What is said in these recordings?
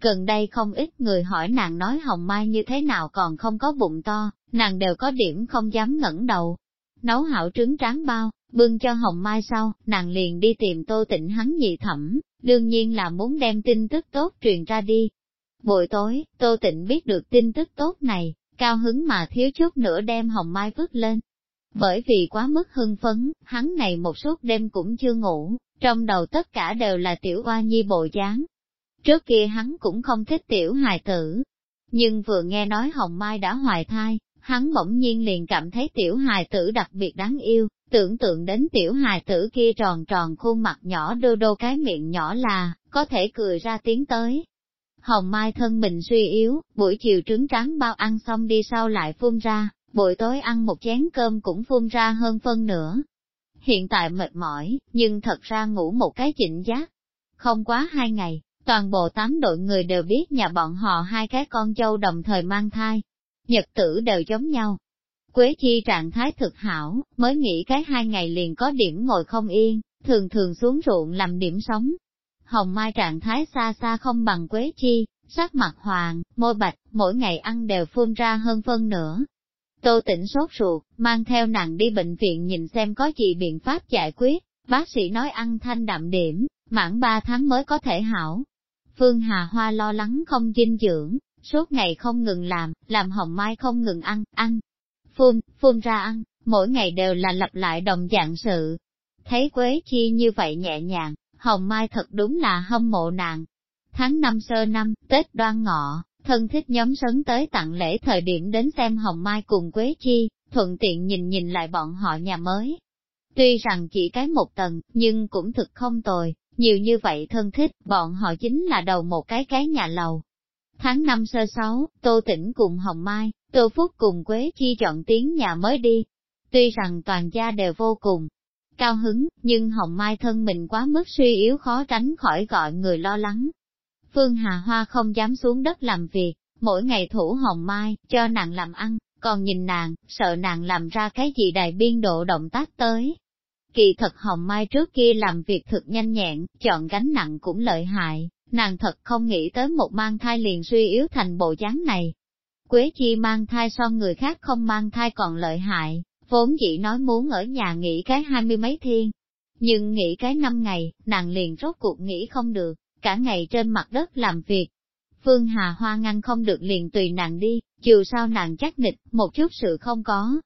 Gần đây không ít người hỏi nàng nói hồng mai như thế nào còn không có bụng to, nàng đều có điểm không dám ngẩng đầu. Nấu hảo trứng tráng bao, bưng cho hồng mai sau, nàng liền đi tìm tô tịnh hắn nhị thẩm, đương nhiên là muốn đem tin tức tốt truyền ra đi. Buổi tối, tô tịnh biết được tin tức tốt này, cao hứng mà thiếu chút nữa đem hồng mai vứt lên. Bởi vì quá mức hưng phấn, hắn này một suốt đêm cũng chưa ngủ, trong đầu tất cả đều là tiểu hoa nhi bộ dáng. Trước kia hắn cũng không thích tiểu hài tử, nhưng vừa nghe nói Hồng Mai đã hoài thai, hắn bỗng nhiên liền cảm thấy tiểu hài tử đặc biệt đáng yêu, tưởng tượng đến tiểu hài tử kia tròn tròn khuôn mặt nhỏ đô đô cái miệng nhỏ là, có thể cười ra tiếng tới. Hồng Mai thân mình suy yếu, buổi chiều trứng trắng bao ăn xong đi sau lại phun ra, buổi tối ăn một chén cơm cũng phun ra hơn phân nửa, hiện tại mệt mỏi, nhưng thật ra ngủ một cái chỉnh giác. Không quá hai ngày, toàn bộ tám đội người đều biết nhà bọn họ hai cái con dâu đồng thời mang thai. Nhật tử đều giống nhau. Quế chi trạng thái thực hảo, mới nghĩ cái hai ngày liền có điểm ngồi không yên, thường thường xuống ruộng làm điểm sống. Hồng Mai trạng thái xa xa không bằng Quế chi, sắc mặt hoàng, môi bạch, mỗi ngày ăn đều phun ra hơn phân nửa, Tô tỉnh sốt ruột, mang theo nàng đi bệnh viện nhìn xem có gì biện pháp giải quyết, bác sĩ nói ăn thanh đạm điểm, mãn 3 tháng mới có thể hảo. Phương Hà Hoa lo lắng không dinh dưỡng, suốt ngày không ngừng làm, làm hồng mai không ngừng ăn, ăn, phun, phun ra ăn, mỗi ngày đều là lặp lại đồng dạng sự. Thấy Quế Chi như vậy nhẹ nhàng, hồng mai thật đúng là hâm mộ nàng. Tháng năm sơ năm, Tết đoan ngọ, thân thích nhóm sấn tới tặng lễ thời điểm đến xem Hồng Mai cùng Quế Chi, thuận tiện nhìn nhìn lại bọn họ nhà mới. Tuy rằng chỉ cái một tầng, nhưng cũng thực không tồi, nhiều như vậy thân thích, bọn họ chính là đầu một cái cái nhà lầu. Tháng năm sơ sáu, Tô Tĩnh cùng Hồng Mai, Tô Phúc cùng Quế Chi chọn tiếng nhà mới đi. Tuy rằng toàn gia đều vô cùng cao hứng, nhưng Hồng Mai thân mình quá mức suy yếu khó tránh khỏi gọi người lo lắng. Phương Hà Hoa không dám xuống đất làm việc, mỗi ngày thủ hồng mai, cho nàng làm ăn, còn nhìn nàng, sợ nàng làm ra cái gì đại biên độ động tác tới. Kỳ thật hồng mai trước kia làm việc thực nhanh nhẹn, chọn gánh nặng cũng lợi hại, nàng thật không nghĩ tới một mang thai liền suy yếu thành bộ dáng này. Quế chi mang thai so người khác không mang thai còn lợi hại, vốn dĩ nói muốn ở nhà nghỉ cái hai mươi mấy thiên. Nhưng nghỉ cái năm ngày, nàng liền rốt cuộc nghỉ không được, cả ngày trên mặt đất làm việc. Phương Hà Hoa ngăn không được liền tùy nàng đi, dù sao nàng chắc nịch, một chút sự không có.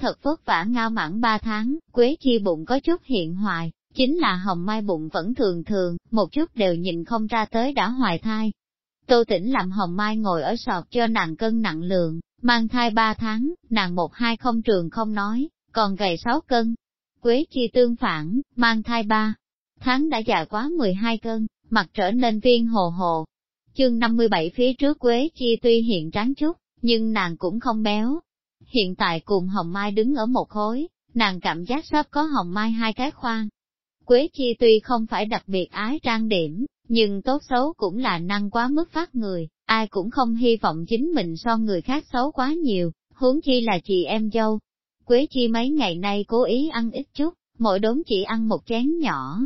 Thật vất vả ngao mãn ba tháng, Quế Chi bụng có chút hiện hoài, chính là hồng mai bụng vẫn thường thường, một chút đều nhìn không ra tới đã hoài thai. Tô tỉnh làm hồng mai ngồi ở sọt cho nàng cân nặng lượng, mang thai ba tháng, nàng một hai không trường không nói, còn gầy sáu cân. Quế Chi tương phản, mang thai ba tháng đã già quá 12 cân, mặt trở nên viên hồ hồ. Chương 57 phía trước Quế Chi tuy hiện tráng chút, nhưng nàng cũng không béo. Hiện tại cùng Hồng Mai đứng ở một khối, nàng cảm giác sắp có Hồng Mai hai cái khoan. Quế Chi tuy không phải đặc biệt ái trang điểm, nhưng tốt xấu cũng là năng quá mức phát người, ai cũng không hy vọng chính mình so người khác xấu quá nhiều, huống chi là chị em dâu. Quế Chi mấy ngày nay cố ý ăn ít chút, mỗi đốn chỉ ăn một chén nhỏ,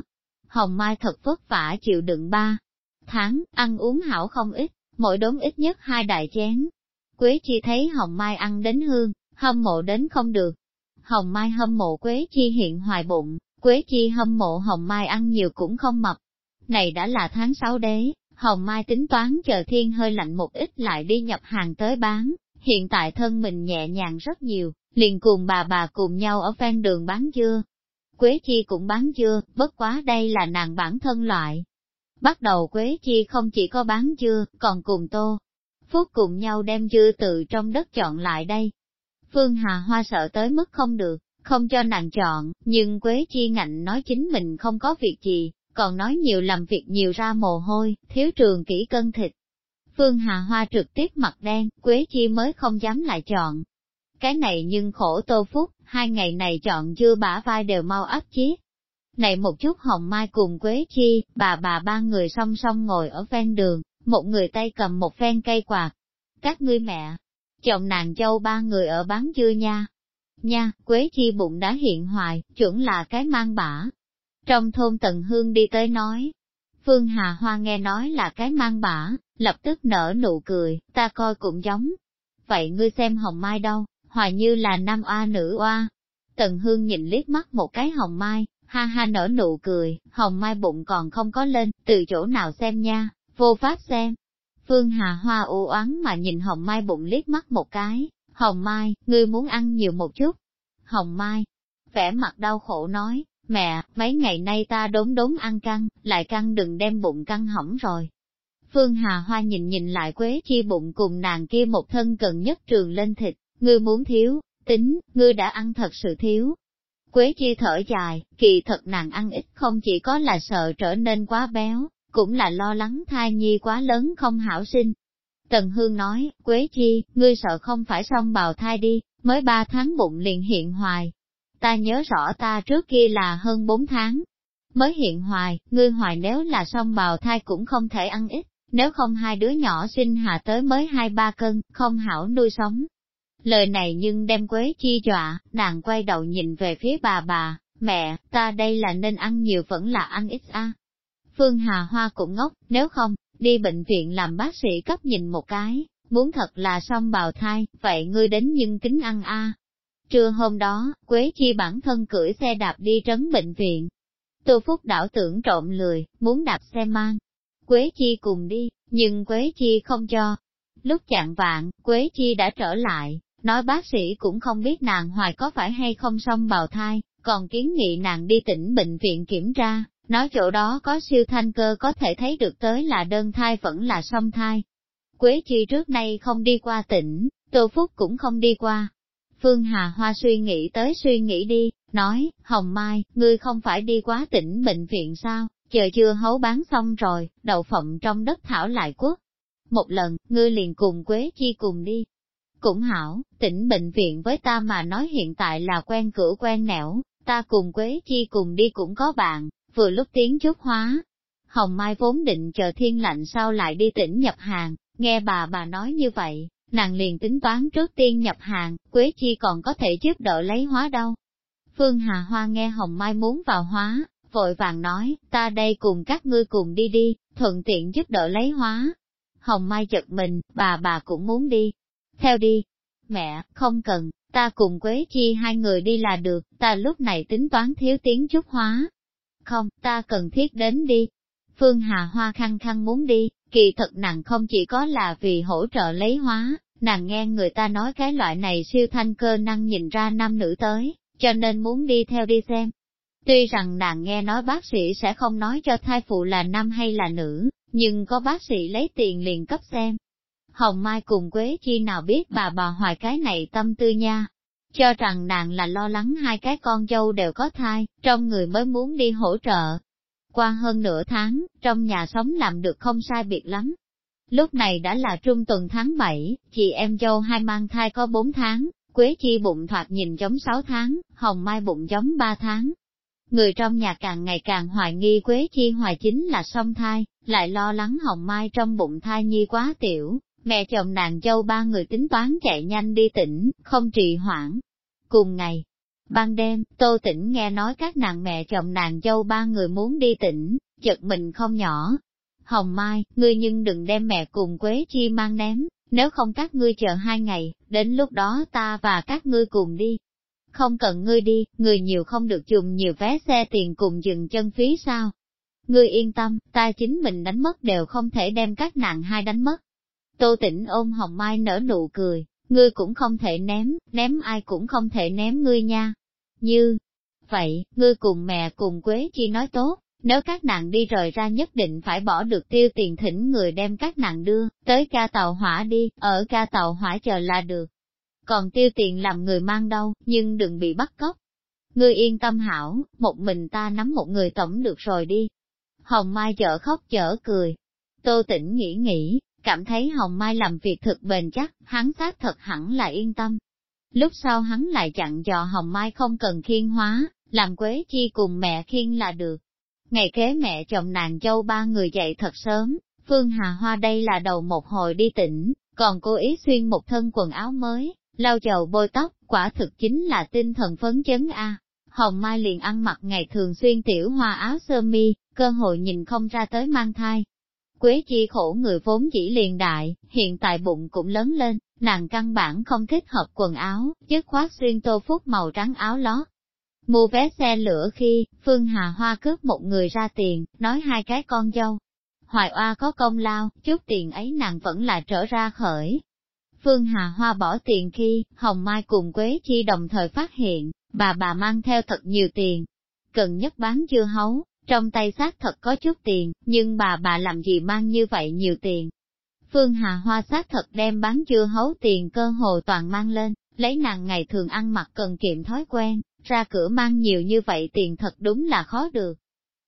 Hồng Mai thật vất vả chịu đựng ba tháng, ăn uống hảo không ít, mỗi đốn ít nhất hai đại chén. Quế Chi thấy Hồng Mai ăn đến hương, hâm mộ đến không được. Hồng Mai hâm mộ Quế Chi hiện hoài bụng, Quế Chi hâm mộ Hồng Mai ăn nhiều cũng không mập. Này đã là tháng 6 đế, Hồng Mai tính toán chờ thiên hơi lạnh một ít lại đi nhập hàng tới bán, hiện tại thân mình nhẹ nhàng rất nhiều, liền cùng bà bà cùng nhau ở ven đường bán dưa, Quế Chi cũng bán dưa, bất quá đây là nàng bản thân loại. Bắt đầu Quế Chi không chỉ có bán dưa, còn cùng tô. Phúc cùng nhau đem dư từ trong đất chọn lại đây. Phương Hà Hoa sợ tới mức không được, không cho nàng chọn, nhưng Quế Chi ngạnh nói chính mình không có việc gì, còn nói nhiều làm việc nhiều ra mồ hôi, thiếu trường kỹ cân thịt. Phương Hà Hoa trực tiếp mặt đen, Quế Chi mới không dám lại chọn, cái này nhưng khổ tô phúc, hai ngày này chọn dưa bả vai đều mau áp chiếc. Này một chút hồng mai cùng Quế Chi, bà bà ba người song song ngồi ở ven đường, một người tay cầm một phen cây quạt. Các ngươi mẹ, chồng nàng dâu ba người ở bán dưa nha. Nha, Quế Chi bụng đã hiện hoài, chuẩn là cái mang bả. Trong thôn Tần Hương đi tới nói, Phương Hà Hoa nghe nói là cái mang bả, lập tức nở nụ cười, ta coi cũng giống. Vậy ngươi xem hồng mai đâu, hoài như là nam oa nữ oa. Tần Hương nhìn liếc mắt một cái hồng mai, ha ha nở nụ cười, hồng mai bụng còn không có lên, từ chỗ nào xem nha, vô pháp xem. Phương Hà Hoa u oán mà nhìn hồng mai bụng liếc mắt một cái, hồng mai, ngươi muốn ăn nhiều một chút. Hồng mai, vẻ mặt đau khổ nói, mẹ, mấy ngày nay ta đốn đốn ăn căng, lại căng đừng đem bụng căng hỏng rồi. Phương Hà Hoa nhìn nhìn lại Quế Chi bụng cùng nàng kia một thân cần nhất trường lên thịt, ngươi muốn thiếu, tính, ngươi đã ăn thật sự thiếu. Quế Chi thở dài, kỳ thật nàng ăn ít không chỉ có là sợ trở nên quá béo, cũng là lo lắng thai nhi quá lớn không hảo sinh. Tần Hương nói, Quế Chi, ngươi sợ không phải xong bào thai đi, mới ba tháng bụng liền hiện hoài, ta nhớ rõ ta trước kia là hơn bốn tháng. Mới hiện hoài, ngươi hoài nếu là song bào thai cũng không thể ăn ít, nếu không hai đứa nhỏ sinh hạ tới mới hai ba cân, không hảo nuôi sống. Lời này nhưng đem Quế chi dọa, nàng quay đầu nhìn về phía bà bà, mẹ, ta đây là nên ăn nhiều vẫn là ăn ít a. Phương Hà Hoa cũng ngốc, nếu không, đi bệnh viện làm bác sĩ cấp nhìn một cái, muốn thật là xong bào thai, vậy ngươi đến nhưng kính ăn a. Trưa hôm đó, Quế Chi bản thân cưỡi xe đạp đi trấn bệnh viện. Tô Phúc đảo tưởng trộm lười, muốn đạp xe mang. Quế Chi cùng đi, nhưng Quế Chi không cho. Lúc chạng vạn, Quế Chi đã trở lại, nói bác sĩ cũng không biết nàng hoài có phải hay không xong bào thai, còn kiến nghị nàng đi tỉnh bệnh viện kiểm tra, nói chỗ đó có siêu thanh cơ có thể thấy được tới là đơn thai vẫn là song thai. Quế Chi trước nay không đi qua tỉnh, Tô Phúc cũng không đi qua, Phương Hà Hoa suy nghĩ tới suy nghĩ đi, nói, Hồng Mai, ngươi không phải đi quá tỉnh bệnh viện sao, chờ chưa hấu bán xong rồi, đậu phộng trong đất thảo lại quốc. Một lần, ngươi liền cùng Quế Chi cùng đi. Cũng hảo, tỉnh bệnh viện với ta mà nói hiện tại là quen cửa quen nẻo, ta cùng Quế Chi cùng đi cũng có bạn, vừa lúc tiếng chút hóa. Hồng Mai vốn định chờ thiên lạnh sau lại đi tỉnh nhập hàng, nghe bà bà nói như vậy, nàng liền tính toán trước tiên nhập hàng, Quế Chi còn có thể giúp đỡ lấy hóa đâu. Phương Hà Hoa nghe Hồng Mai muốn vào hóa, vội vàng nói, ta đây cùng các ngươi cùng đi đi, thuận tiện giúp đỡ lấy hóa. Hồng Mai giật mình, bà bà cũng muốn đi. Theo đi. Mẹ, không cần, ta cùng Quế Chi hai người đi là được, ta lúc này tính toán thiếu tiếng chút hóa. Không, ta cần thiết đến đi. Phương Hà Hoa khăng khăng muốn đi, kỳ thật nàng không chỉ có là vì hỗ trợ lấy hóa, nàng nghe người ta nói cái loại này siêu thanh cơ năng nhìn ra nam nữ tới, cho nên muốn đi theo đi xem. Tuy rằng nàng nghe nói bác sĩ sẽ không nói cho thai phụ là nam hay là nữ, nhưng có bác sĩ lấy tiền liền cấp xem. Hồng Mai cùng Quế Chi nào biết bà bà hoài cái này tâm tư nha, cho rằng nàng là lo lắng hai cái con dâu đều có thai, trong người mới muốn đi hỗ trợ. Qua hơn nửa tháng, trong nhà sống làm được không sai biệt lắm, Lúc này đã là trung tuần tháng 7, chị em dâu hai mang thai có 4 tháng, Quế Chi bụng thoạt nhìn giống 6 tháng, Hồng Mai bụng giống 3 tháng. Người trong nhà càng ngày càng hoài nghi Quế Chi hoài chính là song thai, lại lo lắng Hồng Mai trong bụng thai nhi quá tiểu, mẹ chồng nàng dâu ba người tính toán chạy nhanh đi tỉnh, không trì hoãn. Cùng ngày, ban đêm, Tô Tĩnh nghe nói các nàng mẹ chồng nàng dâu ba người muốn đi tỉnh, chật mình không nhỏ, Hồng Mai, ngươi nhưng đừng đem mẹ cùng Quế Chi mang ném, nếu không các ngươi chờ hai ngày, đến lúc đó ta và các ngươi cùng đi. Không cần ngươi đi, người nhiều không được dùng nhiều vé xe tiền cùng dừng chân phí sao. Ngươi yên tâm, ta chính mình đánh mất đều không thể đem các nàng hai đánh mất. Tô Tĩnh ôm Hồng Mai nở nụ cười, ngươi cũng không thể ném, ném ai cũng không thể ném ngươi nha. Như, vậy, ngươi cùng mẹ cùng Quế Chi nói tốt, nếu các nàng đi rời ra nhất định phải bỏ được tiêu tiền thỉnh người đem các nàng đưa, tới ca tàu hỏa đi, ở ca tàu hỏa chờ là được. Còn tiêu tiền làm người mang đâu, nhưng đừng bị bắt cóc. Ngươi yên tâm hảo, một mình ta nắm một người tổng được rồi đi. Hồng Mai chở khóc chở cười. Tô tỉnh nghĩ nghĩ, cảm thấy Hồng Mai làm việc thực bền chắc, hắn xác thật hẳn là yên tâm. Lúc sau hắn lại chặn dò Hồng Mai không cần khiên hóa, làm quế chi cùng mẹ khiên là được. Ngày kế mẹ chồng nàng châu ba người dậy thật sớm, Phương Hà Hoa đây là đầu một hồi đi tỉnh, còn cô ý xuyên một thân quần áo mới, lau dầu bôi tóc, quả thực chính là tinh thần phấn chấn a. Hồng Mai liền ăn mặc ngày thường xuyên tiểu hoa áo sơ mi, cơ hội nhìn không ra tới mang thai. Quế chi khổ người vốn chỉ liền đại, hiện tại bụng cũng lớn lên, nàng căn bản không thích hợp quần áo, dứt khoát xuyên tô phúc màu trắng áo lót. Mua vé xe lửa khi, Phương Hà Hoa cướp một người ra tiền, nói hai cái con dâu. Hoài oa có công lao, chút tiền ấy nàng vẫn là trở ra khởi. Phương Hà Hoa bỏ tiền khi, Hồng Mai cùng Quế Chi đồng thời phát hiện, bà bà mang theo thật nhiều tiền. Cần nhất bán dưa hấu, trong tay xác thật có chút tiền, nhưng bà bà làm gì mang như vậy nhiều tiền. Phương Hà Hoa xác thật đem bán dưa hấu tiền cơ hồ toàn mang lên, lấy nàng ngày thường ăn mặc cần kiệm thói quen, ra cửa mang nhiều như vậy tiền thật đúng là khó được.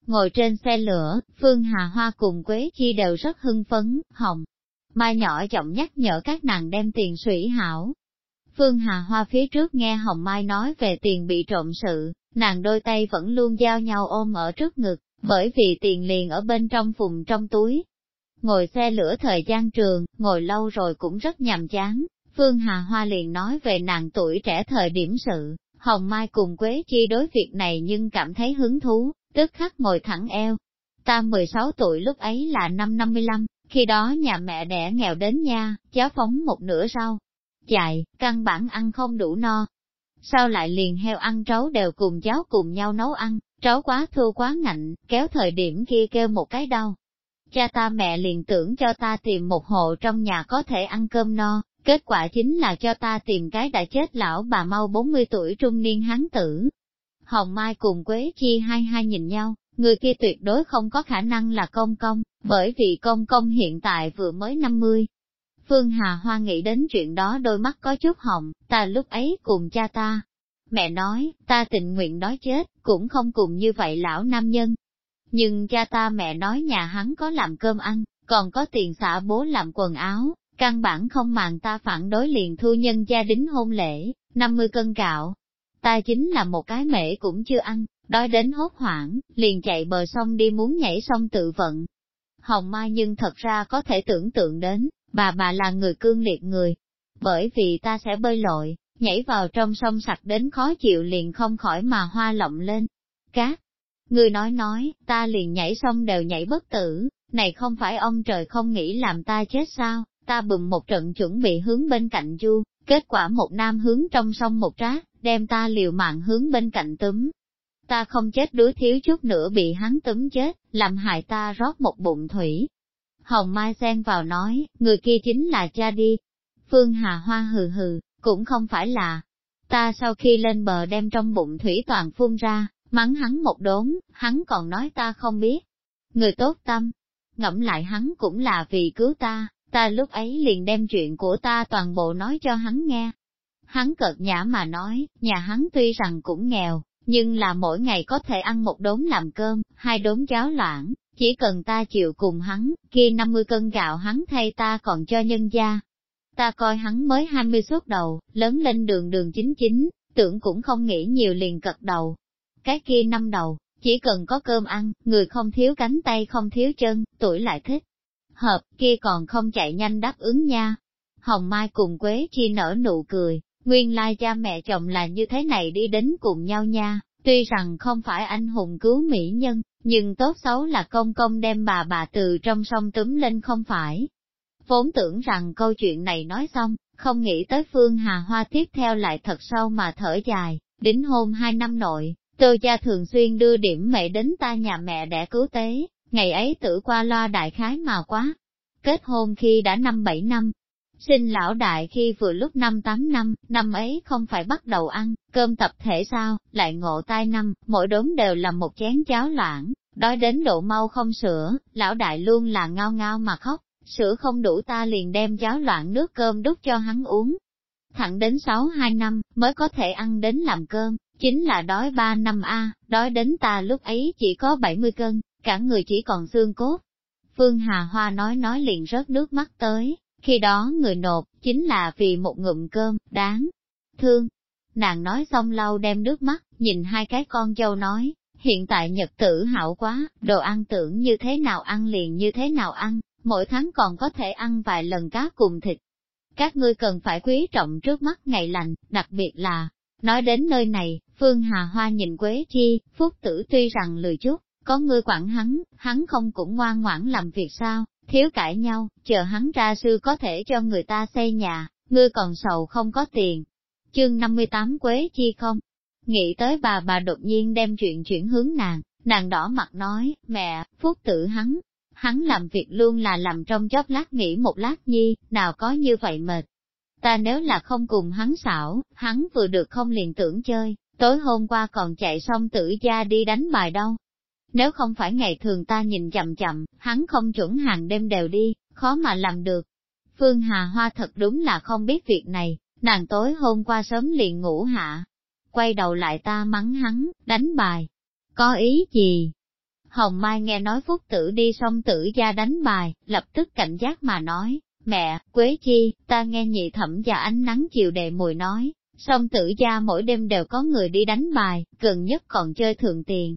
Ngồi trên xe lửa, Phương Hà Hoa cùng Quế Chi đều rất hưng phấn, hồng. Mai nhỏ giọng nhắc nhở các nàng đem tiền sủy hảo, Phương Hà Hoa phía trước nghe Hồng Mai nói về tiền bị trộm sự, nàng đôi tay vẫn luôn giao nhau ôm ở trước ngực, bởi vì tiền liền ở bên trong vùng trong túi. Ngồi xe lửa thời gian trường, ngồi lâu rồi cũng rất nhàm chán, Phương Hà Hoa liền nói về nàng tuổi trẻ thời điểm sự, Hồng Mai cùng Quế Chi đối việc này nhưng cảm thấy hứng thú, tức khắc ngồi thẳng eo. Ta 16 tuổi lúc ấy là năm 55, khi đó nhà mẹ đẻ nghèo đến nha, cháu phóng một nửa rau, chạy, căn bản ăn không đủ no. Sao lại liền heo ăn trấu đều cùng cháu cùng nhau nấu ăn, trấu quá thua quá ngạnh, kéo thời điểm kia kêu một cái đau. Cha ta mẹ liền tưởng cho ta tìm một hộ trong nhà có thể ăn cơm no, kết quả chính là cho ta tìm cái đã chết lão bà mau 40 tuổi trung niên hán tử. Hồng Mai cùng Quế Chi hai hai nhìn nhau, người kia tuyệt đối không có khả năng là công công, bởi vì công công hiện tại vừa mới 50, Phương Hà Hoa nghĩ đến chuyện đó đôi mắt có chút hồng, ta lúc ấy cùng cha ta. Mẹ nói, ta tình nguyện đói chết, cũng không cùng như vậy lão nam nhân. Nhưng cha ta mẹ nói nhà hắn có làm cơm ăn, còn có tiền xả bố làm quần áo, căn bản không màng ta phản đối liền thu nhân gia đính hôn lễ, 50 cân gạo. Ta chính là một cái mễ cũng chưa ăn, đói đến hốt hoảng, liền chạy bờ sông đi muốn nhảy sông tự vận. Hồng Mai nhưng thật ra có thể tưởng tượng đến, bà bà là người cương liệt người. Bởi vì ta sẽ bơi lội, nhảy vào trong sông sạch đến khó chịu liền không khỏi mà hoa lộng lên. Cát! Người nói nói, ta liền nhảy sông đều nhảy bất tử, này không phải ông trời không nghĩ làm ta chết sao, ta bùm một trận chuẩn bị hướng bên cạnh du, kết quả một nam hướng trong sông một trát, đem ta liều mạng hướng bên cạnh túm. Ta không chết đuối thiếu chút nữa bị hắn túm chết, làm hại ta rót một bụng thủy, Hồng Mai xen vào nói, người kia chính là cha đi. Phương Hà Hoa hừ hừ, cũng không phải là. Ta sau khi lên bờ đem trong bụng thủy toàn phun ra, mắng hắn một đốn, hắn còn nói ta không biết. Người tốt tâm, ngẫm lại hắn cũng là vì cứu ta, ta lúc ấy liền đem chuyện của ta toàn bộ nói cho hắn nghe. Hắn cợt nhã mà nói, nhà hắn tuy rằng cũng nghèo, nhưng là mỗi ngày có thể ăn một đốn làm cơm, hai đốn cháo loãng, chỉ cần ta chịu cùng hắn, kia 50 cân gạo hắn thay ta còn cho nhân gia. Ta coi hắn mới 20 suốt đầu, lớn lên đường đường chính chính, tưởng cũng không nghĩ nhiều liền cật đầu. Cái kia năm đầu, chỉ cần có cơm ăn, người không thiếu cánh tay không thiếu chân, tuổi lại thích. Hợp, kia còn không chạy nhanh đáp ứng nha. Hồng Mai cùng Quế Chi nở nụ cười, nguyên lai cha mẹ chồng là như thế này đi đến cùng nhau nha, tuy rằng không phải anh hùng cứu mỹ nhân, nhưng tốt xấu là công công đem bà bà từ trong sông túm lên không phải. Vốn tưởng rằng câu chuyện này nói xong, không nghĩ tới Phương Hà Hoa tiếp theo lại thật sâu mà thở dài, đính hôn hai năm nội, tôi cha thường xuyên đưa điểm mẹ đến ta nhà mẹ để cứu tế, ngày ấy tử qua loa đại khái mà quá. Kết hôn khi đã năm bảy năm, sinh lão đại khi vừa lúc năm tám năm, năm ấy không phải bắt đầu ăn, cơm tập thể sao, lại ngộ tai năm, mỗi đốn đều là một chén cháo loãng, đói đến độ mau không sữa, lão đại luôn là ngao ngao mà khóc, sữa không đủ ta liền đem cháo loạn nước cơm đút cho hắn uống. Thẳng đến sáu hai năm, mới có thể ăn đến làm cơm, chính là đói ba năm a, đói đến ta lúc ấy chỉ có 70 cân, cả người chỉ còn xương cốt. Phương Hà Hoa nói nói liền rớt nước mắt tới, khi đó người nộp, chính là vì một ngụm cơm, đáng thương. Nàng nói xong lau đem nước mắt, nhìn hai cái con dâu nói, hiện tại nhật tử hảo quá, đồ ăn tưởng như thế nào ăn liền như thế nào ăn, mỗi tháng còn có thể ăn vài lần cá cùng thịt. Các ngươi cần phải quý trọng trước mắt ngày lành, đặc biệt là, Nói đến nơi này, Phương Hà Hoa nhìn Quế Chi, Phúc Tử tuy rằng lười chút, có ngươi quản hắn, hắn không cũng ngoan ngoãn làm việc sao, thiếu cãi nhau, chờ hắn ra sư có thể cho người ta xây nhà, ngươi còn sầu không có tiền. Chương 58 Quế Chi không? Nghĩ tới bà bà đột nhiên đem chuyện chuyển hướng nàng, nàng đỏ mặt nói, mẹ, Phúc Tử hắn, hắn làm việc luôn là làm trong chốc lát nghỉ một lát nhi, nào có như vậy mệt. Ta nếu là không cùng hắn xảo, hắn vừa được không liền tưởng chơi, tối hôm qua còn chạy xong tử gia đi đánh bài đâu. Nếu không phải ngày thường ta nhìn chậm chậm, hắn không chuẩn hàng đêm đều đi, khó mà làm được. Phương Hà Hoa thật đúng là không biết việc này, nàng tối hôm qua sớm liền ngủ hạ. Quay đầu lại ta mắng hắn, đánh bài. Có ý gì? Hồng Mai nghe nói Phúc Tử đi xong tử gia đánh bài, lập tức cảnh giác mà nói, mẹ, Quế Chi, ta nghe nhị thẩm và ánh nắng chiều đề mùi nói, xong tử gia mỗi đêm đều có người đi đánh bài, gần nhất còn chơi thường tiền.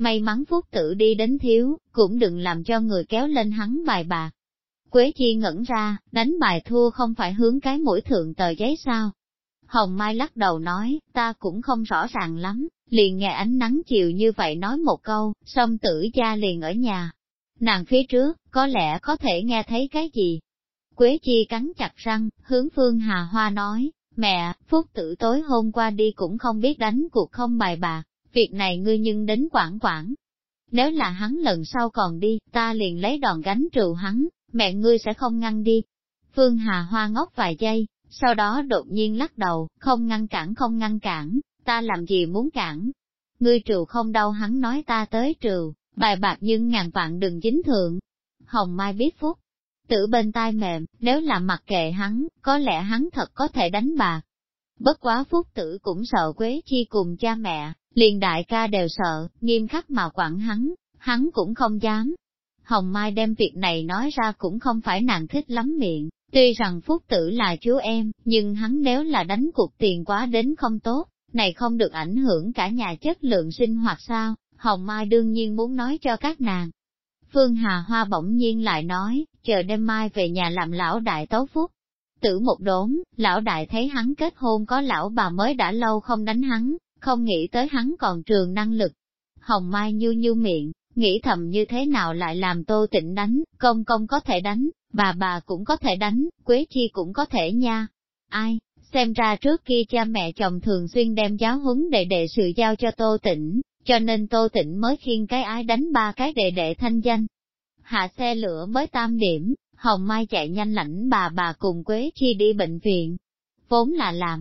May mắn Phúc Tử đi đến thiếu, cũng đừng làm cho người kéo lên hắn bài bạc. Quế Chi ngẩn ra, đánh bài thua không phải hướng cái mũi thượng tờ giấy sao. Hồng Mai lắc đầu nói, ta cũng không rõ ràng lắm, liền nghe ánh nắng chiều như vậy nói một câu, xong tử gia liền ở nhà. Nàng phía trước, có lẽ có thể nghe thấy cái gì. Quế Chi cắn chặt răng, hướng Phương Hà Hoa nói, mẹ, Phúc tử tối hôm qua đi cũng không biết đánh cuộc không bài bạc, việc này ngươi nhưng đến quản quản. Nếu là hắn lần sau còn đi, ta liền lấy đòn gánh trừ hắn, mẹ ngươi sẽ không ngăn đi. Phương Hà Hoa ngốc vài giây, sau đó đột nhiên lắc đầu, không ngăn cản không ngăn cản, ta làm gì muốn cản. Ngươi trừ không đâu hắn nói ta tới trừ, bài bạc nhưng ngàn vạn đừng dính thượng. Hồng Mai biết phúc, tử bên tai mềm, nếu là mặc kệ hắn, có lẽ hắn thật có thể đánh bạc. Bất quá phúc tử cũng sợ Quế Chi cùng cha mẹ, liền đại ca đều sợ, nghiêm khắc mà quản hắn, hắn cũng không dám. Hồng Mai đem việc này nói ra cũng không phải nàng thích lắm miệng, tuy rằng phúc tử là chú em, nhưng hắn nếu là đánh cuộc tiền quá đến không tốt, này không được ảnh hưởng cả nhà chất lượng sinh hoạt sao, Hồng Mai đương nhiên muốn nói cho các nàng. Phương Hà Hoa bỗng nhiên lại nói, chờ đêm mai về nhà làm lão đại tấu phúc. Tử một đốn, lão đại thấy hắn kết hôn có lão bà mới đã lâu không đánh hắn, không nghĩ tới hắn còn trường năng lực. Hồng Mai như như miệng, nghĩ thầm như thế nào lại làm tô tịnh đánh, công công có thể đánh, bà bà cũng có thể đánh, Quế Chi cũng có thể nha. Ai, xem ra trước kia cha mẹ chồng thường xuyên đem giáo huấn đệ đệ sự giao cho tô tịnh, cho nên tô tịnh mới khiên cái ái đánh ba cái đệ đệ thanh danh. Hạ xe lửa mới tam điểm, Hồng Mai chạy nhanh lãnh bà bà cùng Quế Chi đi bệnh viện. Vốn là làm,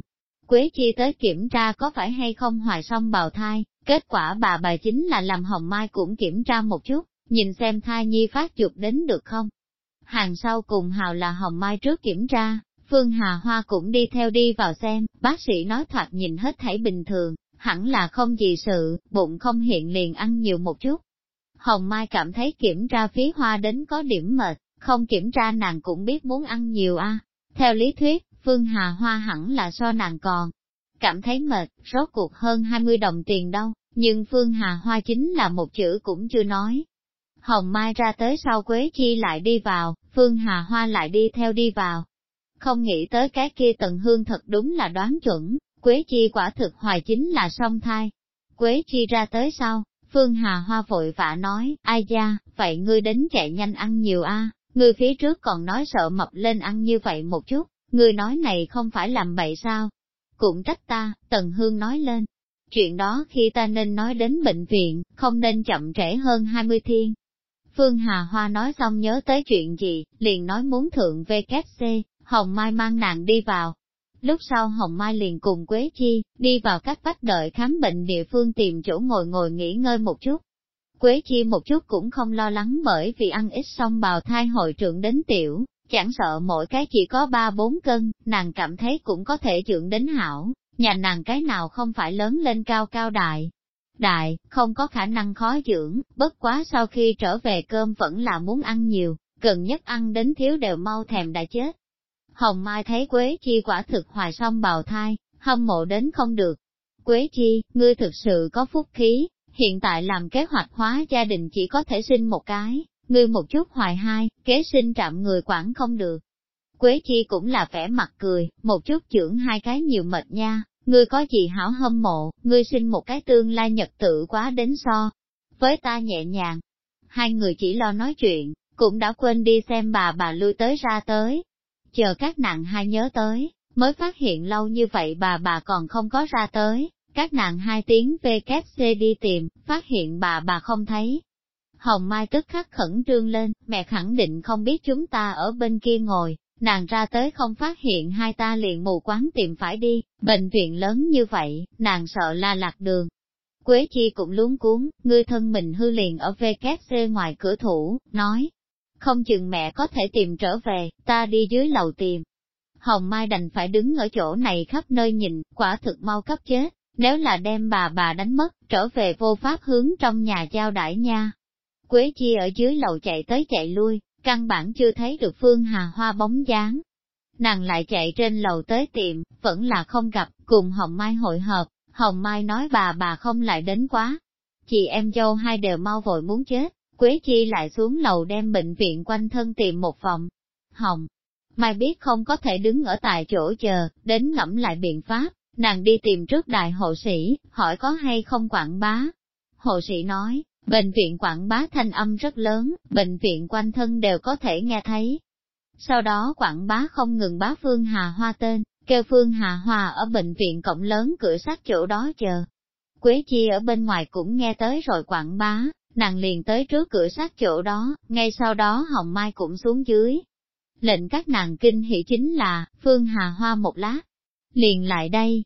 Quế Chi tới kiểm tra có phải hay không hoài xong bào thai, kết quả bà bà chính là làm Hồng Mai cũng kiểm tra một chút, nhìn xem thai nhi phát dục đến được không. Hàng sau cùng hào là Hồng Mai trước kiểm tra, Phương Hà Hoa cũng đi theo đi vào xem, bác sĩ nói thoạt nhìn hết thảy bình thường, hẳn là không gì sự, bụng không hiện liền ăn nhiều một chút. Hồng Mai cảm thấy kiểm tra phí hoa đến có điểm mệt, không kiểm tra nàng cũng biết muốn ăn nhiều a. Theo lý thuyết, Phương Hà Hoa hẳn là so nàng còn. Cảm thấy mệt, rốt cuộc hơn 20 đồng tiền đâu, nhưng Phương Hà Hoa chính là một chữ cũng chưa nói. Hồng Mai ra tới sau Quế Chi lại đi vào, Phương Hà Hoa lại đi theo đi vào. Không nghĩ tới cái kia tần hương thật đúng là đoán chuẩn, Quế Chi quả thực hoài chính là song thai. Quế Chi ra tới sau, Phương Hà Hoa vội vã nói, ai da, vậy ngươi đến chạy nhanh ăn nhiều a, ngươi phía trước còn nói sợ mập lên ăn như vậy một chút, ngươi nói này không phải làm bậy sao? Cũng trách ta, Tần Hương nói lên. Chuyện đó khi ta nên nói đến bệnh viện, không nên chậm trễ hơn 20 thiên. Phương Hà Hoa nói xong nhớ tới chuyện gì, liền nói muốn thượng VKC, Hồng Mai mang nàng đi vào. Lúc sau Hồng Mai liền cùng Quế Chi, đi vào các bách đợi khám bệnh địa phương tìm chỗ ngồi ngồi nghỉ ngơi một chút. Quế Chi một chút cũng không lo lắng bởi vì ăn ít xong bào thai hội trưởng đến tiểu, chẳng sợ mỗi cái chỉ có ba bốn cân, nàng cảm thấy cũng có thể dưỡng đến hảo, nhà nàng cái nào không phải lớn lên cao cao đại. Đại, không có khả năng khó dưỡng, bất quá sau khi trở về cơm vẫn là muốn ăn nhiều, gần nhất ăn đến thiếu đều mau thèm đã chết. Hồng Mai thấy Quế Chi quả thực hoài xong bào thai, hâm mộ đến không được. Quế Chi, ngươi thực sự có phúc khí, hiện tại làm kế hoạch hóa gia đình chỉ có thể sinh một cái, ngươi một chút hoài hai, kế sinh trạm người quản không được. Quế Chi cũng là vẻ mặt cười, một chút trưởng hai cái nhiều mệt nha, ngươi có gì hảo hâm mộ, ngươi sinh một cái tương lai nhật tự quá đến so. Với ta nhẹ nhàng, hai người chỉ lo nói chuyện, cũng đã quên đi xem bà bà lui tới ra tới. Chờ các nàng hai nhớ tới, mới phát hiện lâu như vậy bà bà còn không có ra tới, các nàng hai tiếng VKC đi tìm, phát hiện bà bà không thấy. Hồng Mai tức khắc khẩn trương lên, mẹ khẳng định không biết chúng ta ở bên kia ngồi, nàng ra tới không phát hiện hai ta liền mù quáng tìm phải đi, bệnh viện lớn như vậy, nàng sợ la lạc đường. Quế Chi cũng luống cuốn, ngươi thân mình hư liền ở VKC ngoài cửa thủ, nói, không chừng mẹ có thể tìm trở về, ta đi dưới lầu tìm. Hồng Mai đành phải đứng ở chỗ này khắp nơi nhìn, quả thực mau cấp chết, nếu là đem bà bà đánh mất, trở về vô pháp hướng trong nhà giao đãi nha. Quế Chi ở dưới lầu chạy tới chạy lui, căn bản chưa thấy được Phương Hà Hoa bóng dáng. Nàng lại chạy trên lầu tới tiệm, vẫn là không gặp, cùng Hồng Mai hội hợp, Hồng Mai nói bà bà không lại đến quá. Chị em dâu hai đều mau vội muốn chết, Quế Chi lại xuống lầu đem bệnh viện quanh thân tìm một phòng. Hồng, Mai biết không có thể đứng ở tại chỗ chờ, đến ngẫm lại biện pháp, nàng đi tìm trước đại hộ sĩ, hỏi có hay không quảng bá. Hộ sĩ nói, bệnh viện quảng bá thanh âm rất lớn, bệnh viện quanh thân đều có thể nghe thấy. Sau đó quảng bá không ngừng bá Phương Hà Hoa tên, kêu Phương Hà Hoa ở bệnh viện cổng lớn cửa sát chỗ đó chờ. Quế Chi ở bên ngoài cũng nghe tới rồi quảng bá, nàng liền tới trước cửa sát chỗ đó, ngay sau đó Hồng Mai cũng xuống dưới. Lệnh các nàng kinh hỉ chính là, Phương Hà Hoa một lát, liền lại đây.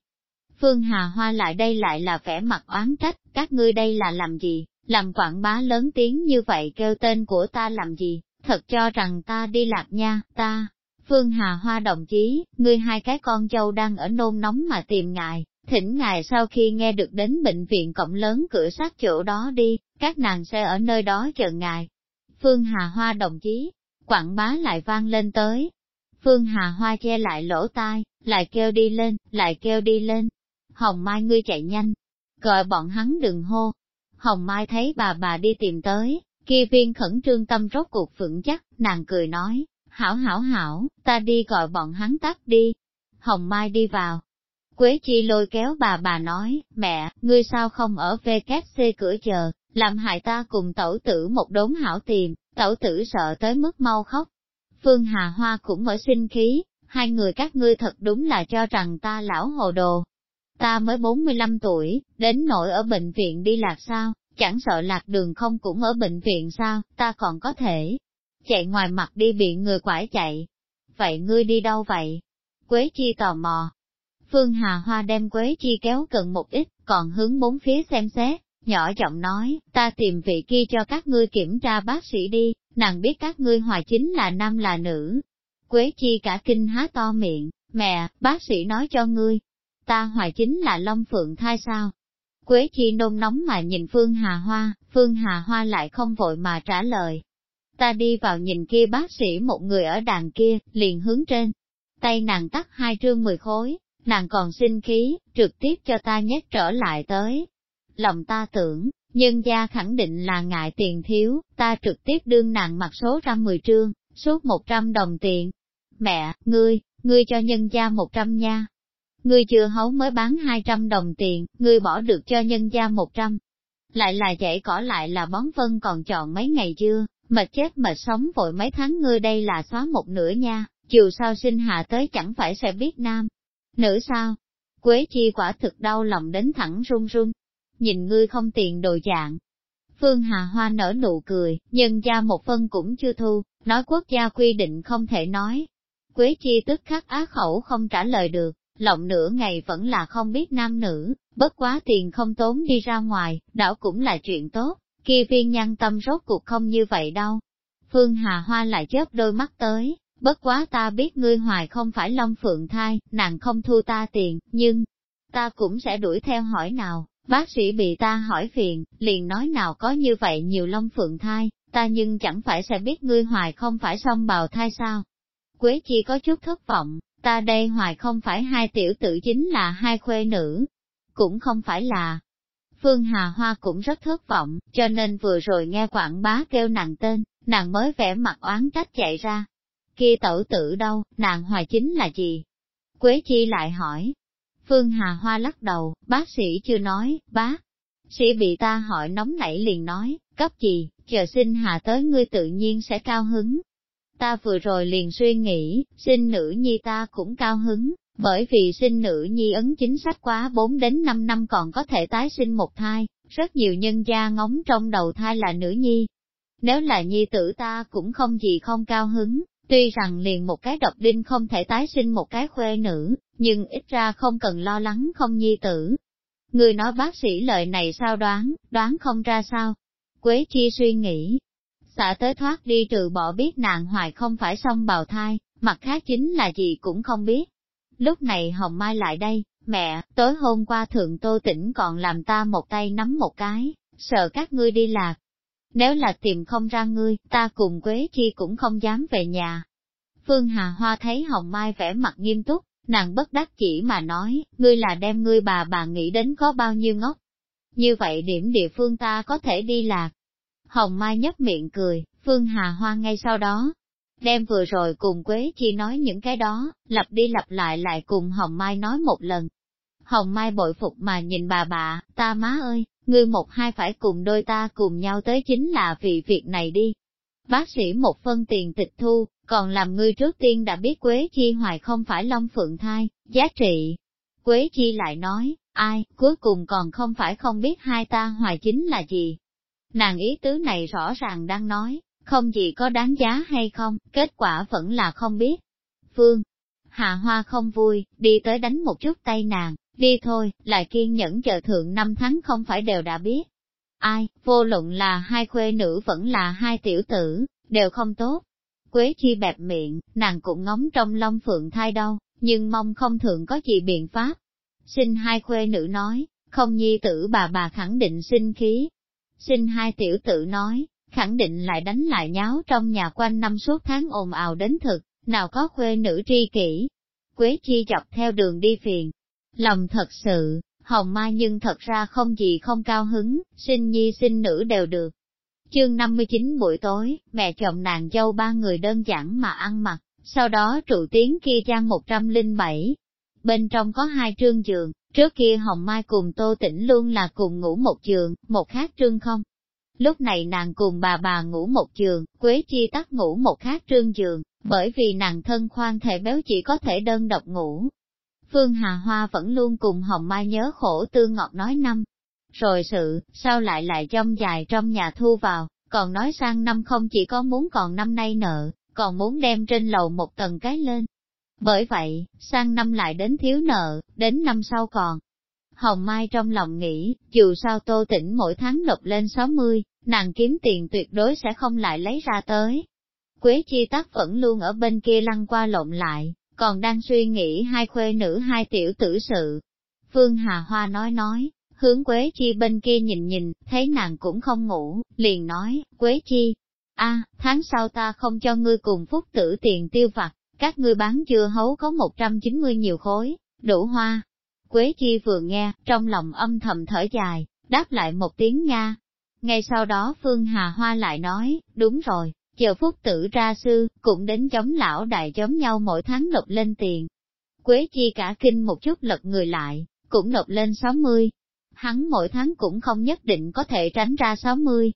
Phương Hà Hoa lại đây lại là vẻ mặt oán trách, các ngươi đây là làm gì, làm quảng bá lớn tiếng như vậy kêu tên của ta làm gì, thật cho rằng ta đi lạc nha, ta. Phương Hà Hoa đồng chí, ngươi hai cái con dâu đang ở nôn nóng mà tìm ngài, thỉnh ngài sau khi nghe được đến bệnh viện cổng lớn cửa sát chỗ đó đi, các nàng sẽ ở nơi đó chờ ngài. Phương Hà Hoa đồng chí, quảng bá lại vang lên tới. Phương Hà Hoa che lại lỗ tai, lại kêu đi lên, lại kêu đi lên. Hồng Mai ngươi chạy nhanh, gọi bọn hắn đừng hô. Hồng Mai thấy bà bà đi tìm tới, kia viên khẩn trương tâm rốt cuộc vững chắc, nàng cười nói, hảo hảo hảo, ta đi gọi bọn hắn tắt đi. Hồng Mai đi vào. Quế Chi lôi kéo bà bà nói, mẹ, ngươi sao không ở VKC cửa chờ, làm hại ta cùng tẩu tử một đốn hảo tìm, tẩu tử sợ tới mức mau khóc. Phương Hà Hoa cũng ở sinh khí, hai người các ngươi thật đúng là cho rằng ta lão hồ đồ. Ta mới 45 tuổi, đến nỗi ở bệnh viện đi lạc sao, chẳng sợ lạc đường không cũng ở bệnh viện sao, ta còn có thể chạy ngoài mặt đi bị người quải chạy. Vậy ngươi đi đâu vậy? Quế Chi tò mò. Phương Hà Hoa đem Quế Chi kéo gần một ít, còn hướng bốn phía xem xét, nhỏ giọng nói, ta tìm vị kia cho các ngươi kiểm tra bác sĩ đi, nàng biết các ngươi hoài chính là nam là nữ. Quế chi cả kinh há to miệng, mẹ, bác sĩ nói cho ngươi, ta hoài chính là Long Phượng thai sao? Quế chi nôn nóng mà nhìn Phương Hà Hoa, Phương Hà Hoa lại không vội mà trả lời. Ta đi vào nhìn kia bác sĩ một người ở đàn kia, liền hướng trên. Tay nàng tắt hai trương mười khối, nàng còn sinh khí, trực tiếp cho ta nhét trở lại tới, lòng ta tưởng, nhân gia khẳng định là ngại tiền thiếu, ta trực tiếp đương nàng mặc số trăm mười trương, suốt một trăm đồng tiền. Mẹ, ngươi, ngươi cho nhân gia một trăm nha. Ngươi chưa hấu mới bán hai trăm đồng tiền, ngươi bỏ được cho nhân gia một trăm. Lại là dãy cỏ lại là bón phân còn chọn mấy ngày chưa, mệt chết mệt sống vội mấy tháng ngươi đây là xóa một nửa nha, chiều sau sinh hạ tới chẳng phải sẽ biết nam. Nữ sao? Quế chi quả thực đau lòng đến thẳng run run, nhìn ngươi không tiền đồ dạng. Phương Hà Hoa nở nụ cười, nhân gia một phân cũng chưa thu, nói quốc gia quy định không thể nói. Quế chi tức khắc á khẩu không trả lời được, lộng nửa ngày vẫn là không biết nam nữ, bất quá tiền không tốn đi ra ngoài, đảo cũng là chuyện tốt, kia viên nhân tâm rốt cuộc không như vậy đâu. Phương Hà Hoa lại chớp đôi mắt tới, bất quá ta biết ngươi hoài không phải Long Phượng thai, nàng không thu ta tiền, nhưng, ta cũng sẽ đuổi theo hỏi nào, Bác sĩ bị ta hỏi phiền, liền nói nào có như vậy nhiều long phượng thai, ta nhưng chẳng phải sẽ biết ngươi hoài không phải song bào thai sao. Quế chi có chút thất vọng, ta đây hoài không phải hai tiểu tử chính là hai khuê nữ, cũng không phải là. Phương Hà Hoa cũng rất thất vọng, cho nên vừa rồi nghe quảng bá kêu nàng tên, nàng mới vẽ mặt oán trách chạy ra. Kia tẩu tử đâu, nàng hoài chính là gì? Quế chi lại hỏi, Phương Hà Hoa lắc đầu, bác sĩ chưa nói, bác sĩ bị ta hỏi nóng nảy liền nói, cấp gì, chờ sinh Hà tới ngươi tự nhiên sẽ cao hứng. Ta vừa rồi liền suy nghĩ, sinh nữ nhi ta cũng cao hứng, bởi vì sinh nữ nhi ấn chính sách quá 4 đến 5 năm còn có thể tái sinh một thai, rất nhiều nhân gia ngóng trong đầu thai là nữ nhi. Nếu là nhi tử ta cũng không gì không cao hứng, tuy rằng liền một cái độc đinh không thể tái sinh một cái khuê nữ, nhưng ít ra không cần lo lắng không nhi tử. Người nói bác sĩ lời này sao đoán, đoán không ra sao. Quế chi suy nghĩ, xả tới thoát đi trừ bỏ biết nàng hoài không phải xong bào thai, mặt khác chính là gì cũng không biết. Lúc này Hồng Mai lại đây, mẹ, tối hôm qua thượng tô tỉnh còn làm ta một tay nắm một cái, sợ các ngươi đi lạc. Nếu là tìm không ra ngươi, ta cùng Quế Chi cũng không dám về nhà. Phương Hà Hoa thấy Hồng Mai vẻ mặt nghiêm túc, nàng bất đắc chỉ mà nói, ngươi là đem ngươi bà bà nghĩ đến có bao nhiêu ngốc. Như vậy điểm địa phương ta có thể đi lạc. Hồng Mai nhấp miệng cười, Phương Hà Hoa ngay sau đó, đem vừa rồi cùng Quế Chi nói những cái đó, lặp đi lặp lại lại cùng Hồng Mai nói một lần. Hồng Mai bội phục mà nhìn bà bà, ta má ơi, ngươi một hai phải cùng đôi ta cùng nhau tới chính là vì việc này đi. Bác sĩ một phân tiền tịch thu, còn làm ngươi trước tiên đã biết Quế Chi hoài không phải Long Phượng thai, giá trị. Quế Chi lại nói, ai, cuối cùng còn không phải không biết hai ta hoài chính là gì. Nàng ý tứ này rõ ràng đang nói, không gì có đáng giá hay không, kết quả vẫn là không biết. Phương, hà Hoa không vui, đi tới đánh một chút tay nàng, đi thôi, lại kiên nhẫn chờ thượng năm tháng không phải đều đã biết. Ai, vô luận là hai khuê nữ vẫn là hai tiểu tử, đều không tốt. Quế chi bẹp miệng, nàng cũng ngóng trong long phượng thai đâu, nhưng mong không thượng có gì biện pháp. xin hai khuê nữ nói, không nhi tử bà bà khẳng định sinh khí. Sinh hai tiểu tử nói, khẳng định lại đánh lại nháo trong nhà quanh năm suốt tháng ồn ào đến thực, nào có khuê nữ tri kỷ. Quế chi chọc theo đường đi phiền. Lòng thật sự, hồng mai nhưng thật ra không gì không cao hứng, sinh nhi sinh nữ đều được. Chương 59 buổi tối, mẹ chồng nàng dâu ba người đơn giản mà ăn mặc, sau đó trụ tiếng kia trang 107. Bên trong có hai trương giường, trước kia Hồng Mai cùng Tô Tĩnh luôn là cùng ngủ một giường, một khác trương không. Lúc này nàng cùng bà bà ngủ một giường, Quế Chi tắt ngủ một khác trương giường, bởi vì nàng thân khoan thể béo chỉ có thể đơn độc ngủ. Phương Hà Hoa vẫn luôn cùng Hồng Mai nhớ khổ tư ngọt nói năm. Rồi sự, sao lại lại trong dài trong nhà thu vào, còn nói sang năm không chỉ có muốn còn năm nay nợ, còn muốn đem trên lầu một tầng cái lên. Bởi vậy, sang năm lại đến thiếu nợ, đến năm sau còn. Hồng Mai trong lòng nghĩ, dù sao tô tỉnh mỗi tháng nộp lên 60, nàng kiếm tiền tuyệt đối sẽ không lại lấy ra tới. Quế chi tắc vẫn luôn ở bên kia lăn qua lộn lại, còn đang suy nghĩ hai khuê nữ hai tiểu tử sự. Phương Hà Hoa nói nói, hướng Quế Chi bên kia nhìn nhìn, thấy nàng cũng không ngủ, liền nói, Quế Chi, a tháng sau ta không cho ngươi cùng phúc tử tiền tiêu vặt, các ngươi bán dưa hấu có 190 nhiều khối, đủ hoa. Quế Chi vừa nghe, trong lòng âm thầm thở dài, đáp lại một tiếng Nga, ngay sau đó Phương Hà Hoa lại nói, đúng rồi, chờ phúc tử ra sư, cũng đến chống lão đại chống nhau mỗi tháng nộp lên tiền. Quế chi cả kinh một chút lật người lại, cũng nộp lên 60. Hắn mỗi tháng cũng không nhất định có thể tránh ra 60.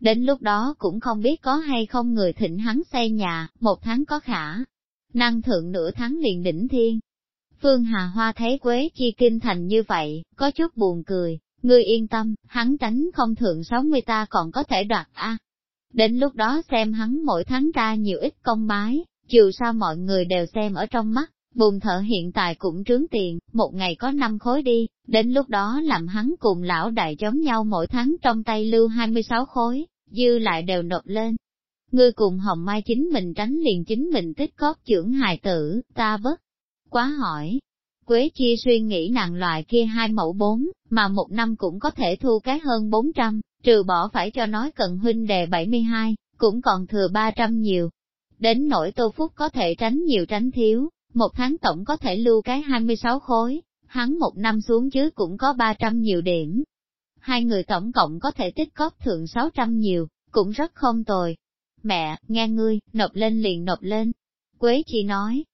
Đến lúc đó cũng không biết có hay không người thịnh hắn xây nhà, một tháng có khả. Năng thượng nửa tháng liền đỉnh thiên. Phương Hà Hoa thấy Quế Chi kinh thành như vậy, có chút buồn cười, Ngươi yên tâm, hắn tránh không thượng 60 ta còn có thể đoạt a. Đến lúc đó xem hắn mỗi tháng ra nhiều ít công bái, dù sao mọi người đều xem ở trong mắt, bùn thợ hiện tại cũng trướng tiền, một ngày có 5 khối đi, đến lúc đó làm hắn cùng lão đại chống nhau mỗi tháng trong tay lưu 26 khối, dư lại đều nộp lên. Ngươi cùng Hồng Mai chính mình tránh liền chính mình tích cóp trưởng hài tử, ta bất. Quá hỏi, Quế Chi suy nghĩ nàng loại kia hai mẫu bốn, mà một năm cũng có thể thu cái hơn 400, trừ bỏ phải cho nói cần huynh đề 72, cũng còn thừa 300 nhiều. Đến nỗi tô phúc có thể tránh nhiều tránh thiếu, một tháng tổng có thể lưu cái 26 khối, hắn một năm xuống chứ cũng có 300 nhiều điểm. Hai người tổng cộng có thể tích cóp thượng 600 nhiều, cũng rất không tồi. Mẹ, nghe ngươi, nộp lên liền nộp lên. Quế Chi nói,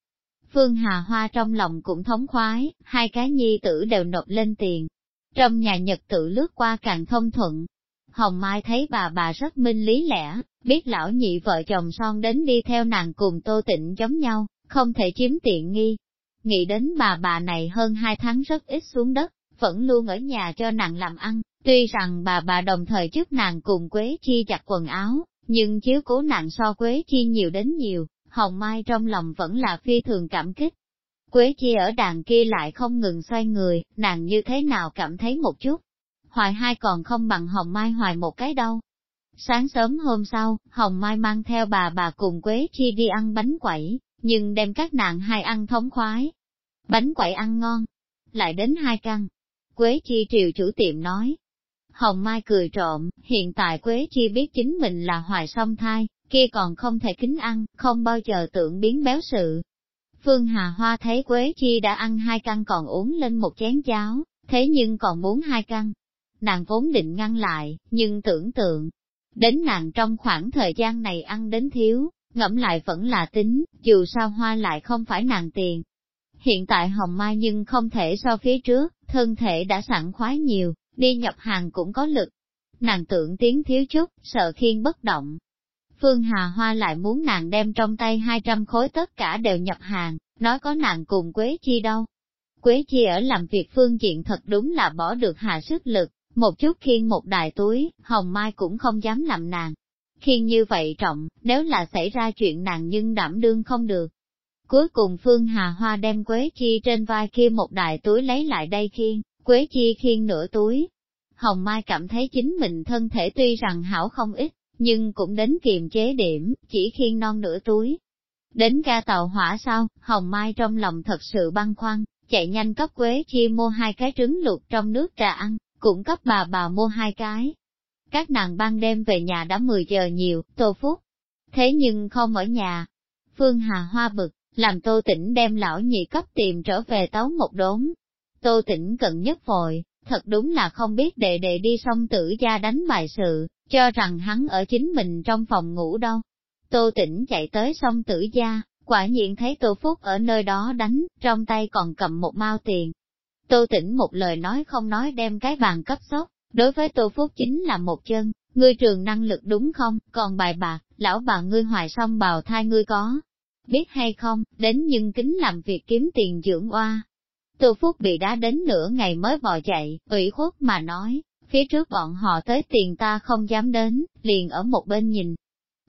Phương Hà Hoa trong lòng cũng thống khoái, hai cái nhi tử đều nộp lên tiền. Trong nhà nhật tự lướt qua càng thông thuận. Hồng Mai thấy bà bà rất minh lý lẽ, biết lão nhị vợ chồng son đến đi theo nàng cùng tô tịnh giống nhau, không thể chiếm tiện nghi. Nghĩ đến bà bà này hơn hai tháng rất ít xuống đất, vẫn luôn ở nhà cho nàng làm ăn, tuy rằng bà bà đồng thời trước nàng cùng Quế Chi chặt quần áo, nhưng chiếu cố nàng so Quế Chi nhiều đến nhiều, Hồng Mai trong lòng vẫn là phi thường cảm kích. Quế Chi ở đàn kia lại không ngừng xoay người, nàng như thế nào cảm thấy một chút. Hoài hai còn không bằng Hồng Mai hoài một cái đâu. Sáng sớm hôm sau, Hồng Mai mang theo bà bà cùng Quế Chi đi ăn bánh quẩy, nhưng đem các nàng hai ăn thống khoái. Bánh quẩy ăn ngon, lại đến hai căn. Quế Chi triều chủ tiệm nói. Hồng Mai cười trộm, hiện tại Quế Chi biết chính mình là hoài song thai, kia còn không thể kính ăn, không bao giờ tưởng biến béo sự. Phương Hà Hoa thấy Quế Chi đã ăn hai căn còn uống lên một chén cháo, thế nhưng còn muốn hai căn. Nàng vốn định ngăn lại, nhưng tưởng tượng, đến nàng trong khoảng thời gian này ăn đến thiếu, ngẫm lại vẫn là tính, dù sao hoa lại không phải nàng tiền. Hiện tại Hồng Mai nhưng không thể so phía trước, thân thể đã sẵn khoái nhiều, đi nhập hàng cũng có lực. Nàng tưởng tiếng thiếu chút, sợ khiên bất động, Phương Hà Hoa lại muốn nàng đem trong tay 200 khối tất cả đều nhập hàng, nói có nàng cùng Quế Chi đâu. Quế Chi ở làm việc phương diện thật đúng là bỏ được hạ sức lực, một chút khiên một đài túi, Hồng Mai cũng không dám làm nàng. Khiên như vậy trọng, nếu là xảy ra chuyện nàng nhưng đảm đương không được. Cuối cùng Phương Hà Hoa đem Quế Chi trên vai kia một đài túi lấy lại đây khiên, Quế Chi khiên nửa túi. Hồng Mai cảm thấy chính mình thân thể tuy rằng hảo không ít, nhưng cũng đến kiềm chế điểm, chỉ khiên non nửa túi. Đến ga tàu hỏa sau, Hồng Mai trong lòng thật sự băn khoăn, chạy nhanh cấp Quế Chi mua hai cái trứng luộc trong nước trà ăn, cũng cấp bà bà mua hai cái. Các nàng ban đêm về nhà đã 10 giờ nhiều, tô phúc. Thế nhưng không ở nhà. Phương Hà Hoa bực, làm tô tỉnh đem lão nhị cấp tìm trở về tấu một đốn. Tô Tĩnh cận nhất vội, thật đúng là không biết đệ đệ đi xong tử gia đánh bài sự, cho rằng hắn ở chính mình trong phòng ngủ đâu. Tô Tĩnh chạy tới xong tử gia, quả nhiên thấy Tô Phúc ở nơi đó đánh, trong tay còn cầm một mao tiền. Tô Tĩnh một lời nói không nói đem cái bàn cấp sốc, đối với Tô Phúc chính là một chân, ngươi trường năng lực đúng không, còn bài bạc, lão bà ngươi hoài xong bào thai ngươi có. Biết hay không, đến nhưng kính làm việc kiếm tiền dưỡng oa. Tô Phúc bị đá đến nửa ngày mới bò chạy, ủy khuất mà nói, phía trước bọn họ tới tiền ta không dám đến, liền ở một bên nhìn.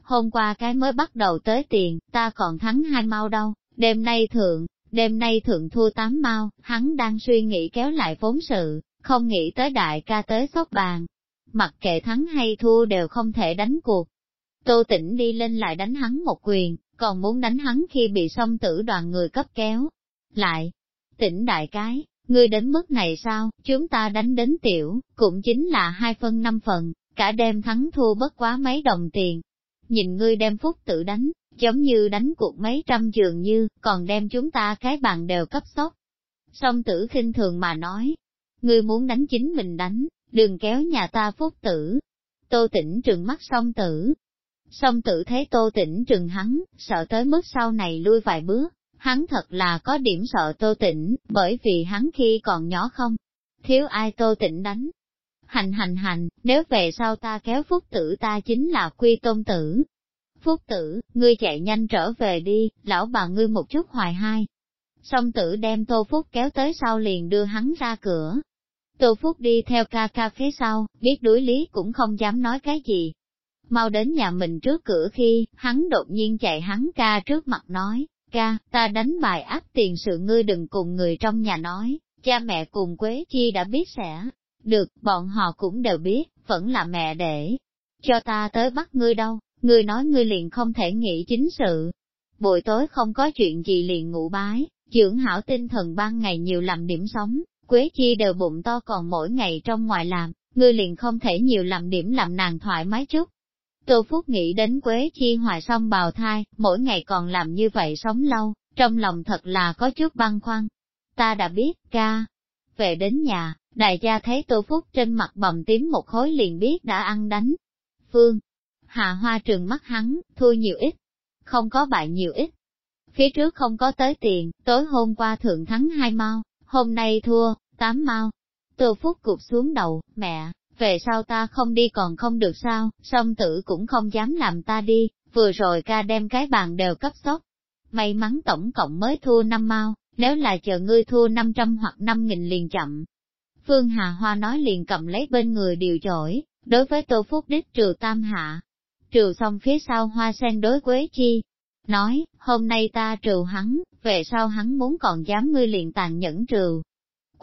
Hôm qua cái mới bắt đầu tới tiền, ta còn thắng hai mau đâu, đêm nay thượng, đêm nay thượng thua tám mau, hắn đang suy nghĩ kéo lại vốn sự, không nghĩ tới đại ca tới sóc bàn. Mặc kệ thắng hay thua đều không thể đánh cuộc. Tô tỉnh đi lên lại đánh hắn một quyền, còn muốn đánh hắn khi bị song tử đoàn người cấp kéo. Lại, tỉnh đại cái, Ngươi đến mức này sao, chúng ta đánh đến tiểu, cũng chính là hai phân năm phần, cả đêm thắng thua bất quá mấy đồng tiền. Nhìn ngươi đem phúc tự đánh, giống như đánh cuộc mấy trăm trường như, còn đem chúng ta cái bàn đều cấp sốc. Song tử khinh thường mà nói, ngươi muốn đánh chính mình đánh, đừng kéo nhà ta phúc tử. Tô tỉnh trừng mắt song tử. Song tử thấy tô tỉnh trừng hắn, sợ tới mức sau này lui vài bước, hắn thật là có điểm sợ tô tĩnh, bởi vì hắn khi còn nhỏ không, thiếu ai tô tĩnh đánh. Hành hành hành, nếu về sau ta kéo phúc tử ta chính là quy tôn tử. Phúc tử, ngươi chạy nhanh trở về đi, lão bà ngươi một chút hoài hai. Song tử đem tô phúc kéo tới sau liền đưa hắn ra cửa. Tô phúc đi theo ca ca phía sau, biết đuối lý cũng không dám nói cái gì. Mau đến nhà mình trước cửa khi, hắn đột nhiên chạy hắn ca trước mặt nói, ca, ta đánh bài áp tiền sự ngươi đừng cùng người trong nhà nói, cha mẹ cùng Quế Chi đã biết sẽ. Được, bọn họ cũng đều biết, vẫn là mẹ để. Cho ta tới bắt ngươi đâu, ngươi nói ngươi liền không thể nghĩ chính sự. Buổi tối không có chuyện gì liền ngủ bái, dưỡng hảo tinh thần ban ngày nhiều làm điểm sống, Quế Chi đều bụng to còn mỗi ngày trong ngoài làm, ngươi liền không thể nhiều làm điểm làm nàng thoải mái chút. Tô Phúc nghĩ đến Quế Chi hoài xong bào thai, mỗi ngày còn làm như vậy sống lâu, trong lòng thật là có chút băn khoăn. Ta đã biết, ca. Về đến nhà, đại gia thấy Tô Phúc trên mặt bầm tím một khối liền biết đã ăn đánh. Phương, Hà Hoa trường mắt hắn, thua nhiều ít, không có bại nhiều ít. phía trước không có tới tiền, tối hôm qua thượng thắng hai mau, hôm nay thua, tám mau. Tô Phúc cụp xuống đầu, mẹ, về sau ta không đi còn không được sao, song tử cũng không dám làm ta đi, vừa rồi ca đem cái bàn đều cấp sốc. May mắn tổng cộng mới thua năm mau, nếu là chờ ngươi thua 500 hoặc 5 nghìn liền chậm. Phương Hà Hoa nói liền cầm lấy bên người điều chổi, đối với Tô Phúc Đích trừ tam hạ. Trừ xong phía sau hoa sen đối Quế Chi, nói, hôm nay ta trừ hắn, về sau hắn muốn còn dám ngươi liền tàn nhẫn trừ.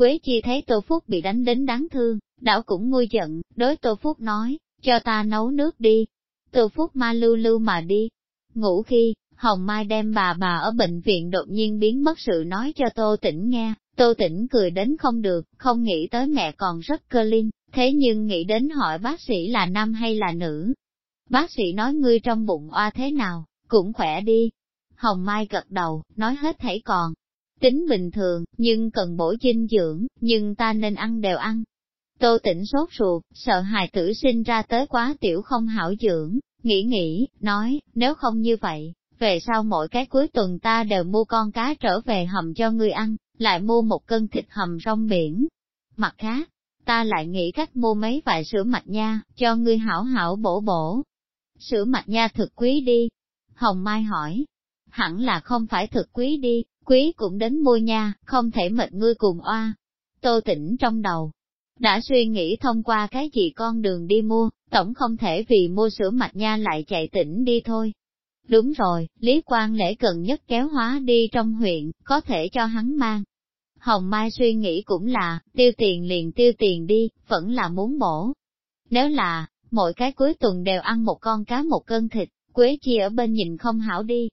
Quế Chi thấy Tô Phúc bị đánh đến đáng thương, đảo cũng nguôi giận, đối Tô Phúc nói, cho ta nấu nước đi. Tô Phúc ma lưu lưu mà đi. Ngủ khi, Hồng Mai đem bà bà ở bệnh viện đột nhiên biến mất sự nói cho Tô Tĩnh nghe, Tô Tĩnh cười đến không được, không nghĩ tới mẹ còn rất cơ linh, thế nhưng nghĩ đến hỏi bác sĩ là nam hay là nữ. Bác sĩ nói ngươi trong bụng oa thế nào, cũng khỏe đi. Hồng Mai gật đầu, nói hết thảy còn. Tính bình thường, nhưng cần bổ dinh dưỡng, nhưng ta nên ăn đều ăn. Tô tỉnh sốt ruột, sợ hài tử sinh ra tới quá tiểu không hảo dưỡng, nghĩ nghĩ, nói, nếu không như vậy, về sau mỗi cái cuối tuần ta đều mua con cá trở về hầm cho ngươi ăn, lại mua một cân thịt hầm rong biển. Mặt khác, ta lại nghĩ cách mua mấy vài sữa mạch nha, cho ngươi hảo hảo bổ bổ. Sữa mạch nha thực quý đi. Hồng Mai hỏi, hẳn là không phải thực quý đi, quý cũng đến mua nha, không thể mệt ngươi cùng oa. Tô tỉnh trong đầu, đã suy nghĩ thông qua cái gì con đường đi mua, tổng không thể vì mua sữa mạch nha lại chạy tỉnh đi thôi. Đúng rồi, Lý Quang lễ cần nhất kéo hóa đi trong huyện, có thể cho hắn mang. Hồng Mai suy nghĩ cũng là, tiêu tiền liền tiêu tiền đi, vẫn là muốn bổ. Nếu là, mỗi cái cuối tuần đều ăn một con cá một cân thịt, Quế Chi ở bên nhìn không hảo đi.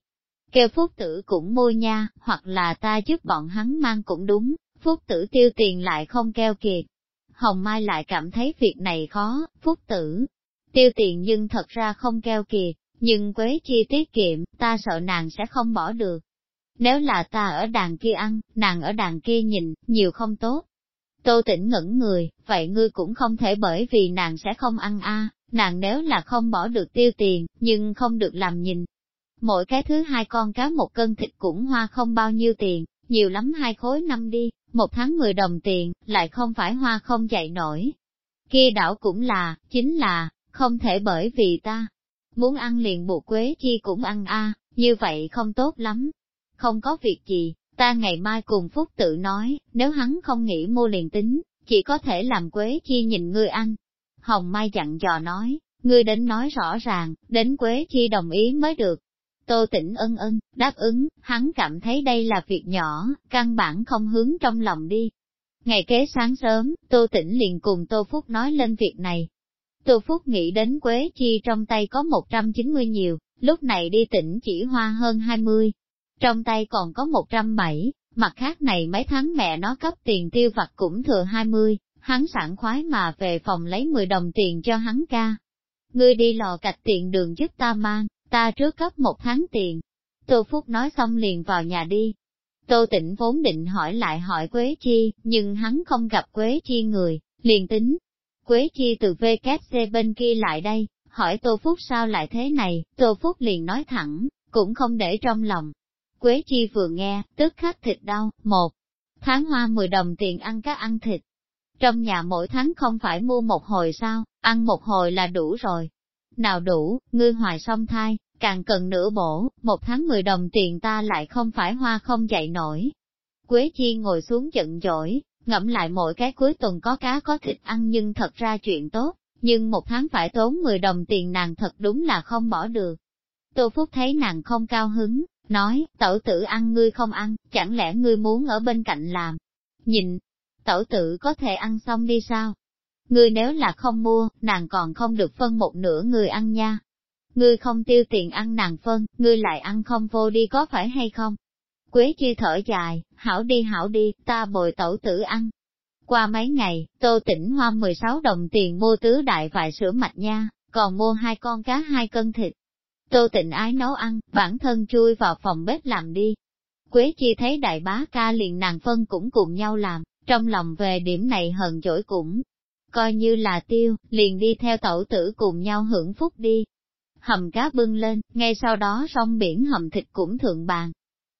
Kêu Phúc Tử cũng mua nha, hoặc là ta giúp bọn hắn mang cũng đúng, Phúc Tử tiêu tiền lại không keo kiệt. Hồng Mai lại cảm thấy việc này khó, Phúc Tử tiêu tiền nhưng thật ra không keo kiệt, nhưng Quế Chi tiết kiệm, ta sợ nàng sẽ không bỏ được. Nếu là ta ở đàn kia ăn, nàng ở đàn kia nhìn, nhiều không tốt. Tô tỉnh ngẩn người, vậy ngươi cũng không thể bởi vì nàng sẽ không ăn a nàng nếu là không bỏ được tiêu tiền, nhưng không được làm nhìn. Mỗi cái thứ hai con cá một cân thịt cũng hoa không bao nhiêu tiền, nhiều lắm hai khối năm đi, một tháng mười đồng tiền, lại không phải hoa không dậy nổi. Kia đảo cũng là, chính là, không thể bởi vì ta, muốn ăn liền bù quế chi cũng ăn a, như vậy không tốt lắm. Không có việc gì, ta ngày mai cùng Phúc tự nói, nếu hắn không nghĩ mua liền tính, chỉ có thể làm quế chi nhìn ngươi ăn. Hồng Mai dặn dò nói, ngươi đến nói rõ ràng, đến quế chi đồng ý mới được. Tô tỉnh ân ân, đáp ứng, hắn cảm thấy đây là việc nhỏ, căn bản không hướng trong lòng đi. Ngày kế sáng sớm, Tô Tĩnh liền cùng Tô Phúc nói lên việc này, Tô Phúc nghĩ đến Quế Chi trong tay có 190 nhiều, lúc này đi tỉnh chỉ hoa hơn 20. Trong tay còn có 107, mặt khác này mấy tháng mẹ nó cấp tiền tiêu vặt cũng thừa 20, hắn sẵn khoái mà về phòng lấy 10 đồng tiền cho hắn ca. Ngươi đi lò cạch tiện đường giúp ta mang, ta trước cấp một tháng tiền. Tô Phúc nói xong liền vào nhà đi. Tô Tịnh vốn định hỏi lại hỏi Quế Chi, nhưng hắn không gặp Quế Chi người, liền tính, Quế Chi từ VKC bên kia lại đây, hỏi Tô Phúc sao lại thế này, Tô Phúc liền nói thẳng, cũng không để trong lòng. Quế Chi vừa nghe, tức khắc thịt đau, một tháng hoa 10 đồng tiền ăn cá ăn thịt. Trong nhà mỗi tháng không phải mua một hồi sao, ăn một hồi là đủ rồi. Nào đủ, ngươi hoài song thai, càng cần nửa bổ, một tháng 10 đồng tiền ta lại không phải hoa không dậy nổi. Quế Chi ngồi xuống giận dỗi, Ngẫm lại mỗi cái cuối tuần có cá có thịt ăn nhưng thật ra chuyện tốt, nhưng một tháng phải tốn 10 đồng tiền nàng thật đúng là không bỏ được. Tô Phúc thấy nàng không cao hứng, nói, tẩu tử ăn ngươi không ăn, chẳng lẽ ngươi muốn ở bên cạnh làm? Nhìn, tẩu tử có thể ăn xong đi sao? Ngươi nếu là không mua, nàng còn không được phân một nửa người ăn nha. Ngươi không tiêu tiền ăn nàng phân, ngươi lại ăn không vô đi có phải hay không? Quế chi thở dài, hảo đi hảo đi, ta bồi tẩu tử ăn. Qua mấy ngày, tô tỉnh hoa 16 đồng tiền mua tứ đại vài sữa mạch nha, còn mua hai con cá hai cân thịt. Tô tịnh ái nấu ăn, bản thân chui vào phòng bếp làm đi. Quế chi thấy đại bá ca liền nàng phân cũng cùng nhau làm, trong lòng về điểm này hờn dỗi cũng. Coi như là tiêu, liền đi theo tẩu tử cùng nhau hưởng phúc đi. Hầm cá bưng lên, ngay sau đó sông biển hầm thịt cũng thượng bàn,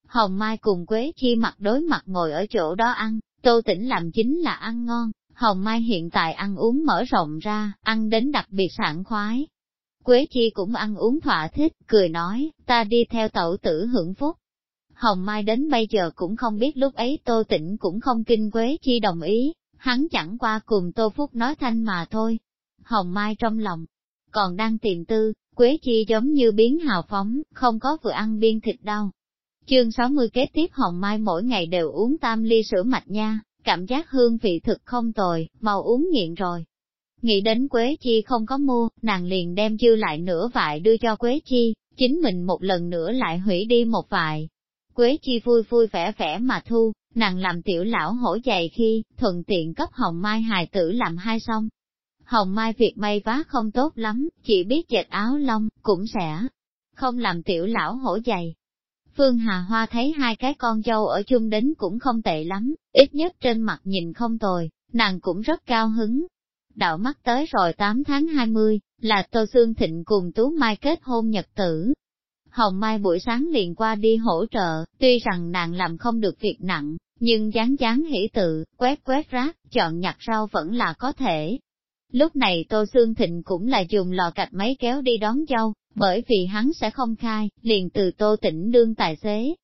Hồng Mai cùng Quế Chi mặt đối mặt ngồi ở chỗ đó ăn, Tô Tĩnh làm chính là ăn ngon, Hồng Mai hiện tại ăn uống mở rộng ra, ăn đến đặc biệt sảng khoái. Quế Chi cũng ăn uống thỏa thích, cười nói, ta đi theo tẩu tử hưởng phúc. Hồng Mai đến bây giờ cũng không biết lúc ấy Tô Tĩnh cũng không kinh Quế Chi đồng ý, hắn chẳng qua cùng Tô Phúc nói thanh mà thôi. Hồng Mai trong lòng, còn đang tìm tư, Quế Chi giống như biến hào phóng, không có vừa ăn biên thịt đâu. Chương 60 kế tiếp Hồng Mai mỗi ngày đều uống tam ly sữa mạch nha, cảm giác hương vị thực không tồi, màu uống nghiện rồi. Nghĩ đến Quế Chi không có mua, nàng liền đem dư lại nửa vại đưa cho Quế Chi, chính mình một lần nữa lại hủy đi một vại. Quế Chi vui vui vẻ vẻ mà thu, nàng làm tiểu lão hổ dày khi, thuận tiện cấp Hồng Mai hài tử làm hai xong. Hồng Mai việc may vá không tốt lắm, chỉ biết dệt áo lông, cũng sẽ không làm tiểu lão hổ dày. Phương Hà Hoa thấy hai cái con dâu ở chung đến cũng không tệ lắm, ít nhất trên mặt nhìn không tồi, nàng cũng rất cao hứng. Đạo mắt tới rồi 8 tháng 20, là Tô Sương Thịnh cùng Tú Mai kết hôn nhật tử. Hồng Mai buổi sáng liền qua đi hỗ trợ, tuy rằng nàng làm không được việc nặng, nhưng dán dán hỷ tự, quét quét rác, chọn nhặt rau vẫn là có thể. Lúc này Tô Sương Thịnh cũng là dùng lò cạch máy kéo đi đón dâu, bởi vì hắn sẽ không khai, liền từ Tô Tĩnh đương tài xế.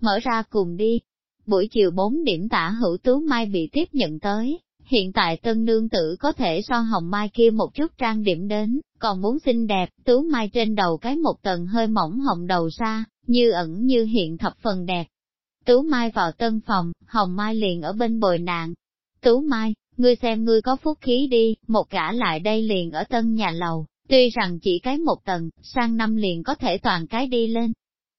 Mở ra cùng đi. Buổi chiều 4 điểm tả hữu tú mai bị tiếp nhận tới, hiện tại tân nương tử có thể so hồng mai kia một chút trang điểm đến, còn muốn xinh đẹp, tú mai trên đầu cái một tầng hơi mỏng hồng đầu xa, như ẩn như hiện thập phần đẹp. Tú mai vào tân phòng, hồng mai liền ở bên bồi nạn. Tú mai, ngươi xem ngươi có phúc khí đi, một gã lại đây liền ở tân nhà lầu, tuy rằng chỉ cái một tầng, sang năm liền có thể toàn cái đi lên.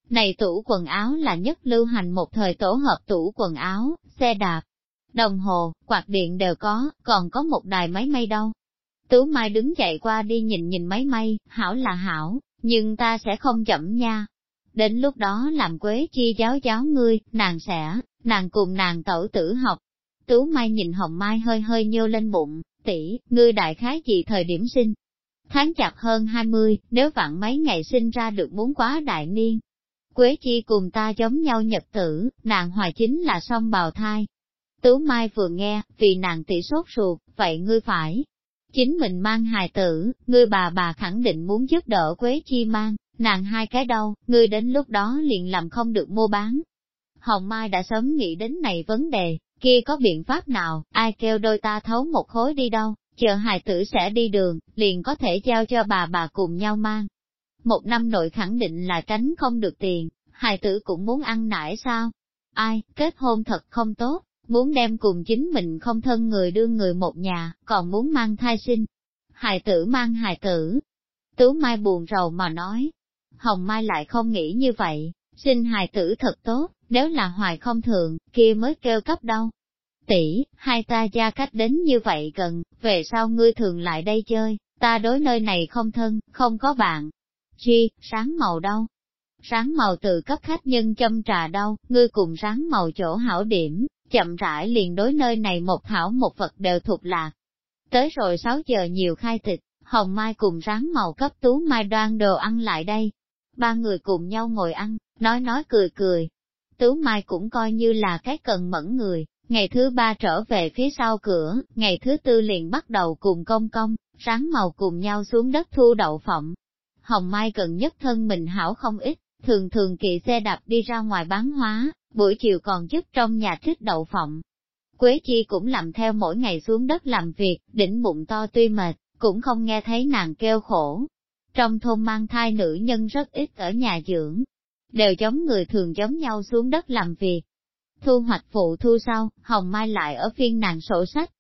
Này tủ quần áo là nhất lưu hành một thời tổ hợp tủ quần áo, xe đạp, đồng hồ, quạt điện đều có, còn có một đài máy may đâu. Tú Mai đứng dậy qua đi nhìn nhìn máy may, hảo là hảo, nhưng ta sẽ không chậm nha. Đến lúc đó làm quế chi giáo giáo ngươi, nàng sẽ, nàng cùng nàng tẩu tử học, Tú Mai nhìn Hồng Mai hơi hơi nhô lên bụng, tỷ, ngươi đại khái gì thời điểm sinh? Tháng chặt hơn 20, nếu vặn mấy ngày sinh ra được muốn quá đại niên. Quế chi cùng ta giống nhau nhật tử, nàng hoài chính là song bào thai. Tú Mai vừa nghe, vì nàng tỷ sốt ruột, vậy ngươi phải. Chính mình mang hài tử, ngươi bà bà khẳng định muốn giúp đỡ Quế chi mang, nàng hai cái đâu, ngươi đến lúc đó liền làm không được mua bán. Hồng Mai đã sớm nghĩ đến này vấn đề, kia có biện pháp nào, ai kêu đôi ta thấu một khối đi đâu, chờ hài tử sẽ đi đường, liền có thể giao cho bà bà cùng nhau mang. Một năm nội khẳng định là tránh không được tiền, hài tử cũng muốn ăn nải sao? Ai, kết hôn thật không tốt, muốn đem cùng chính mình không thân người đưa người một nhà, còn muốn mang thai sinh. Hài tử mang hài tử. tứ Mai buồn rầu mà nói. Hồng Mai lại không nghĩ như vậy, sinh hài tử thật tốt, nếu là hoài không thường, kia mới kêu cấp đâu. Tỷ, hai ta gia cách đến như vậy gần, về sau ngươi thường lại đây chơi, ta đối nơi này không thân, không có bạn. Chi, sáng màu đâu? Sáng màu từ cấp khách nhân châm trà đâu, ngươi cùng sáng màu chỗ hảo điểm, chậm rãi liền đối nơi này một thảo một vật đều thuộc lạc. Tới rồi 6 giờ nhiều khai tịch, Hồng Mai cùng ráng màu cấp tú mai đoan đồ ăn lại đây. Ba người cùng nhau ngồi ăn, nói nói cười cười, tứ Mai cũng coi như là cái cần mẫn người, ngày thứ ba trở về phía sau cửa, ngày thứ tư liền bắt đầu cùng công công, sáng màu cùng nhau xuống đất thu đậu phộng. Hồng Mai cần nhất thân mình hảo không ít, thường thường kỵ xe đạp đi ra ngoài bán hóa, buổi chiều còn giúp trong nhà thích đậu phộng. Quế Chi cũng làm theo mỗi ngày xuống đất làm việc, đỉnh bụng to tuy mệt, cũng không nghe thấy nàng kêu khổ. Trong thôn mang thai nữ nhân rất ít ở nhà dưỡng, đều giống người thường giống nhau xuống đất làm việc. Thu hoạch phụ thu sau, Hồng Mai lại ở phiên nàng sổ sách.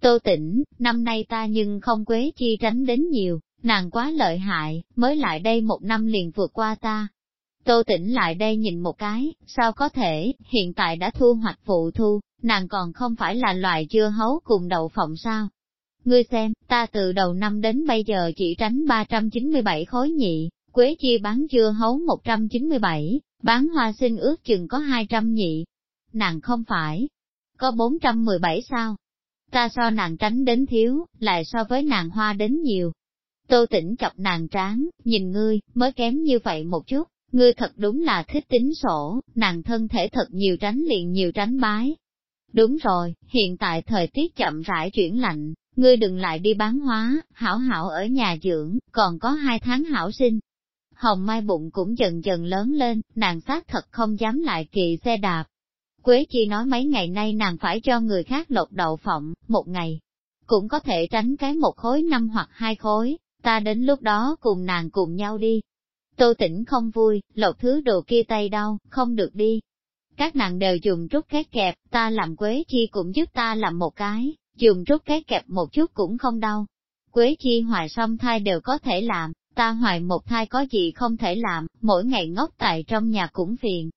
Tô tỉnh, năm nay ta nhưng không quế chi tránh đến nhiều, nàng quá lợi hại, mới lại đây một năm liền vượt qua ta. Tô tỉnh lại đây nhìn một cái, sao có thể, hiện tại đã thu hoạch phụ thu, nàng còn không phải là loài chưa hấu cùng đậu phộng sao. Ngươi xem, ta từ đầu năm đến bây giờ chỉ tránh 397 khối nhị, Quế chi bán dưa hấu 197, bán hoa sinh ước chừng có 200 nhị. Nàng không phải, có 417 sao? Ta so nàng tránh đến thiếu, lại so với nàng hoa đến nhiều. Tô tỉnh chọc nàng tráng, nhìn ngươi, mới kém như vậy một chút, Ngươi thật đúng là thích tính sổ, nàng thân thể thật nhiều tránh liền nhiều tránh bái. Đúng rồi, hiện tại thời tiết chậm rãi chuyển lạnh, ngươi đừng lại đi bán hóa, hảo hảo ở nhà dưỡng, còn có hai tháng hảo sinh. Hồng Mai bụng cũng dần dần lớn lên, nàng xác thật không dám lại kỵ xe đạp. Quế Chi nói mấy ngày nay nàng phải cho người khác lột đậu phộng, một ngày, cũng có thể tránh cái một khối năm hoặc hai khối, ta đến lúc đó cùng nàng cùng nhau đi. Tô tỉnh không vui, lột thứ đồ kia tay đau, không được đi. Các nàng đều dùng trúc cái kẹp, ta làm Quế Chi cũng giúp ta làm một cái, dùng rút cái kẹp một chút cũng không đau. Quế Chi hoài song thai đều có thể làm, ta hoài một thai có gì không thể làm, mỗi ngày ngốc tại trong nhà cũng phiền.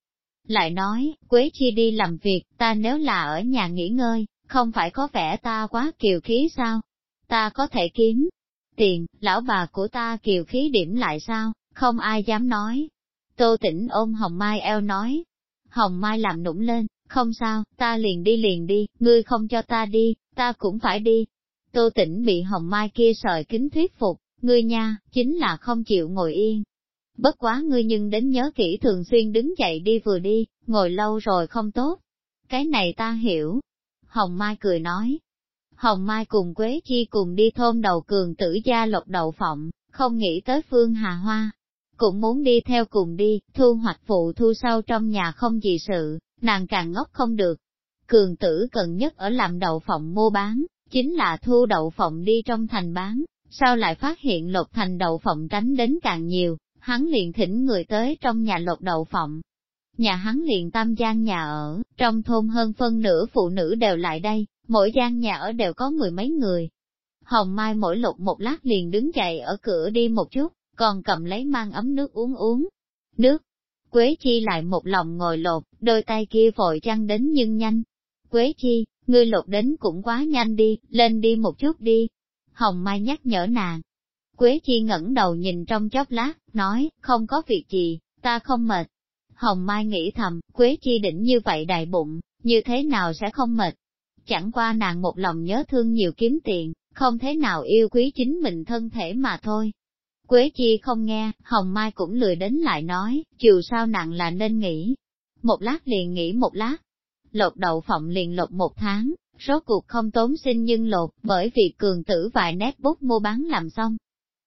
Lại nói, Quế Chi đi làm việc, ta nếu là ở nhà nghỉ ngơi, không phải có vẻ ta quá kiều khí sao? Ta có thể kiếm tiền, lão bà của ta kiều khí điểm lại sao, không ai dám nói. Tô tỉnh ôm Hồng Mai eo nói. Hồng Mai làm nũng lên, không sao, ta liền đi liền đi, ngươi không cho ta đi, ta cũng phải đi. Tô tỉnh bị Hồng Mai kia sợi kính thuyết phục, ngươi nha, chính là không chịu ngồi yên. Bất quá ngươi nhưng đến nhớ kỹ thường xuyên đứng dậy đi vừa đi, ngồi lâu rồi không tốt. Cái này ta hiểu. Hồng Mai cười nói. Hồng Mai cùng Quế Chi cùng đi thôn đầu cường tử gia lộc đậu phộng, không nghĩ tới Phương Hà Hoa. Cũng muốn đi theo cùng đi, thu hoạch phụ thu sau trong nhà không gì sự, nàng càng ngốc không được. Cường tử cần nhất ở làm đậu phộng mua bán, chính là thu đậu phộng đi trong thành bán, sao lại phát hiện lột thành đậu phộng tránh đến càng nhiều, hắn liền thỉnh người tới trong nhà lột đậu phộng. Nhà hắn liền tam gian nhà ở, trong thôn hơn phân nửa phụ nữ đều lại đây, mỗi gian nhà ở đều có mười mấy người. Hồng Mai mỗi lột một lát liền đứng dậy ở cửa đi một chút, còn cầm lấy mang ấm nước uống uống. Nước, Quế Chi lại một lòng ngồi lột, đôi tay kia vội chăng đến nhưng nhanh. Quế Chi, ngươi lột đến cũng quá nhanh đi, lên đi một chút đi. Hồng Mai nhắc nhở nàng. Quế Chi ngẩng đầu nhìn trong chốc lát, nói, không có việc gì, ta không mệt. Hồng Mai nghĩ thầm, Quế Chi đỉnh như vậy đại bụng, như thế nào sẽ không mệt. Chẳng qua nàng một lòng nhớ thương nhiều kiếm tiền, không thế nào yêu quý chính mình thân thể mà thôi. Quế Chi không nghe, Hồng Mai cũng lười đến lại nói, chiều sao nặng là nên nghỉ. Một lát liền nghỉ một lát. Lột đậu phộng liền lột một tháng, rốt cuộc không tốn sinh nhưng lột, bởi vì cường tử vài nét bút mua bán làm xong.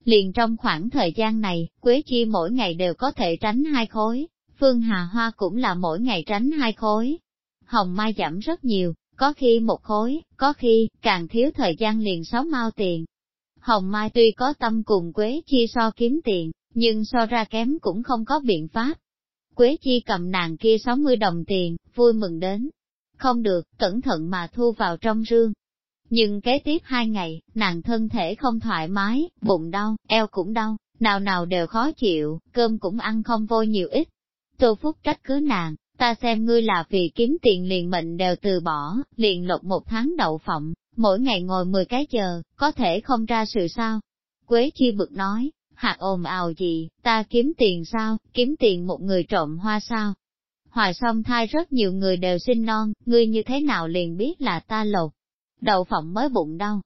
Liền trong khoảng thời gian này, Quế Chi mỗi ngày đều có thể tránh hai khối, Phương Hà Hoa cũng là mỗi ngày tránh hai khối. Hồng Mai giảm rất nhiều, có khi một khối, có khi, càng thiếu thời gian liền sáu mau tiền. Hồng Mai tuy có tâm cùng Quế Chi so kiếm tiền, nhưng so ra kém cũng không có biện pháp. Quế Chi cầm nàng kia 60 đồng tiền, vui mừng đến. Không được, cẩn thận mà thu vào trong rương. Nhưng kế tiếp hai ngày, nàng thân thể không thoải mái, bụng đau, eo cũng đau, nào nào đều khó chịu, cơm cũng ăn không vô nhiều ít. Tô Phúc trách cứ nàng, ta xem ngươi là vì kiếm tiền liền mệnh đều từ bỏ, liền lột một tháng đậu phộng, mỗi ngày ngồi 10 cái giờ, có thể không ra sự sao. Quế chi bực nói, hạt ồn ào gì, ta kiếm tiền sao, kiếm tiền một người trộm hoa sao. Hoài song thai rất nhiều người đều sinh non, ngươi như thế nào liền biết là ta lột. đầu phòng mới bụng đau.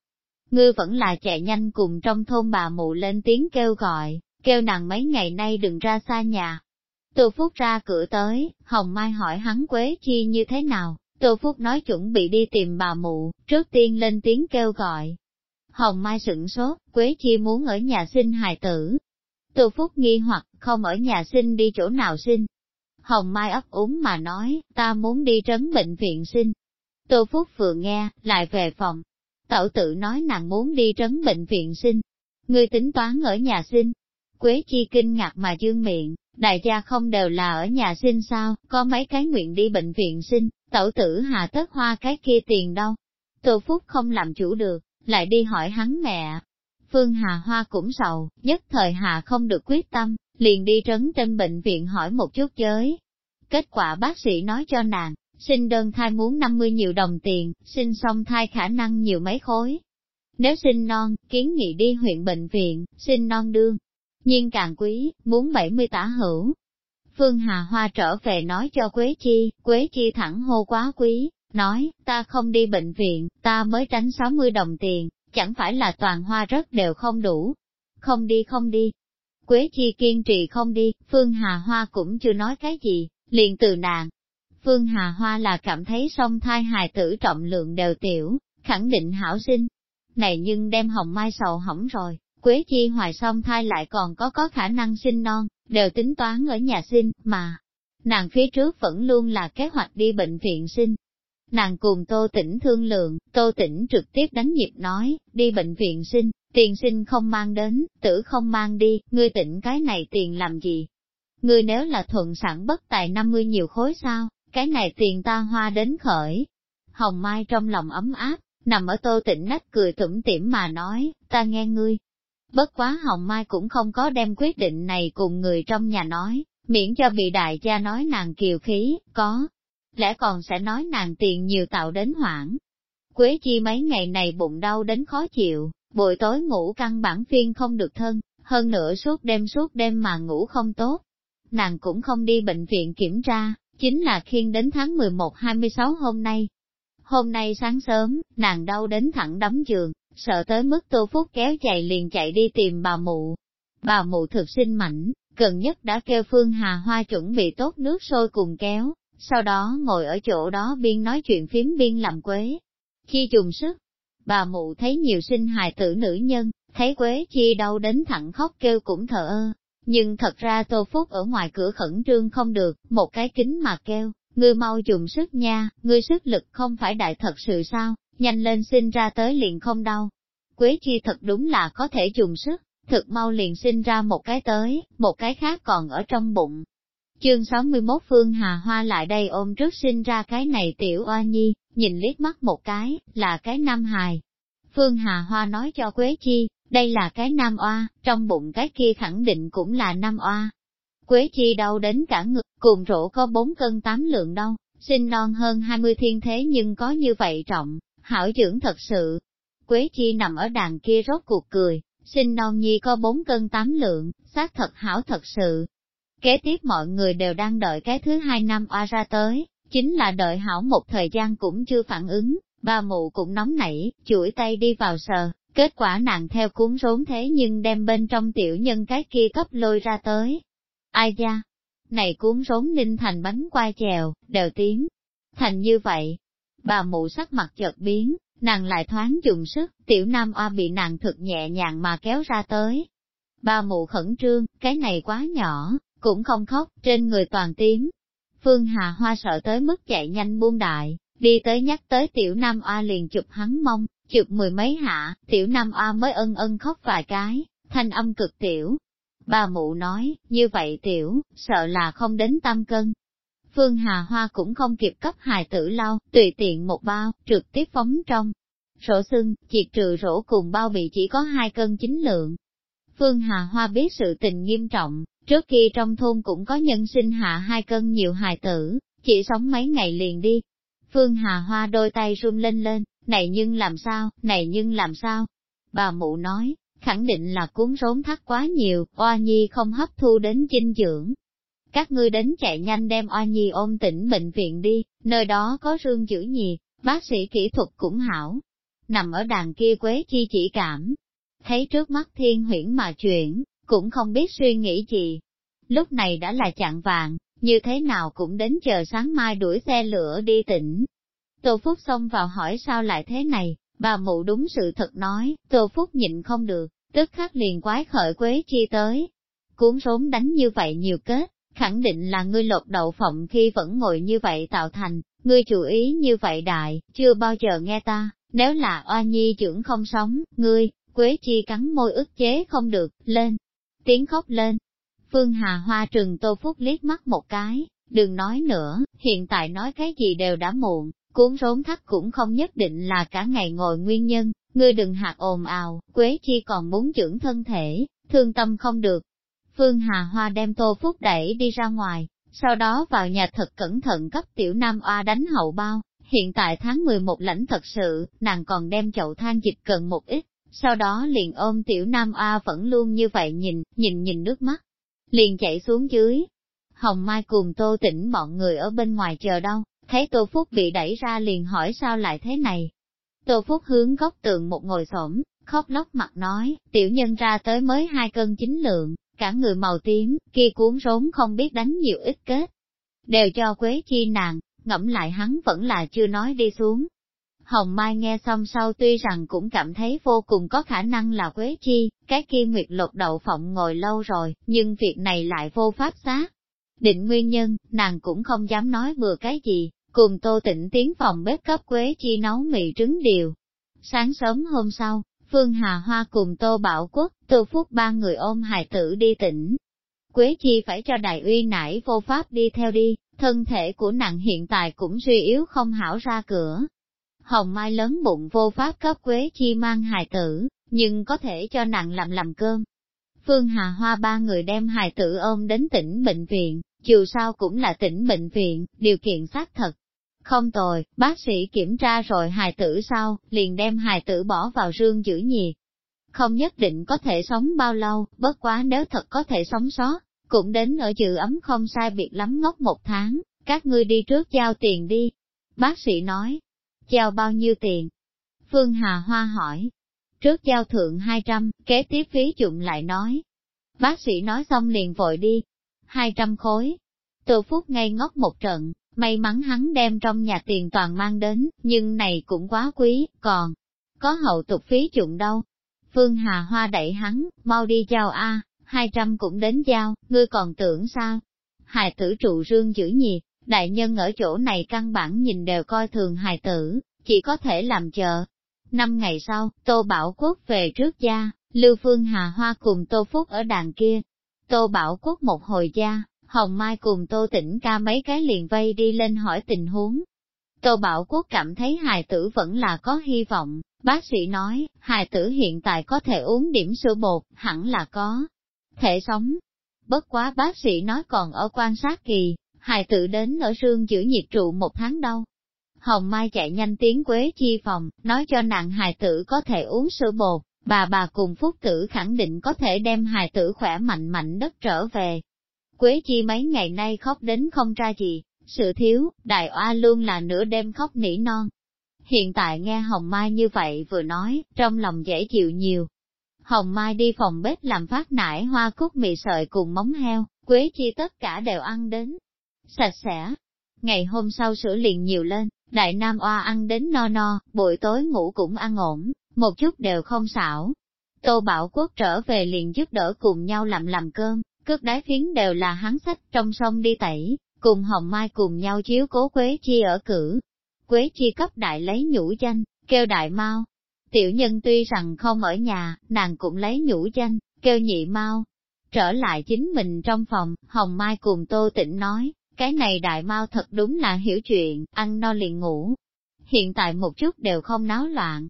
Ngươi vẫn là chạy nhanh cùng trong thôn bà mụ lên tiếng kêu gọi, kêu nàng mấy ngày nay đừng ra xa nhà. Tô Phúc ra cửa tới, Hồng Mai hỏi hắn Quế Chi như thế nào, Tô Phúc nói chuẩn bị đi tìm bà mụ, trước tiên lên tiếng kêu gọi. Hồng Mai sửng sốt, Quế Chi muốn ở nhà sinh hài tử. Tô Phúc nghi hoặc không ở nhà sinh đi chỗ nào sinh. Hồng Mai ấp úng mà nói, ta muốn đi trấn bệnh viện sinh. Tô Phúc vừa nghe, lại về phòng. Tẩu tự nói nàng muốn đi trấn bệnh viện sinh. Ngươi tính toán ở nhà sinh. Quế Chi kinh ngạc mà dương miệng, đại gia không đều là ở nhà sinh sao, có mấy cái nguyện đi bệnh viện sinh, tẩu tử hà tất hoa cái kia tiền đâu. Tô Phúc không làm chủ được, lại đi hỏi hắn mẹ. Phương Hà Hoa cũng sầu, nhất thời Hà không được quyết tâm, liền đi trấn trên bệnh viện hỏi một chút giới. Kết quả bác sĩ nói cho nàng, sinh đơn thai muốn 50 nhiều đồng tiền, sinh xong thai khả năng nhiều mấy khối. Nếu sinh non, kiến nghị đi huyện bệnh viện, sinh non đương, nhiên càng quý, muốn 70 tả hữu. Phương Hà Hoa trở về nói cho Quế Chi, Quế Chi thẳng hô quá quý, nói, ta không đi bệnh viện, ta mới tránh 60 đồng tiền, chẳng phải là toàn hoa rất đều không đủ. Không đi không đi. Quế Chi kiên trì không đi, Phương Hà Hoa cũng chưa nói cái gì, liền từ nàng. Phương Hà Hoa là cảm thấy song thai hài tử trọng lượng đều tiểu, khẳng định hảo sinh. Này nhưng đem hồng mai sầu hỏng rồi, Quế Chi hoài song thai lại còn có có khả năng sinh non, đều tính toán ở nhà sinh, mà. Nàng phía trước vẫn luôn là kế hoạch đi bệnh viện sinh, Nàng cùng Tô Tĩnh thương lượng, Tô Tĩnh trực tiếp đánh nhịp nói, đi bệnh viện sinh, tiền sinh không mang đến, tử không mang đi, ngươi tỉnh cái này tiền làm gì? Ngươi nếu là thuận sản bất tài 50 nhiều khối sao, cái này tiền ta hoa đến khởi. Hồng Mai trong lòng ấm áp, nằm ở Tô Tĩnh nách cười tủm tỉm mà nói, ta nghe ngươi. Bất quá Hồng Mai cũng không có đem quyết định này cùng người trong nhà nói, miễn cho bị đại gia nói nàng kiều khí, có, lẽ còn sẽ nói nàng tiền nhiều tạo đến hoảng. Quế chi mấy ngày này bụng đau đến khó chịu, buổi tối ngủ căn bản phiên không được thân, hơn nữa suốt đêm suốt đêm mà ngủ không tốt. Nàng cũng không đi bệnh viện kiểm tra, chính là khiên đến tháng 11-26 hôm nay. Hôm nay sáng sớm, nàng đau đến thẳng đấm giường, sợ tới mức tô phúc kéo chạy liền chạy đi tìm bà mụ. Bà mụ thực sinh mảnh, gần nhất đã kêu Phương Hà Hoa chuẩn bị tốt nước sôi cùng kéo, sau đó ngồi ở chỗ đó biên nói chuyện phím biên làm quế. Chi trùng sức, bà mụ thấy nhiều sinh hài tử nữ nhân, thấy quế chi đau đến thẳng khóc kêu cũng thở ơ. Nhưng thật ra Tô Phúc ở ngoài cửa khẩn trương không được, một cái kính mà kêu, ngươi mau dùng sức nha, ngươi sức lực không phải đại thật sự sao, nhanh lên sinh ra tới liền không đau. Quế chi thật đúng là có thể dùng sức, thực mau liền sinh ra một cái tới, một cái khác còn ở trong bụng, Chương 61 Phương Hà Hoa lại đây ôm trước sinh ra cái này tiểu oa nhi, nhìn liếc mắt một cái, là cái nam hài. Phương Hà Hoa nói cho Quế Chi, đây là cái nam oa, trong bụng cái kia khẳng định cũng là nam oa. Quế Chi đau đến cả ngực, cùng rổ có 4 cân 8 lượng đâu, sinh non hơn 20 thiên thế nhưng có như vậy trọng, hảo dưỡng thật sự. Quế Chi nằm ở đàn kia rốt cuộc cười, sinh non nhi có 4 cân 8 lượng, xác thật hảo thật sự, Kế tiếp mọi người đều đang đợi cái thứ hai năm oa ra tới, chính là đợi hảo một thời gian cũng chưa phản ứng, bà mụ cũng nóng nảy, chuỗi tay đi vào sờ, kết quả nàng theo cuốn rốn thế nhưng đem bên trong tiểu nhân cái kia cấp lôi ra tới. Ai da? Này cuốn rốn ninh thành bánh qua chèo, đều tiếng. Thành như vậy, bà mụ sắc mặt chợt biến, nàng lại thoáng dùng sức, tiểu nam oa bị nàng thực nhẹ nhàng mà kéo ra tới. Bà mụ khẩn trương, cái này quá nhỏ, cũng không khóc, trên người toàn tím. Phương Hà Hoa sợ tới mức chạy nhanh buông đại, đi tới nhắc tới tiểu nam oa liền chụp hắn mông, chụp mười mấy hạ, tiểu nam oa mới ân ân khóc vài cái, thanh âm cực tiểu. Bà mụ nói, như vậy tiểu, sợ là không đến tam cân. Phương Hà Hoa cũng không kịp cấp hài tử lau, tùy tiện một bao, trực tiếp phóng trong. Sổ xưng, triệt trừ rổ cùng bao bị chỉ có hai cân chính lượng. Phương Hà Hoa biết sự tình nghiêm trọng, Trước khi trong thôn cũng có nhân sinh hạ hai cân nhiều hài tử, chỉ sống mấy ngày liền đi. Phương Hà Hoa đôi tay run lên lên, này nhưng làm sao, này nhưng làm sao? Bà mụ nói, khẳng định là cuốn rốn thắt quá nhiều, oa nhi không hấp thu đến dinh dưỡng. Các ngươi đến chạy nhanh đem oa nhi ôm tỉnh bệnh viện đi, nơi đó có rương giữ nhiệt, bác sĩ kỹ thuật cũng hảo. Nằm ở đàn kia quế chi chỉ cảm, thấy trước mắt thiên huyễn mà chuyển, cũng không biết suy nghĩ gì. Lúc này đã là chạng vàng, như thế nào cũng đến chờ sáng mai đuổi xe lửa đi tỉnh. Tô Phúc xông vào hỏi sao lại thế này, bà mụ đúng sự thật nói, Tô Phúc nhịn không được, tức khắc liền quái khởi quế chi tới. Cuốn rốn đánh như vậy nhiều kết, khẳng định là ngươi lột đậu phộng khi vẫn ngồi như vậy tạo thành, ngươi chú ý như vậy đại, chưa bao giờ nghe ta, nếu là oa nhi trưởng không sống, ngươi, quế chi cắn môi ức chế không được, lên, tiếng khóc lên. Phương Hà Hoa trừng Tô Phúc liếc mắt một cái, đừng nói nữa, hiện tại nói cái gì đều đã muộn, cuốn rốn thắt cũng không nhất định là cả ngày ngồi nguyên nhân, ngươi đừng hạt ồn ào, Quế Chi còn muốn trưởng thân thể, thương tâm không được. Phương Hà Hoa đem Tô Phúc đẩy đi ra ngoài, sau đó vào nhà thật cẩn thận cấp tiểu nam oa đánh hậu bao, hiện tại tháng 11 lãnh thật sự, nàng còn đem chậu than dịch cần một ít, sau đó liền ôm tiểu nam A vẫn luôn như vậy nhìn, nhìn nhìn nước mắt, liền chạy xuống dưới. Hồng Mai cùng Tô Tĩnh bọn người ở bên ngoài chờ đâu, thấy Tô Phúc bị đẩy ra liền hỏi sao lại thế này. Tô Phúc hướng góc tường một ngồi xổm, khóc lóc mặt nói, tiểu nhân ra tới mới hai cân chính lượng, cả người màu tím, kia cuốn rốn không biết đánh nhiều ít kết. Đều cho Quế Chi nàng, ngẫm lại hắn vẫn là chưa nói đi xuống. Hồng Mai nghe xong sau tuy rằng cũng cảm thấy vô cùng có khả năng là Quế Chi, cái kia nguyệt lục đậu phộng ngồi lâu rồi, nhưng việc này lại vô pháp xác. Định nguyên nhân, nàng cũng không dám nói bừa cái gì, cùng Tô Tịnh tiến phòng bếp cấp Quế Chi nấu mì trứng điều. Sáng sớm hôm sau, Phương Hà Hoa cùng Tô Bảo Quốc, Tô Phúc ba người ôm hài tử đi tỉnh. Quế Chi phải cho đại uy nải vô pháp đi theo đi, thân thể của nàng hiện tại cũng suy yếu không hảo ra cửa. Hồng Mai lớn bụng vô pháp cấp Quế Chi mang hài tử, nhưng có thể cho nàng làm làm cơm. Phương Hà Hoa ba người đem hài tử ôm đến tỉnh bệnh viện, dù sao cũng là tỉnh bệnh viện, điều kiện xác thật. Không tồi, bác sĩ kiểm tra rồi hài tử sau, liền đem hài tử bỏ vào rương giữ nhiệt. Không nhất định có thể sống bao lâu, bất quá nếu thật có thể sống sót, cũng đến ở dự ấm không sai biệt lắm ngốc một tháng, các ngươi đi trước giao tiền đi. Bác sĩ nói, giao bao nhiêu tiền? Phương Hà Hoa hỏi, trước giao thượng 200, kế tiếp phí dụng lại nói. Bác sĩ nói xong liền vội đi, 200 khối. Tô Phúc ngay ngốc một trận, may mắn hắn đem trong nhà tiền toàn mang đến, nhưng này cũng quá quý, còn có hậu tục phí dụng đâu. Phương Hà Hoa đẩy hắn, mau đi giao A, 200 cũng đến giao, ngươi còn tưởng sao? Hài tử trụ rương giữ nhiệt, đại nhân ở chỗ này căn bản nhìn đều coi thường hài tử, chỉ có thể làm chờ. Năm ngày sau, Tô Bảo Quốc về trước gia, Lưu Phương Hà Hoa cùng Tô Phúc ở đàn kia. Tô Bảo Quốc một hồi gia, Hồng Mai cùng Tô Tĩnh ca mấy cái liền vây đi lên hỏi tình huống. Tô Bảo Quốc cảm thấy hài tử vẫn là có hy vọng, bác sĩ nói, hài tử hiện tại có thể uống điểm sữa bột, hẳn là có thể sống. Bất quá bác sĩ nói còn ở quan sát kỳ, hài tử đến ở sương giữ nhiệt trụ một tháng đâu. Hồng Mai chạy nhanh tiếng Quế Chi phòng, nói cho nàng hài tử có thể uống sữa bột, bà bà cùng Phúc Tử khẳng định có thể đem hài tử khỏe mạnh mạnh đất trở về. Quế Chi mấy ngày nay khóc đến không ra gì, sự thiếu, đại oa luôn là nửa đêm khóc nỉ non. Hiện tại nghe Hồng Mai như vậy vừa nói, trong lòng dễ chịu nhiều, Hồng Mai đi phòng bếp làm phát nải hoa cúc mì sợi cùng móng heo, Quế Chi tất cả đều ăn đến sạch sẽ. Ngày hôm sau sữa liền nhiều lên, đại nam oa ăn đến no no, buổi tối ngủ cũng ăn ổn, một chút đều không xảo. Tô Bảo Quốc trở về liền giúp đỡ cùng nhau làm làm cơm, cước đái phiến đều là hắn sách trong sông đi tẩy, cùng Hồng Mai cùng nhau chiếu cố Quế Chi ở cử. Quế Chi cấp đại lấy nhũ danh, kêu đại mau, Tiểu nhân tuy rằng không ở nhà, nàng cũng lấy nhũ danh, kêu nhị mau. Trở lại chính mình trong phòng, Hồng Mai cùng Tô Tịnh nói, cái này đại mau thật đúng là hiểu chuyện, ăn no liền ngủ. Hiện tại một chút đều không náo loạn.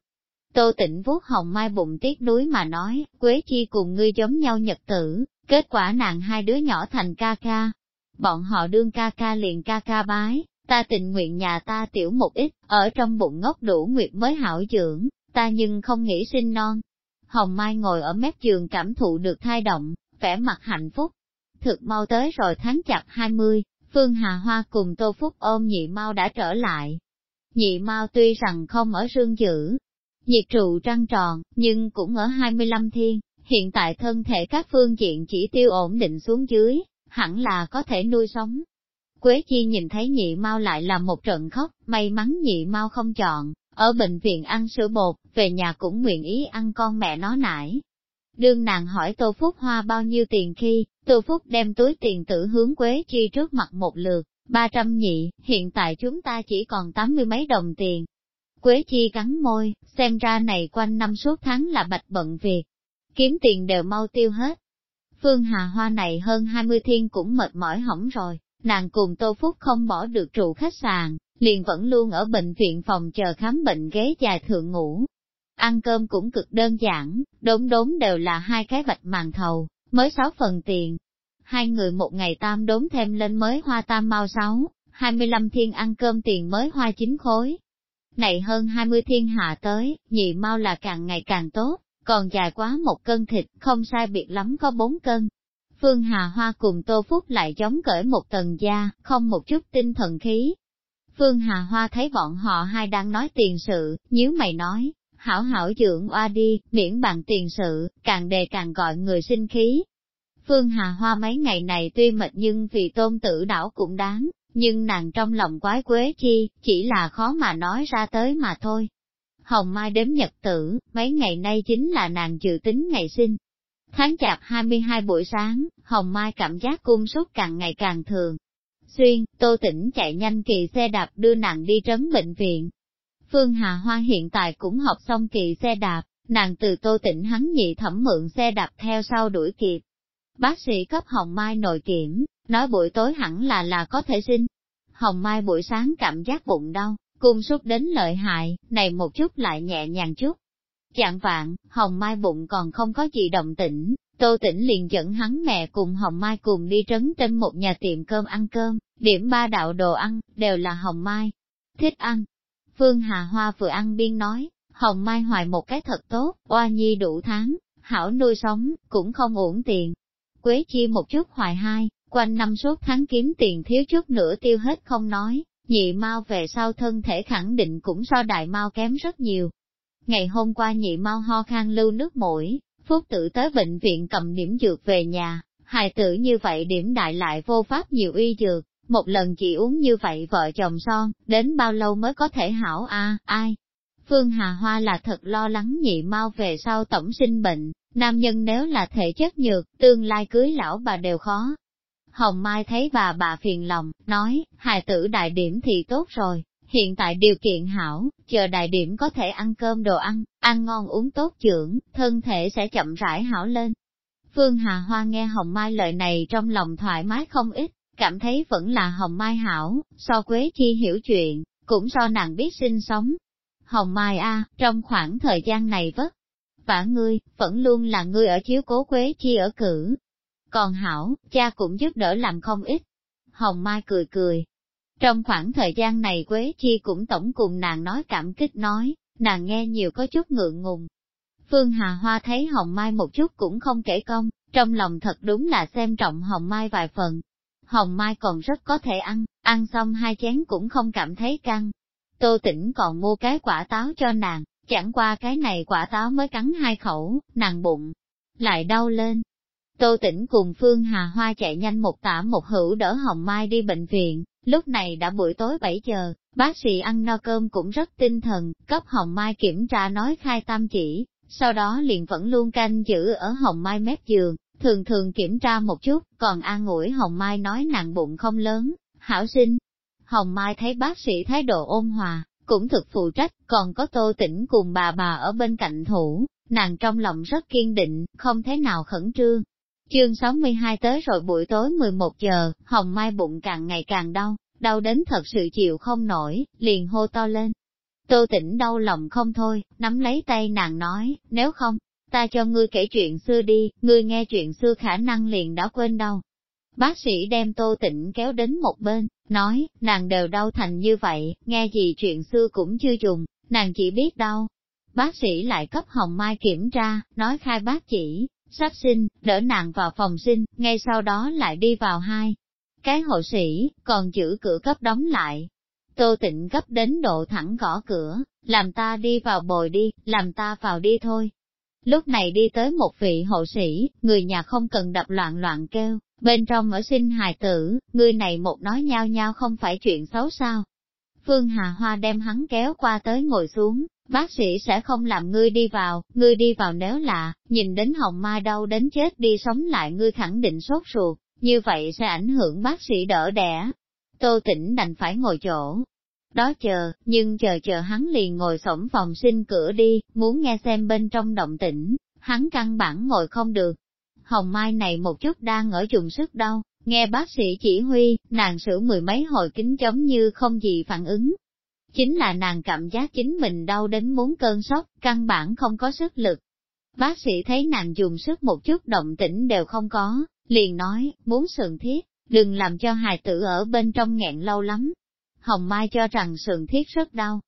Tô Tĩnh vuốt Hồng Mai bụng tiếc núi mà nói, Quế Chi cùng ngươi giống nhau nhật tử, kết quả nàng hai đứa nhỏ thành ca ca. Bọn họ đương ca ca liền ca ca bái, ta tình nguyện nhà ta tiểu một ít, ở trong bụng ngốc đủ nguyệt mới hảo dưỡng, ta nhưng không nghĩ sinh non. Hồng Mai ngồi ở mép giường cảm thụ được thai động, vẻ mặt hạnh phúc. Thực mau tới rồi tháng chạp 20, Phương Hà Hoa cùng Tô Phúc ôm nhị mau đã trở lại. Nhị mau tuy rằng không ở sương dữ, nhiệt trụ trăng tròn, nhưng cũng ở 25 thiên, hiện tại thân thể các phương diện chỉ tiêu ổn định xuống dưới, hẳn là có thể nuôi sống. Quế Chi nhìn thấy nhị mau lại là một trận khóc, may mắn nhị mau không chọn, ở bệnh viện ăn sữa bột, về nhà cũng nguyện ý ăn con mẹ nó nải. Đương nàng hỏi Tô Phúc Hoa bao nhiêu tiền khi, Tô Phúc đem túi tiền tử hướng Quế Chi trước mặt một lượt, 300 nhị, hiện tại chúng ta chỉ còn tám mươi mấy đồng tiền. Quế Chi cắn môi, xem ra này quanh năm suốt tháng là bạch bận việc, kiếm tiền đều mau tiêu hết. Phương Hà Hoa này hơn 20 thiên cũng mệt mỏi hỏng rồi, nàng cùng Tô Phúc không bỏ được trụ khách sạn, liền vẫn luôn ở bệnh viện phòng chờ khám bệnh ghế dài thượng ngủ. Ăn cơm cũng cực đơn giản, đốn đốn đều là hai cái bạch màn thầu, mới sáu phần tiền. Hai người một ngày tam đốn thêm lên mới hoa tam mau sáu, 25 thiên ăn cơm tiền mới hoa chín khối. Này hơn 20 thiên hạ tới, nhị mau là càng ngày càng tốt, còn dài quá một cân thịt, không sai biệt lắm có bốn cân. Phương Hà Hoa cùng Tô Phúc lại giống cởi một tầng da, không một chút tinh thần khí, Phương Hà Hoa thấy bọn họ hai đang nói tiền sự, nhíu mày nói, hảo hảo dưỡng oa đi, miễn bằng tiền sự, càng đề càng gọi người sinh khí. Phương Hà Hoa mấy ngày này tuy mệt nhưng vì tôn tử đảo cũng đáng, nhưng nàng trong lòng quái quế chi, chỉ là khó mà nói ra tới mà thôi. Hồng Mai đếm nhật tử, mấy ngày nay chính là nàng dự tính ngày sinh. Tháng chạp 22 buổi sáng, Hồng Mai cảm giác cung sốt càng ngày càng thường. Xuyên, Tô Tĩnh chạy nhanh kỳ xe đạp đưa nàng đi trấn bệnh viện. Phương Hà Hoa hiện tại cũng học xong kỳ xe đạp, nàng từ Tô Tịnh hắn nhị thẩm mượn xe đạp theo sau đuổi kịp. Bác sĩ cấp Hồng Mai nội kiểm, nói buổi tối hẳn là là có thể sinh. Hồng Mai buổi sáng cảm giác bụng đau, cung sút đến lợi hại, này một chút lại nhẹ nhàng chút. Chạng vạn, Hồng Mai bụng còn không có gì động tĩnh, Tô Tĩnh liền dẫn hắn mẹ cùng Hồng Mai cùng đi trấn trên một nhà tiệm cơm ăn cơm, điểm ba đạo đồ ăn, đều là Hồng Mai. Thích ăn. Phương Hà Hoa vừa ăn biên nói, Hồng Mai hoài một cái thật tốt, oa nhi đủ tháng, hảo nuôi sống, cũng không uổng tiền. Quế chi một chút hoài hai, quanh năm suốt tháng kiếm tiền thiếu chút nữa tiêu hết không nói, nhị mau về sau thân thể khẳng định cũng so đại mau kém rất nhiều. Ngày hôm qua nhị mau ho khan lưu nước mũi, phúc tử tới bệnh viện cầm điểm dược về nhà, hài tử như vậy điểm đại lại vô pháp nhiều y dược, một lần chỉ uống như vậy vợ chồng son, đến bao lâu mới có thể hảo a ai? Phương Hà Hoa là thật lo lắng nhị mau về sau tổng sinh bệnh, nam nhân nếu là thể chất nhược, tương lai cưới lão bà đều khó, Hồng Mai thấy bà bà phiền lòng, nói, hài tử đại điểm thì tốt rồi, hiện tại điều kiện hảo, chờ đại điểm có thể ăn cơm đồ ăn, ăn ngon uống tốt dưỡng, thân thể sẽ chậm rãi hảo lên. Phương Hà Hoa nghe Hồng Mai lời này trong lòng thoải mái không ít, cảm thấy vẫn là Hồng Mai hảo, so Quế Chi hiểu chuyện, cũng so nàng biết sinh sống. Hồng Mai a, trong khoảng thời gian này vất vả ngươi, vẫn luôn là ngươi ở chiếu cố Quế Chi ở cử, còn hảo, cha cũng giúp đỡ làm không ít. Hồng Mai cười cười. Trong khoảng thời gian này Quế Chi cũng tổng cùng nàng nói cảm kích nói, nàng nghe nhiều có chút ngượng ngùng. Phương Hà Hoa thấy Hồng Mai một chút cũng không kể công, trong lòng thật đúng là xem trọng Hồng Mai vài phần. Hồng Mai còn rất có thể ăn, ăn xong hai chén cũng không cảm thấy căng. Tô tỉnh còn mua cái quả táo cho nàng, chẳng qua cái này quả táo mới cắn hai khẩu, nàng bụng, lại đau lên, Tô Tĩnh cùng Phương Hà Hoa chạy nhanh một tả một hữu đỡ Hồng Mai đi bệnh viện, lúc này đã buổi tối 7 giờ, bác sĩ ăn no cơm cũng rất tinh thần, cấp Hồng Mai kiểm tra nói khai tam chỉ, sau đó liền vẫn luôn canh giữ ở Hồng Mai mép giường, thường thường kiểm tra một chút, còn an ủi Hồng Mai nói nặng bụng không lớn, hảo sinh. Hồng Mai thấy bác sĩ thái độ ôn hòa, cũng thực phụ trách, còn có tô tĩnh cùng bà bà ở bên cạnh thủ, nàng trong lòng rất kiên định, không thế nào khẩn trương, Chương 62 tới rồi buổi tối 11 giờ, Hồng Mai bụng càng ngày càng đau, đau đến thật sự chịu không nổi, liền hô to lên. Tô tỉnh đau lòng không thôi, nắm lấy tay nàng nói, nếu không, ta cho ngươi kể chuyện xưa đi, ngươi nghe chuyện xưa khả năng liền đã quên đâu. Bác sĩ đem tô tĩnh kéo đến một bên, nói, nàng đều đau thành như vậy, nghe gì chuyện xưa cũng chưa dùng, nàng chỉ biết đau. Bác sĩ lại cấp hồng mai kiểm tra, nói khai bác chỉ, sắp sinh, đỡ nàng vào phòng sinh, ngay sau đó lại đi vào hai. Cái hộ sĩ, còn giữ cửa cấp đóng lại. Tô tịnh gấp đến độ thẳng gõ cửa, làm ta đi vào bồi đi, làm ta vào đi thôi. Lúc này đi tới một vị hộ sĩ, người nhà không cần đập loạn loạn kêu, bên trong ở sinh hài tử, người này một nói nhau nhau không phải chuyện xấu sao. Phương Hà Hoa đem hắn kéo qua tới ngồi xuống, Bác sĩ sẽ không làm ngươi đi vào, ngươi đi vào nếu lạ, nhìn đến hồng mai đau đến chết đi sống lại ngươi khẳng định sốt ruột, như vậy sẽ ảnh hưởng bác sĩ đỡ đẻ. Tô tỉnh đành phải ngồi chỗ. Đó chờ, nhưng chờ chờ hắn liền ngồi sổng phòng sinh cửa đi, muốn nghe xem bên trong động tĩnh, hắn căn bản ngồi không được. Hồng Mai này một chút đang ở dùng sức đau, nghe bác sĩ chỉ huy, nàng sửa mười mấy hồi kính giống như không gì phản ứng, Chính là nàng cảm giác chính mình đau đến muốn cơn sốc, căn bản không có sức lực. Bác sĩ thấy nàng dùng sức một chút động tĩnh đều không có, liền nói, muốn sườn thiết, đừng làm cho hài tử ở bên trong nghẹn lâu lắm. Hồng Mai cho rằng sườn thiết rất đau.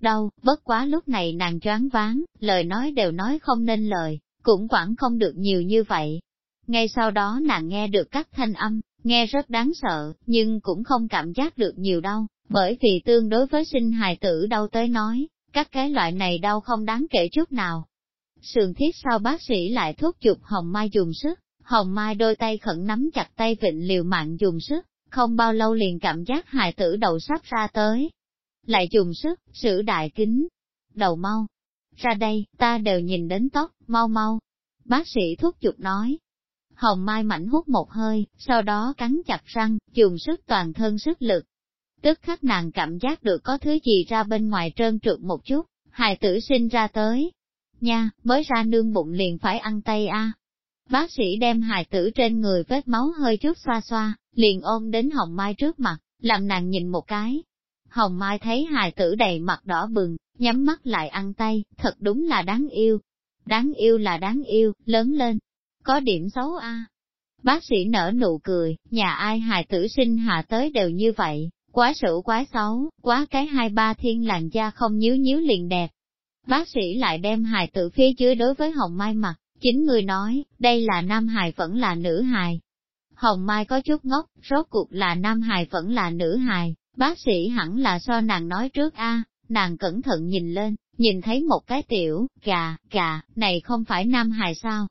Đau, bất quá lúc này nàng choáng váng, lời nói đều nói không nên lời, cũng quản không được nhiều như vậy. Ngay sau đó nàng nghe được các thanh âm, nghe rất đáng sợ, nhưng cũng không cảm giác được nhiều đau, bởi vì tương đối với sinh hài tử đau tới nói, các cái loại này đau không đáng kể chút nào. Sườn thiết sau bác sĩ lại thuốc chụp hồng mai dùng sức, Hồng Mai đôi tay khẩn nắm chặt tay vịnh liều mạng dùng sức, không bao lâu liền cảm giác hài tử đầu sắp ra tới. Lại dùng sức, sử đại kính. Đầu mau. Ra đây, ta đều nhìn đến tóc, mau mau. Bác sĩ thúc giục nói. Hồng Mai mảnh hút một hơi, sau đó cắn chặt răng, dùng sức toàn thân sức lực. Tức khắc nàng cảm giác được có thứ gì ra bên ngoài trơn trượt một chút, hài tử sinh ra tới. Nha, mới ra nương bụng liền phải ăn tay a. Bác sĩ đem hài tử trên người vết máu hơi chút xoa xoa, liền ôm đến Hồng Mai trước mặt, làm nàng nhìn một cái. Hồng Mai thấy hài tử đầy mặt đỏ bừng, nhắm mắt lại ăn tay, thật đúng là đáng yêu. Đáng yêu là đáng yêu, lớn lên. Có điểm xấu a. Bác sĩ nở nụ cười, nhà ai hài tử sinh hạ tới đều như vậy, quá sự quá xấu, quá cái hai ba thiên làn da không nhíu nhíu liền đẹp. Bác sĩ lại đem hài tử phía dưới đối với Hồng Mai mặt, chính người nói, đây là nam hài vẫn là nữ hài. Hồng Mai có chút ngốc, rốt cuộc là nam hài vẫn là nữ hài, bác sĩ hẳn là so nàng nói trước a nàng cẩn thận nhìn lên, nhìn thấy một cái tiểu, gà, gà, này không phải nam hài sao?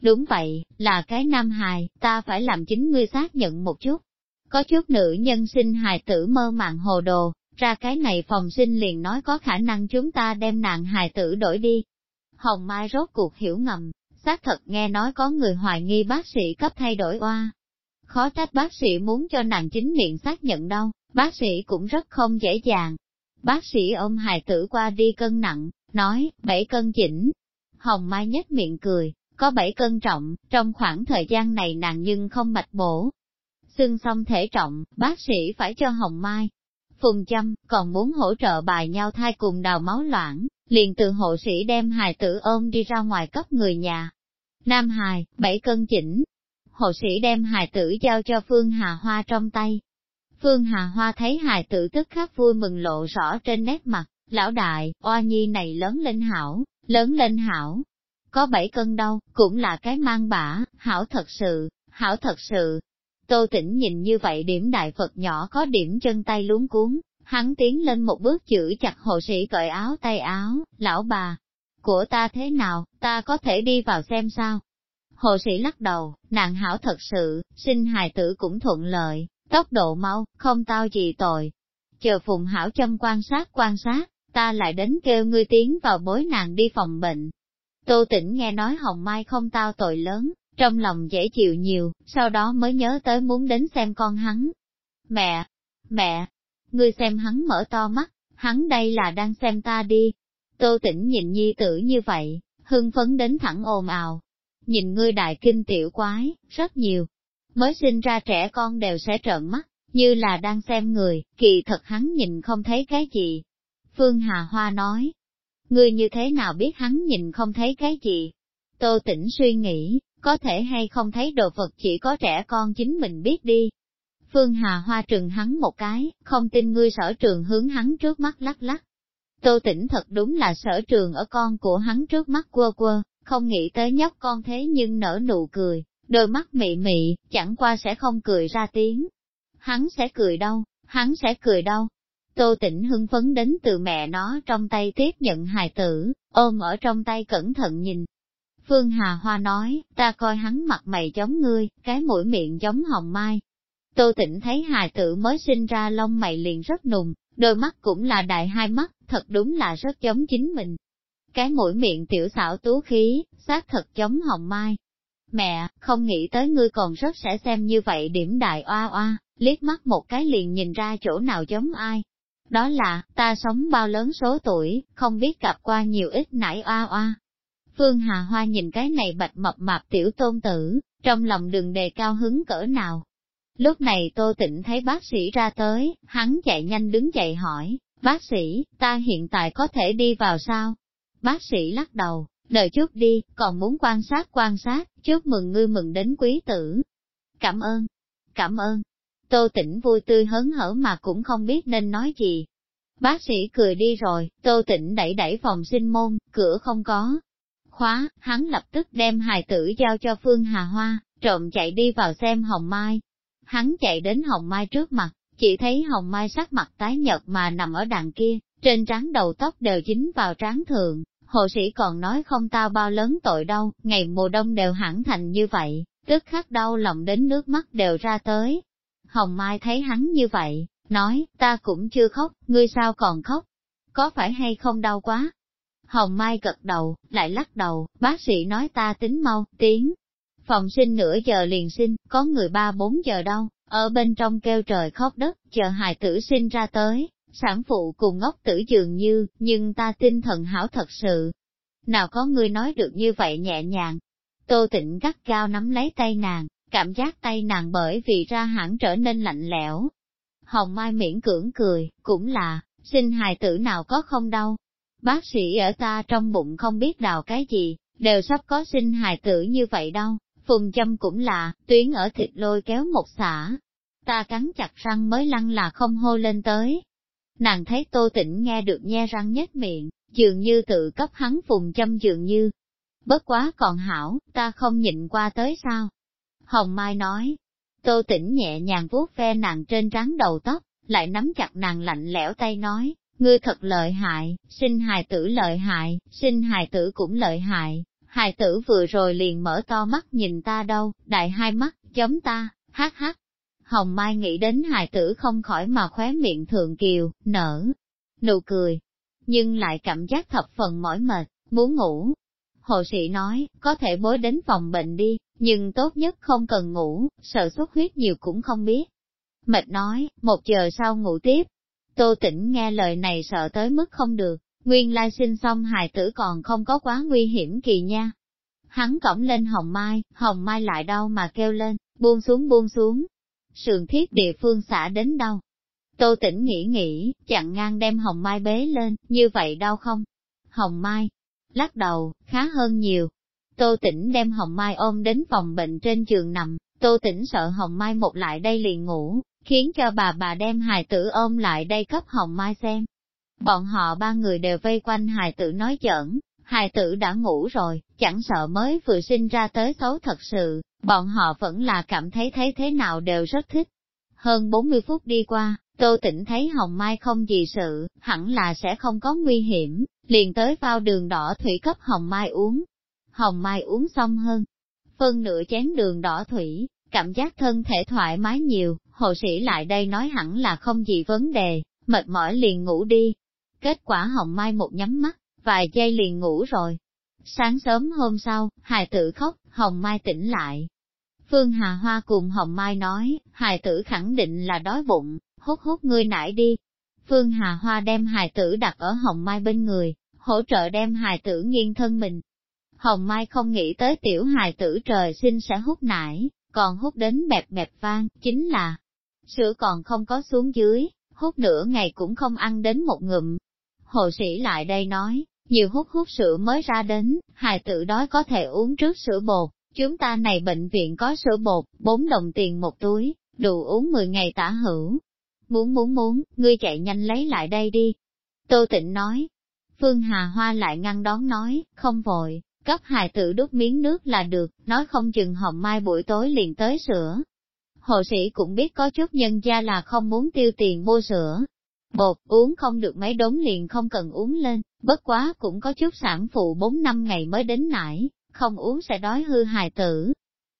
Đúng vậy, là cái nam hài, ta phải làm chính ngươi xác nhận một chút. Có chút nữ nhân sinh hài tử mơ màng hồ đồ, ra cái này phòng sinh liền nói có khả năng chúng ta đem nàng hài tử đổi đi. Hồng Mai rốt cuộc hiểu ngầm, xác thật nghe nói có người hoài nghi bác sĩ cấp thay đổi oa. Khó trách bác sĩ muốn cho nàng chính miệng xác nhận đâu, bác sĩ cũng rất không dễ dàng. Bác sĩ ôm hài tử qua đi cân nặng, nói, bảy cân chỉnh. Hồng Mai nhếch miệng cười, có bảy cân trọng, trong khoảng thời gian này nàng nhưng không mạch bổ. Xương xong thể trọng, bác sĩ phải cho Hồng Mai. Phùng châm, còn muốn hỗ trợ bài nhau thai cùng đào máu loãng, liền từ hộ sĩ đem hài tử ôm đi ra ngoài cấp người nhà. Nam hài, bảy cân chỉnh. Hộ sĩ đem hài tử giao cho Phương Hà Hoa trong tay. Phương Hà Hoa thấy hài tử tức khắc vui mừng lộ rõ trên nét mặt, lão đại, oa nhi này lớn lên hảo, lớn lên hảo, có bảy cân đâu, cũng là cái mang bả, hảo thật sự, hảo thật sự. Tô tĩnh nhìn như vậy điểm đại Phật nhỏ có điểm chân tay luống cuốn, hắn tiến lên một bước chữ chặt hộ sĩ cởi áo tay áo, lão bà, của ta thế nào, ta có thể đi vào xem sao? Hộ sĩ lắc đầu, nàng hảo thật sự, sinh hài tử cũng thuận lợi, tốc độ mau, không tao gì tội. Chờ phùng hảo châm quan sát quan sát, ta lại đến kêu ngươi tiến vào bối nàng đi phòng bệnh, Tô Tĩnh nghe nói Hồng Mai không tao tội lớn, trong lòng dễ chịu nhiều, sau đó mới nhớ tới muốn đến xem con hắn. Mẹ! Mẹ! Ngươi xem hắn mở to mắt, hắn đây là đang xem ta đi. Tô Tĩnh nhìn nhi tử như vậy, hưng phấn đến thẳng ồn ào. Nhìn ngươi đại kinh tiểu quái, rất nhiều. Mới sinh ra trẻ con đều sẽ trợn mắt, như là đang xem người, kỳ thật hắn nhìn không thấy cái gì. Phương Hà Hoa nói, Ngươi như thế nào biết hắn nhìn không thấy cái gì? Tô Tĩnh suy nghĩ, có thể hay không thấy đồ vật chỉ có trẻ con chính mình biết đi. Phương Hà Hoa trừng hắn một cái, không tin ngươi sở trường hướng hắn trước mắt lắc lắc. Tô tỉnh thật đúng là sở trường ở con của hắn trước mắt quơ quơ, không nghĩ tới nhóc con thế nhưng nở nụ cười, đôi mắt mị mị, chẳng qua sẽ không cười ra tiếng. Hắn sẽ cười đâu, hắn sẽ cười đâu, Tô Tĩnh hưng phấn đến từ mẹ nó trong tay tiếp nhận hài tử, ôm ở trong tay cẩn thận nhìn. Phương Hà Hoa nói, ta coi hắn mặt mày giống ngươi, cái mũi miệng giống hồng mai. Tô Tĩnh thấy hài tử mới sinh ra lông mày liền rất nùng, đôi mắt cũng là đại hai mắt, thật đúng là rất giống chính mình. Cái mũi miệng tiểu xảo tú khí, xác thật giống hồng mai. Mẹ, không nghĩ tới ngươi còn rất sẽ xem như vậy điểm đại oa oa, liếc mắt một cái liền nhìn ra chỗ nào giống ai, đó là, ta sống bao lớn số tuổi, không biết gặp qua nhiều ít nải oa oa. Phương Hà Hoa nhìn cái này bạch mập mạp tiểu tôn tử, trong lòng đừng đề cao hứng cỡ nào. Lúc này Tô Tịnh thấy bác sĩ ra tới, hắn chạy nhanh đứng dậy hỏi, bác sĩ, ta hiện tại có thể đi vào sao? Bác sĩ lắc đầu, đợi chút đi, còn muốn quan sát quan sát, chúc mừng ngươi mừng đến quý tử. Cảm ơn, cảm ơn, Tô Tĩnh vui tươi hớn hở mà cũng không biết nên nói gì. Bác sĩ cười đi rồi, Tô Tĩnh đẩy đẩy phòng sinh môn, cửa không có. Khóa, hắn lập tức đem hài tử giao cho Phương Hà Hoa, trộm chạy đi vào xem Hồng Mai. Hắn chạy đến Hồng Mai trước mặt, chỉ thấy Hồng Mai sắc mặt tái nhợt mà nằm ở đằng kia, trên trán đầu tóc đều dính vào trán thường. Hộ sĩ còn nói không tao bao lớn tội đâu, ngày mùa đông đều hẳn thành như vậy, tức khắc đau lòng đến nước mắt đều ra tới. Hồng Mai thấy hắn như vậy, nói, ta cũng chưa khóc, ngươi sao còn khóc? Có phải hay không đau quá? Hồng Mai gật đầu, lại lắc đầu, bác sĩ nói ta tính mau, tiếng. Phòng sinh nửa giờ liền sinh, có người ba bốn giờ đâu, ở bên trong kêu trời khóc đất, chờ hài tử sinh ra tới, sản phụ cùng ngốc tử dường như, nhưng ta tinh thần hảo thật sự. Nào có người nói được như vậy nhẹ nhàng. Tô tịnh gắt cao nắm lấy tay nàng, cảm giác tay nàng bởi vì ra hẳn trở nên lạnh lẽo. Hồng Mai miễn cưỡng cười, cũng là, sinh hài tử nào có không đâu. Bác sĩ ở ta trong bụng không biết đào cái gì, đều sắp có sinh hài tử như vậy đâu. Phùng châm cũng là, tuyến ở thịt lôi kéo một xả. Ta cắn chặt răng mới lăn là không hô lên tới. Nàng thấy tô tĩnh nghe được nhe răng nhếch miệng, dường như tự cấp hắn phùng châm dường như. Bất quá còn hảo, ta không nhịn qua tới sao. Hồng Mai nói, tô tĩnh nhẹ nhàng vuốt ve nàng trên trán đầu tóc, lại nắm chặt nàng lạnh lẽo tay nói, ngươi thật lợi hại, sinh hài tử lợi hại, sinh hài tử cũng lợi hại, hài tử vừa rồi liền mở to mắt nhìn ta đâu, đại hai mắt, chấm ta, hát hát. Hồng Mai nghĩ đến hài tử không khỏi mà khóe miệng thượng kiều, nở, nụ cười, nhưng lại cảm giác thập phần mỏi mệt, muốn ngủ. Hồ sĩ nói, có thể bối đến phòng bệnh đi, nhưng tốt nhất không cần ngủ, sợ xuất huyết nhiều cũng không biết. Mệt nói, một giờ sau ngủ tiếp. Tô tỉnh nghe lời này sợ tới mức không được, nguyên lai sinh xong hài tử còn không có quá nguy hiểm kỳ nha. Hắn cổng lên hồng mai, hồng mai lại đau mà kêu lên, buông xuống buông xuống. Sườn thiết địa phương xả đến đâu? Tô tỉnh nghĩ nghĩ, chặn ngang đem hồng mai bế lên, như vậy đau không? Hồng mai, lắc đầu, khá hơn nhiều. Tô tỉnh đem hồng mai ôm đến phòng bệnh trên giường nằm, tô tỉnh sợ hồng mai một lại đây liền ngủ, khiến cho bà bà đem hài tử ôm lại đây cấp hồng mai xem. Bọn họ ba người đều vây quanh hài tử nói giỡn, hài tử đã ngủ rồi, chẳng sợ mới vừa sinh ra tới xấu thật sự, bọn họ vẫn là cảm thấy thấy thế nào đều rất thích. Hơn 40 phút đi qua, Tô Tĩnh thấy Hồng Mai không gì sự, hẳn là sẽ không có nguy hiểm, liền tới vào đường đỏ thủy cấp Hồng Mai uống. Hồng Mai uống xong hơn, phân nửa chén đường đỏ thủy, cảm giác thân thể thoải mái nhiều, hồ sĩ lại đây nói hẳn là không gì vấn đề, mệt mỏi liền ngủ đi. Kết quả Hồng Mai một nhắm mắt, vài giây liền ngủ rồi. Sáng sớm hôm sau, hài tử khóc, Hồng Mai tỉnh lại. Phương Hà Hoa cùng Hồng Mai nói, hài tử khẳng định là đói bụng, hút hút ngươi nải đi. Phương Hà Hoa đem hài tử đặt ở Hồng Mai bên người, hỗ trợ đem hài tử nghiêng thân mình. Hồng Mai không nghĩ tới tiểu hài tử trời sinh sẽ hút nải, còn hút đến bẹp bẹp vang, chính là sữa còn không có xuống dưới, hút nửa ngày cũng không ăn đến một ngụm. Hộ sĩ lại đây nói, nhiều hút hút sữa mới ra đến, hài tử đói có thể uống trước sữa bột, chúng ta này bệnh viện có sữa bột, 4 đồng tiền một túi, đủ uống 10 ngày tả hữu. Muốn muốn muốn, ngươi chạy nhanh lấy lại đây đi. Tô Tịnh nói. Phương Hà Hoa lại ngăn đón nói, không vội, cấp hài tử đút miếng nước là được, nói không chừng hồng mai buổi tối liền tới sữa. Hồ sĩ cũng biết có chút nhân gia là không muốn tiêu tiền mua sữa. Bột uống không được mấy đống liền không cần uống lên, bất quá cũng có chút sản phụ 4 năm ngày mới đến nải, không uống sẽ đói hư hài tử.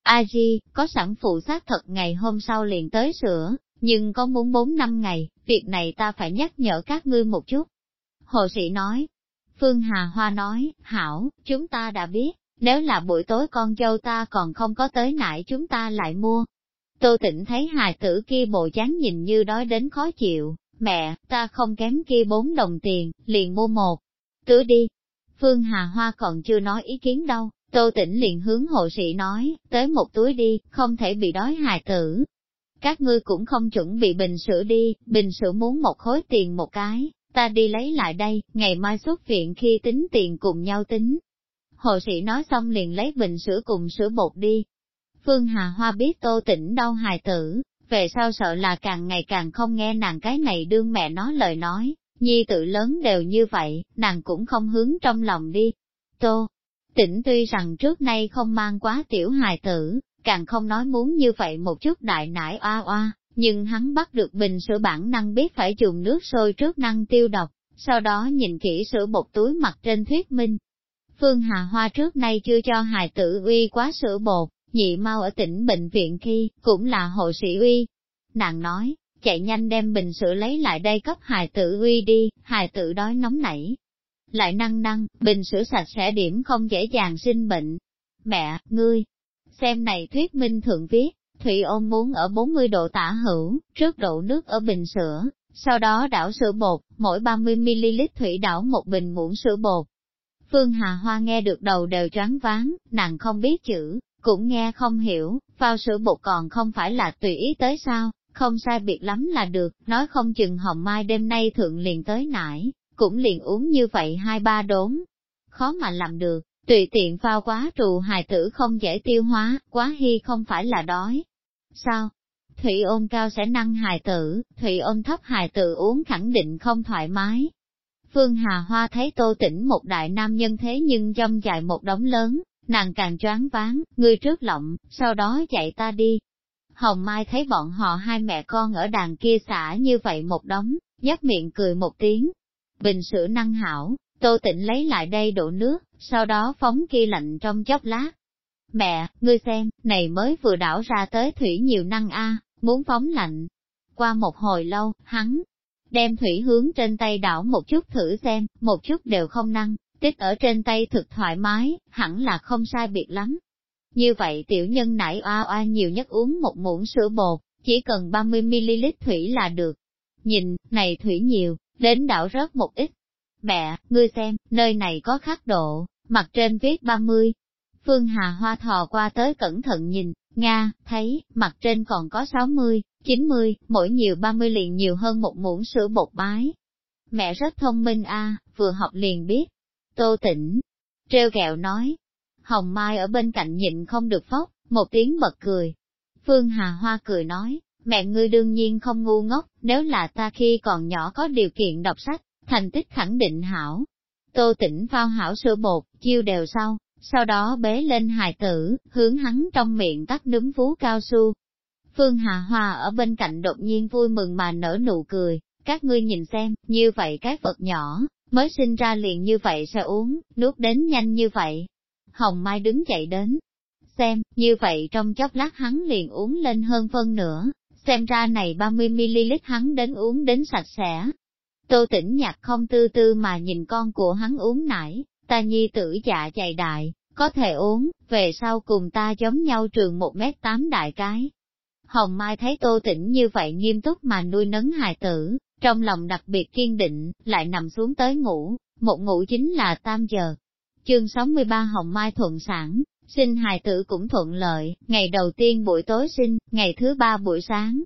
A Di, có sản phụ xác thật ngày hôm sau liền tới sữa, nhưng có muốn 4 năm ngày, việc này ta phải nhắc nhở các ngươi một chút. Hồ sĩ nói, Phương Hà Hoa nói, hảo, chúng ta đã biết, nếu là buổi tối con dâu ta còn không có tới nải chúng ta lại mua. Tô tịnh thấy hài tử kia bộ dáng nhìn như đói đến khó chịu, mẹ, ta không kém kia bốn đồng tiền, liền mua một. Tứ đi. Phương Hà Hoa còn chưa nói ý kiến đâu, Tô tĩnh liền hướng hộ sĩ nói, tới một túi đi, không thể bị đói hài tử. Các ngươi cũng không chuẩn bị bình sữa đi, bình sữa muốn một khối tiền một cái, ta đi lấy lại đây, ngày mai xuất viện khi tính tiền cùng nhau tính. Hộ sĩ nói xong liền lấy bình sữa cùng sữa bột đi. Phương Hà Hoa biết tô Tĩnh đau hài tử, về sau sợ là càng ngày càng không nghe nàng cái này đương mẹ nó lời nói, nhi tự lớn đều như vậy, nàng cũng không hướng trong lòng đi. Tô, tỉnh tuy rằng trước nay không mang quá tiểu hài tử, càng không nói muốn như vậy một chút đại nải oa oa, nhưng hắn bắt được bình sữa bản năng biết phải dùng nước sôi trước năng tiêu độc, sau đó nhìn kỹ sữa bột túi mặt trên thuyết minh. Phương Hà Hoa trước nay chưa cho hài tử uy quá sữa bột, nhị mau ở tỉnh bệnh viện khi, cũng là hộ sĩ uy. Nàng nói, chạy nhanh đem bình sữa lấy lại đây cấp hài tử uy đi, hài tử đói nóng nảy. Lại năng năng, bình sữa sạch sẽ điểm không dễ dàng sinh bệnh. Mẹ, ngươi, xem này thuyết minh thượng viết, Thủy ôn muốn ở 40 độ tả hữu, trước đổ nước ở bình sữa, sau đó đảo sữa bột, mỗi 30ml thủy đảo một bình muỗng sữa bột. Phương Hà Hoa nghe được đầu đều choáng váng, nàng không biết chữ, cũng nghe không hiểu, phao sữa bột còn không phải là tùy ý tới sao, không sai biệt lắm là được, nói không chừng hồng mai đêm nay thượng liền tới nải, cũng liền uống như vậy hai ba đốn. Khó mà làm được, tùy tiện phao quá trù hài tử không dễ tiêu hóa, quá hy không phải là đói. Sao? Thủy ôn cao sẽ năng hài tử, thủy ôn thấp hài tử uống khẳng định không thoải mái. Phương Hà Hoa thấy tô tỉnh một đại nam nhân thế nhưng dâm dài một đống lớn, nàng càng choáng váng, ngươi trước lộng, sau đó chạy ta đi. Hồng Mai thấy bọn họ hai mẹ con ở đàn kia xả như vậy một đống, nhấp miệng cười một tiếng. Bình sữa năng hảo, tô tịnh lấy lại đây đổ nước, sau đó phóng kia lạnh trong chốc lát. Mẹ, ngươi xem, này mới vừa đảo ra tới thủy nhiều năng a, muốn phóng lạnh. Qua một hồi lâu, hắn đem thủy hướng trên tay đảo một chút thử xem, một chút đều không năng, tích ở trên tay thực thoải mái, hẳn là không sai biệt lắm. Như vậy tiểu nhân nãy oa oa nhiều nhất uống một muỗng sữa bột, chỉ cần 30ml thủy là được. Nhìn, này thủy nhiều, đến đảo rớt một ít. Mẹ, ngươi xem, nơi này có khắc độ, mặt trên viết 30. Phương Hà Hoa thò qua tới cẩn thận nhìn, Nga, thấy, mặt trên còn có 60, 90, mỗi nhiều 30 liền nhiều hơn một muỗng sữa bột bái. Mẹ rất thông minh a, vừa học liền biết. Tô tỉnh, treo gẹo nói. Hồng Mai ở bên cạnh nhịn không được phóc, một tiếng bật cười. Phương Hà Hoa cười nói, mẹ ngươi đương nhiên không ngu ngốc, nếu là ta khi còn nhỏ có điều kiện đọc sách, thành tích khẳng định hảo. Tô tỉnh phao hảo sữa bột, chiêu đều sau, sau đó bế lên hài tử, hướng hắn trong miệng tắt núm vú cao su. Phương Hà Hoa ở bên cạnh đột nhiên vui mừng mà nở nụ cười, các ngươi nhìn xem, như vậy cái vật nhỏ, mới sinh ra liền như vậy sẽ uống, nuốt đến nhanh như vậy. Hồng Mai đứng dậy đến, xem, như vậy trong chốc lát hắn liền uống lên hơn phân nữa, xem ra này 30ml hắn đến uống đến sạch sẽ. Tô tỉnh nhạc không tư tư mà nhìn con của hắn uống nải, ta nhi tử dạ dày đại, có thể uống, về sau cùng ta giống nhau trường một mét tám đại cái. Hồng Mai thấy Tô Tĩnh như vậy nghiêm túc mà nuôi nấng hài tử, trong lòng đặc biệt kiên định, lại nằm xuống tới ngủ, một ngủ chính là tam giờ. Chương 63 Hồng Mai thuận sản, sinh hài tử cũng thuận lợi, ngày đầu tiên buổi tối sinh, ngày thứ ba buổi sáng,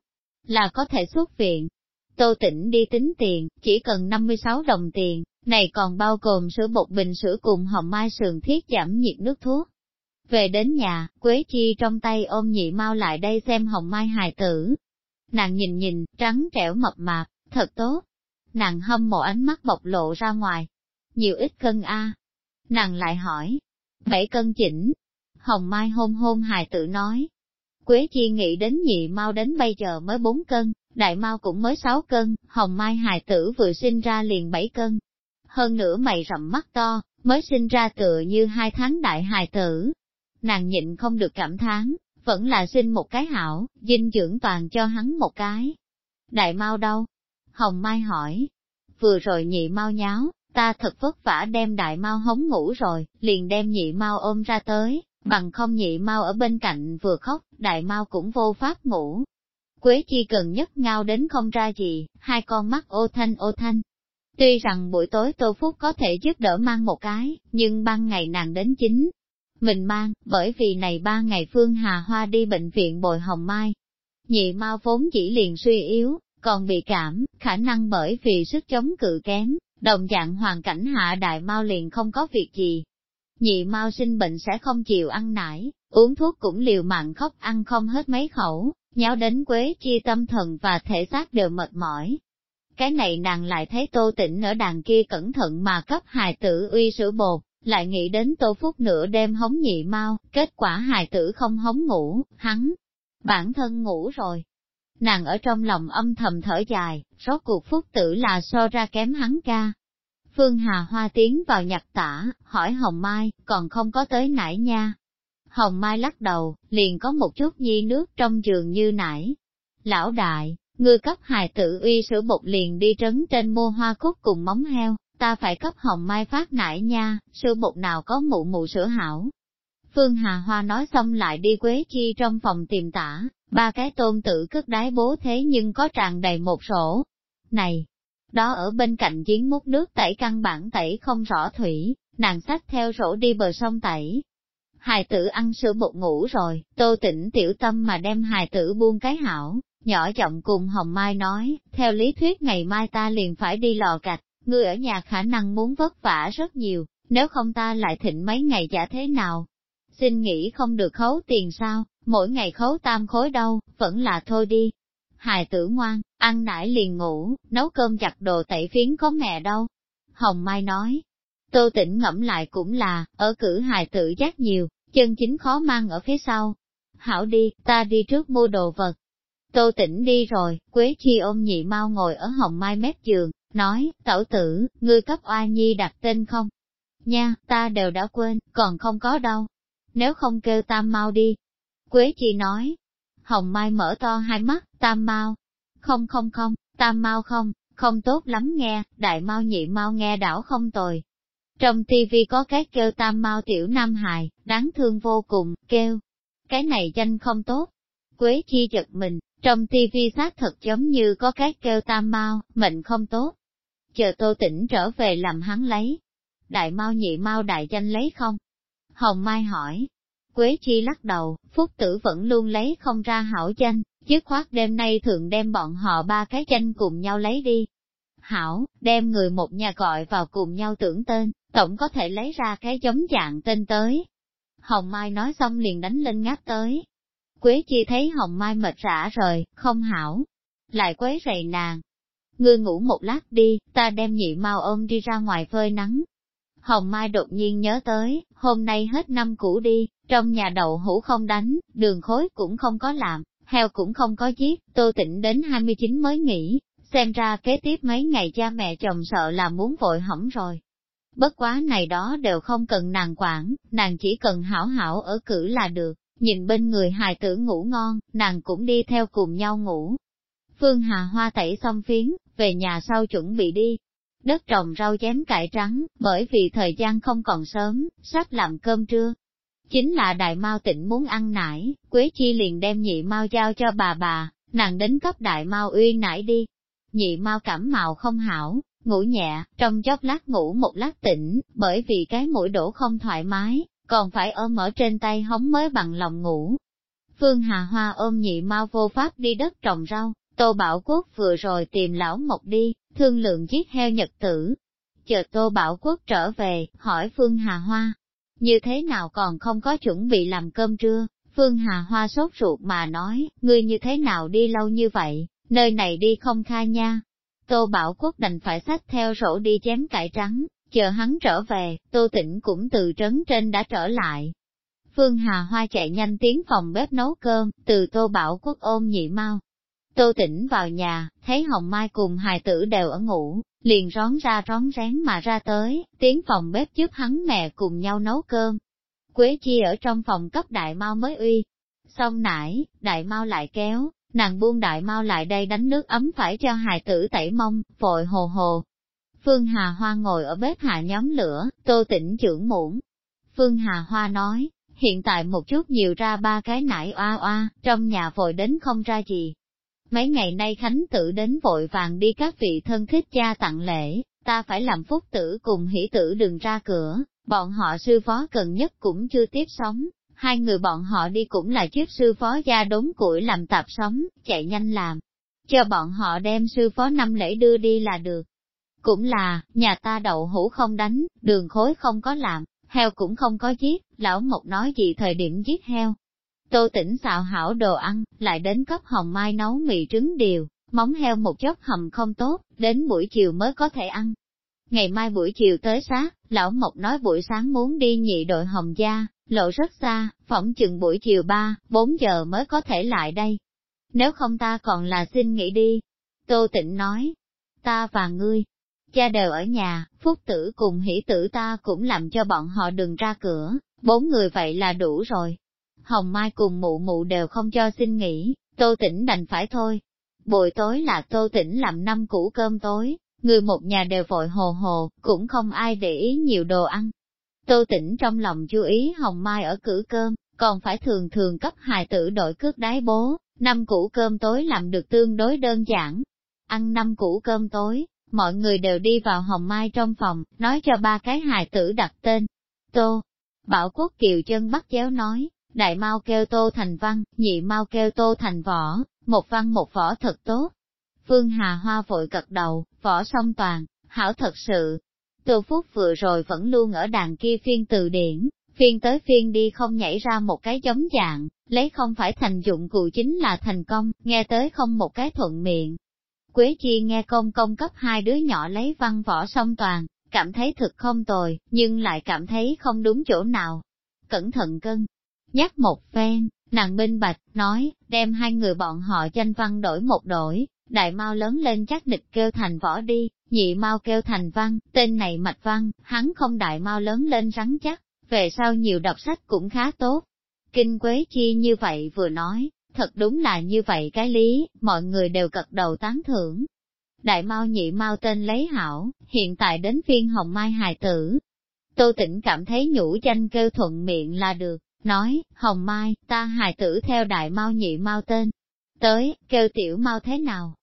là có thể xuất viện. Tô Tĩnh đi tính tiền, chỉ cần 56 đồng tiền, này còn bao gồm sữa bột bình sữa cùng hồng mai sườn thiết giảm nhiệt nước thuốc. Về đến nhà, Quế Chi trong tay ôm nhị mau lại đây xem hồng mai hài tử. Nàng nhìn nhìn, trắng trẻo mập mạp, thật tốt. Nàng hâm mộ ánh mắt bộc lộ ra ngoài. Nhiều ít cân a Nàng lại hỏi. Bảy cân chỉnh. Hồng Mai hôn hôn hài tử nói. Quế Chi nghĩ đến nhị mau đến bây giờ mới bốn cân, đại mau cũng mới sáu cân, hồng mai hài tử vừa sinh ra liền bảy cân, hơn nữa mày rậm mắt to, mới sinh ra tựa như hai tháng đại hài tử. Nàng nhịn không được cảm thán, vẫn là sinh một cái hảo, dinh dưỡng toàn cho hắn một cái. Đại mau đâu? Hồng Mai hỏi. Vừa rồi nhị mau nháo, ta thật vất vả đem đại mau hống ngủ rồi, liền đem nhị mau ôm ra tới, bằng không nhị mau ở bên cạnh vừa khóc, đại mau cũng vô pháp ngủ. Quế chi cần nhất ngao đến không ra gì, hai con mắt ô thanh ô thanh, Tuy rằng buổi tối Tô Phúc có thể giúp đỡ mang một cái, nhưng ban ngày nàng đến chính. Mình mang, bởi vì này ba ngày Phương Hà Hoa đi bệnh viện bồi hồng mai. Nhị mau vốn chỉ liền suy yếu, còn bị cảm, khả năng bởi vì sức chống cự kém, đồng dạng hoàn cảnh hạ đại mau liền không có việc gì. Nhị mau sinh bệnh sẽ không chịu ăn nải, uống thuốc cũng liều mạng khóc ăn không hết mấy khẩu, nháo đến quế chi tâm thần và thể xác đều mệt mỏi, cái này nàng lại thấy tô tĩnh ở đàn kia cẩn thận mà cấp hài tử uy sữa bột, lại nghĩ đến tô phúc nửa đêm hống nhị mau, kết quả hài tử không hống ngủ, hắn, bản thân ngủ rồi. Nàng ở trong lòng âm thầm thở dài, rốt cuộc phúc tử là so ra kém hắn ca. Phương Hà Hoa tiến vào nhặt tả, hỏi Hồng Mai, còn không có tới nãy nha. Hồng Mai lắc đầu, liền có một chút nhi nước trong giường như nãy. Lão đại, ngươi cấp hài tử uy sữa bột liền đi trấn trên mua hoa cúc cùng móng heo, ta phải cấp Hồng Mai phát nải nha, sữa bột nào có mụ mụ sữa hảo. Phương Hà Hoa nói xong lại đi Quế Chi trong phòng tìm tả, ba cái tôn tử cất đái bố thế nhưng có tràn đầy một sổ. Này, đó ở bên cạnh giếng múc nước tẩy căn bản tẩy không rõ thủy, nàng sách theo rổ đi bờ sông tẩy. Hài tử ăn sữa bột ngủ rồi, tô tỉnh tiểu tâm mà đem hài tử buông cái hảo, nhỏ giọng cùng Hồng Mai nói, theo lý thuyết ngày mai ta liền phải đi lò gạch, ngươi ở nhà khả năng muốn vất vả rất nhiều, nếu không ta lại thịnh mấy ngày giả thế nào. Xin nghĩ không được khấu tiền sao, mỗi ngày khấu tam khối đâu, vẫn là thôi đi. Hài tử ngoan, ăn nải liền ngủ, nấu cơm chặt đồ tẩy phiến có mẹ đâu. Hồng Mai nói, tô tỉnh ngẫm lại cũng là, ở cử hài tử giác nhiều, chân chính khó mang ở phía sau. Hảo đi, ta đi trước mua đồ vật. Tô tỉnh đi rồi, Quế Chi ôm nhị mau ngồi ở hồng mai mép giường, nói, tẩu tử, ngươi cấp oa nhi đặt tên không? Nha, ta đều đã quên, còn không có đâu. Nếu không kêu tam mau đi. Quế Chi nói, hồng mai mở to hai mắt, tam mau. Không không không, tam mau không, không tốt lắm nghe, đại mau nhị mau nghe đảo không tồi. Trong tivi có cái kêu tam mau tiểu nam hài, đáng thương vô cùng, kêu. Cái này danh không tốt. Quế chi giật mình, trong tivi xác thật giống như có cái kêu tam mau, mệnh không tốt. Chờ tô tỉnh trở về làm hắn lấy. Đại mau nhị mau đại danh lấy không? Hồng Mai hỏi. Quế chi lắc đầu, Phúc tử vẫn luôn lấy không ra hảo danh, chứ khoát đêm nay thường đem bọn họ ba cái danh cùng nhau lấy đi. Hảo, đem người một nhà gọi vào cùng nhau tưởng tên, tổng có thể lấy ra cái giống dạng tên tới. Hồng Mai nói xong liền đánh lên ngáp tới. Quế chi thấy Hồng Mai mệt rã rồi, không hảo. Lại quấy rầy nàng. Ngươi ngủ một lát đi, ta đem nhị mau ôm đi ra ngoài phơi nắng. Hồng Mai đột nhiên nhớ tới, hôm nay hết năm cũ đi, trong nhà đậu hũ không đánh, đường khối cũng không có làm, heo cũng không có giết, tô tịnh đến 29 mới nghỉ, xem ra kế tiếp mấy ngày cha mẹ chồng sợ là muốn vội hỏng rồi. Bất quá này đó đều không cần nàng quản, nàng chỉ cần hảo hảo ở cử là được, nhìn bên người hài tử ngủ ngon, nàng cũng đi theo cùng nhau ngủ. Phương Hà Hoa tẩy xong phiến, về nhà sau chuẩn bị đi. Đất trồng rau chém cải trắng, bởi vì thời gian không còn sớm, sắp làm cơm trưa. Chính là đại mao tịnh muốn ăn nải, Quế Chi liền đem nhị mao giao cho bà bà, nàng đến cấp đại mao uy nải đi. Nhị mao cảm mạo không hảo, ngủ nhẹ, trong chốc lát ngủ một lát tỉnh, bởi vì cái mũi đổ không thoải mái, còn phải ôm ở trên tay hóng mới bằng lòng ngủ. Phương Hà Hoa ôm nhị mau vô pháp đi đất trồng rau, Tô Bảo Quốc vừa rồi tìm lão Mộc đi, thương lượng giết heo nhật tử. Chờ Tô Bảo Quốc trở về, hỏi Phương Hà Hoa, như thế nào còn không có chuẩn bị làm cơm trưa? Phương Hà Hoa sốt ruột mà nói, ngươi như thế nào đi lâu như vậy, nơi này đi không kha nha. Tô Bảo Quốc đành phải xách theo rổ đi chém cải trắng, chờ hắn trở về, Tô Tĩnh cũng từ trấn trên đã trở lại. Phương Hà Hoa chạy nhanh tiến phòng bếp nấu cơm, từ Tô Bảo Quốc ôm nhị mau. Tô Tĩnh vào nhà, thấy Hồng Mai cùng hài tử đều ở ngủ, liền rón ra rón rén mà ra tới, tiến phòng bếp giúp hắn mẹ cùng nhau nấu cơm. Quế Chi ở trong phòng cấp đại mau mới uy. Xong nãy, đại mau lại kéo, nàng buông đại mau lại đây đánh nước ấm phải cho hài tử tẩy mông, vội hồ hồ. Phương Hà Hoa ngồi ở bếp hạ nhóm lửa, tô tỉnh trưởng muỗng. Phương Hà Hoa nói, hiện tại một chút nhiều ra ba cái nải oa oa, trong nhà vội đến không ra gì. Mấy ngày nay Khánh tử đến vội vàng đi các vị thân thích cha tặng lễ, ta phải làm phúc tử cùng hỷ tử đừng ra cửa, bọn họ sư phó cần nhất cũng chưa tiếp sống, hai người bọn họ đi cũng là chiếc sư phó gia đốn củi làm tạp sống, chạy nhanh làm. Cho bọn họ đem sư phó năm lễ đưa đi là được. Cũng là, nhà ta đậu hũ không đánh, đường khối không có làm, heo cũng không có giết, lão Mộc nói gì thời điểm giết heo. Tô tỉnh xào hảo đồ ăn, lại đến cấp hồng mai nấu mì trứng điều, móng heo một chốc hầm không tốt, đến buổi chiều mới có thể ăn. Ngày mai buổi chiều tới sát, lão Mộc nói buổi sáng muốn đi nhị đội hồng gia, lộ rất xa, phỏng chừng buổi chiều 3, 4 giờ mới có thể lại đây. Nếu không ta còn là xin nghỉ đi. Tô Tịnh nói, ta và ngươi, cha đều ở nhà, phúc tử cùng hỷ tử ta cũng làm cho bọn họ đừng ra cửa, bốn người vậy là đủ rồi. Hồng Mai cùng mụ mụ đều không cho xin nghỉ, tô tỉnh đành phải thôi. Buổi tối là tô tỉnh làm năm củ cơm tối, người một nhà đều vội hồ hồ, cũng không ai để ý nhiều đồ ăn. Tô tỉnh trong lòng chú ý Hồng Mai ở cử cơm, còn phải thường thường cấp hài tử đội cước đái bố, năm củ cơm tối làm được tương đối đơn giản. Ăn năm củ cơm tối, mọi người đều đi vào Hồng Mai trong phòng, nói cho ba cái hài tử đặt tên. Tô, Bảo Quốc Kiều chân bắt chéo nói, đại mau kêu Tô Thành Văn, nhị mau kêu Tô Thành Võ, một văn một võ thật tốt. Phương Hà Hoa vội gật đầu, võ song toàn, hảo thật sự. Từ phút vừa rồi vẫn luôn ở đàn kia phiên từ điển, phiên tới phiên đi không nhảy ra một cái giống dạng, lấy không phải thành dụng cụ chính là thành công, nghe tới không một cái thuận miệng. Quế Chi nghe công công cấp hai đứa nhỏ lấy văn võ song toàn, cảm thấy thực không tồi, nhưng lại cảm thấy không đúng chỗ nào. Cẩn thận cân, nhắc một phen, nàng minh bạch, nói, đem hai người bọn họ tranh văn đổi một đổi, đại mau lớn lên chắc địch kêu thành võ đi, nhị mau kêu thành văn, tên này mạch văn, hắn không đại mau lớn lên rắn chắc, về sau nhiều đọc sách cũng khá tốt. Kinh Quế Chi như vậy vừa nói, thật đúng là như vậy cái lý, mọi người đều cật đầu tán thưởng. Đại mau nhị mau tên lấy hảo, hiện tại đến phiên hồng mai hài tử. Tô tỉnh cảm thấy nhũ danh kêu thuận miệng là được, nói, hồng mai, ta hài tử theo đại mau nhị mau tên. Tới, kêu tiểu mau thế nào?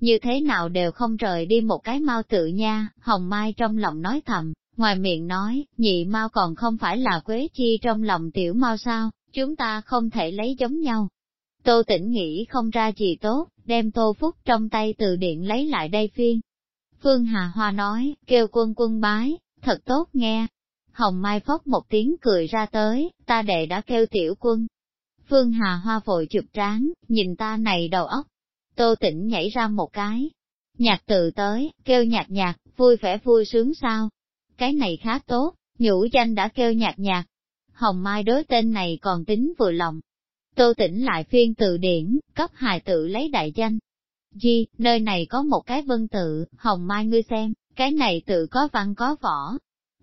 Như thế nào đều không rời đi một cái mau tự nha, hồng mai trong lòng nói thầm, ngoài miệng nói, nhị mau còn không phải là quế chi trong lòng tiểu mau sao, chúng ta không thể lấy giống nhau. Tô tỉnh nghĩ không ra gì tốt, đem tô phúc trong tay từ điện lấy lại đây phiên. Phương Hà Hoa nói, kêu quân quân bái, thật tốt nghe. Hồng Mai phốc một tiếng cười ra tới, ta đệ đã kêu tiểu quân. Phương Hà Hoa vội chụp trán, nhìn ta này đầu óc. Tô tỉnh nhảy ra một cái. Nhạc từ tới, kêu nhạc nhạc, vui vẻ vui sướng sao, cái này khá tốt, nhũ danh đã kêu nhạc nhạc. Hồng Mai đối tên này còn tính vừa lòng. Tô tỉnh lại phiên từ điển, cấp hài tự lấy đại danh. Di, nơi này có một cái vân tự, Hồng Mai ngươi xem, cái này tự có văn có võ.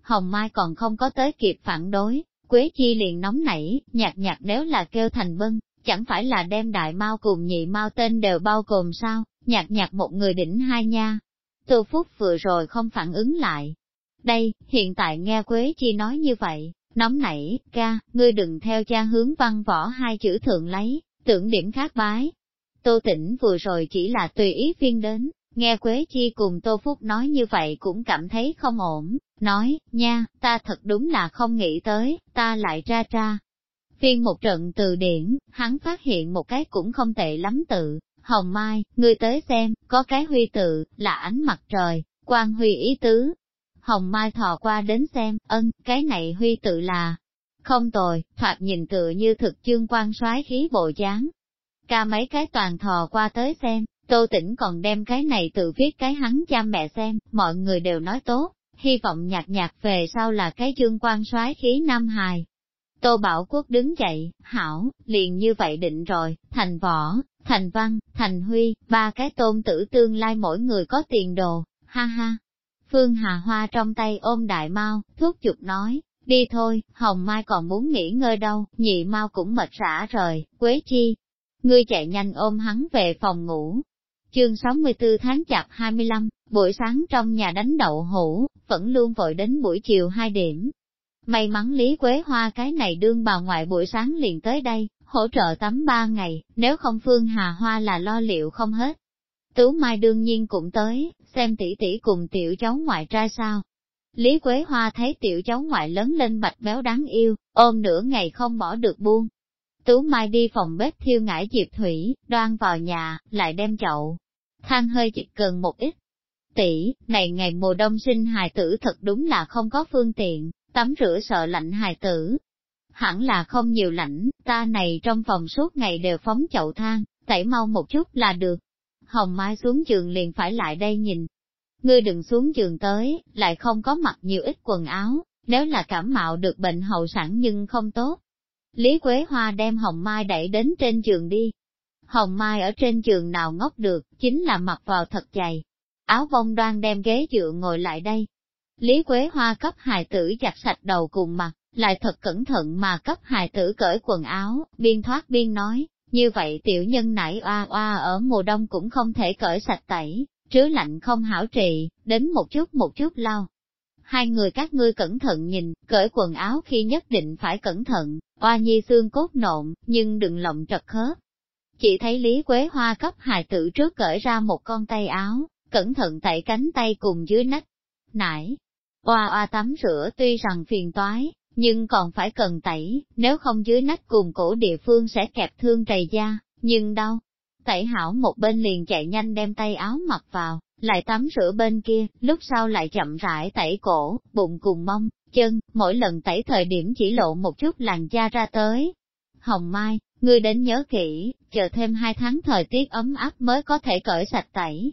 Hồng Mai còn không có tới kịp phản đối, Quế Chi liền nóng nảy, nhạt nhạt nếu là kêu thành bân, chẳng phải là đem đại mau cùng nhị mau tên đều bao gồm sao, nhạt nhạt một người đỉnh hai nha. Tô Phúc vừa rồi không phản ứng lại, đây, hiện tại nghe Quế Chi nói như vậy, nóng nảy, ca, ngươi đừng theo cha hướng văn võ hai chữ thượng lấy, tưởng điểm khác bái. Tô tỉnh vừa rồi chỉ là tùy ý phiên đến, nghe Quế Chi cùng Tô Phúc nói như vậy cũng cảm thấy không ổn, nói, nha, ta thật đúng là không nghĩ tới, ta lại ra ra. Phiên một trận từ điển, hắn phát hiện một cái cũng không tệ lắm tự, Hồng Mai, ngươi tới xem, có cái huy tự, là ánh mặt trời, quan huy ý tứ, Hồng Mai thò qua đến xem, ân, cái này huy tự là không tồi, thoạt nhìn tựa như thực chương quan soái khí bộ dáng. Ca mấy cái toàn thò qua tới xem, Tô Tĩnh còn đem cái này tự viết cái hắn cha mẹ xem, mọi người đều nói tốt, hy vọng nhạt nhạt về sau là cái chương quan soái khí nam hài. Tô Bảo Quốc đứng dậy, hảo, liền như vậy định rồi, thành võ, thành văn, thành huy, ba cái tôn tử tương lai mỗi người có tiền đồ, ha ha, Phương Hà Hoa trong tay ôm đại mau, thuốc chụp nói, đi thôi, Hồng Mai còn muốn nghỉ ngơi đâu, nhị mau cũng mệt rã rời, Quế Chi. Ngươi chạy nhanh ôm hắn về phòng ngủ. Chương 64 tháng chạp 25, buổi sáng trong nhà đánh đậu hũ, vẫn luôn vội đến buổi chiều 2 điểm. May mắn Lý Quế Hoa cái này đương bà ngoại buổi sáng liền tới đây, hỗ trợ tắm ba ngày, nếu không Phương Hà Hoa là lo liệu không hết. Tú Mai đương nhiên cũng tới, xem tỷ tỷ cùng tiểu cháu ngoại trai sao. Lý Quế Hoa thấy tiểu cháu ngoại lớn lên bạch béo đáng yêu, ôm nửa ngày không bỏ được buông. Tú Mai đi phòng bếp thiêu ngải diệp thủy, đoan vào nhà, lại đem chậu. Than hơi chỉ cần một ít. Tỷ, này ngày mùa đông sinh hài tử thật đúng là không có phương tiện, tắm rửa sợ lạnh hài tử. Hẳn là không nhiều lạnh, ta này trong phòng suốt ngày đều phóng chậu than, tẩy mau một chút là được. Hồng Mai xuống giường liền phải lại đây nhìn. Ngươi đừng xuống giường tới, lại không có mặc nhiều ít quần áo, nếu là cảm mạo được bệnh hậu sản nhưng không tốt. Lý Quế Hoa đem Hồng Mai đẩy đến trên giường đi. Hồng Mai ở trên giường nào ngốc được, chính là mặc vào thật dày. Áo bông đoan đem ghế dựa ngồi lại đây. Lý Quế Hoa cấp hài tử giặt sạch đầu cùng mặt, lại thật cẩn thận mà cấp hài tử cởi quần áo, biên thoát biên nói, như vậy tiểu nhân nãy oa oa ở mùa đông cũng không thể cởi sạch tẩy, trứ lạnh không hảo trị, đến một chút một chút lau. Hai người các ngươi cẩn thận nhìn, cởi quần áo khi nhất định phải cẩn thận, oa nhi xương cốt nộn, nhưng đừng lộng trật khớp. Chỉ thấy Lý Quế Hoa cấp hài tử trước cởi ra một con tay áo, cẩn thận tẩy cánh tay cùng dưới nách. Nải, oa oa tắm rửa tuy rằng phiền toái, nhưng còn phải cần tẩy, nếu không dưới nách cùng cổ địa phương sẽ kẹp thương trầy da, nhưng đau. Tẩy hảo một bên liền chạy nhanh đem tay áo mặc vào, lại tắm rửa bên kia, lúc sau lại chậm rãi tẩy cổ, bụng cùng mông, chân, mỗi lần tẩy thời điểm chỉ lộ một chút làn da ra tới. Hồng Mai, ngươi đến nhớ kỹ, chờ thêm hai tháng thời tiết ấm áp mới có thể cởi sạch tẩy.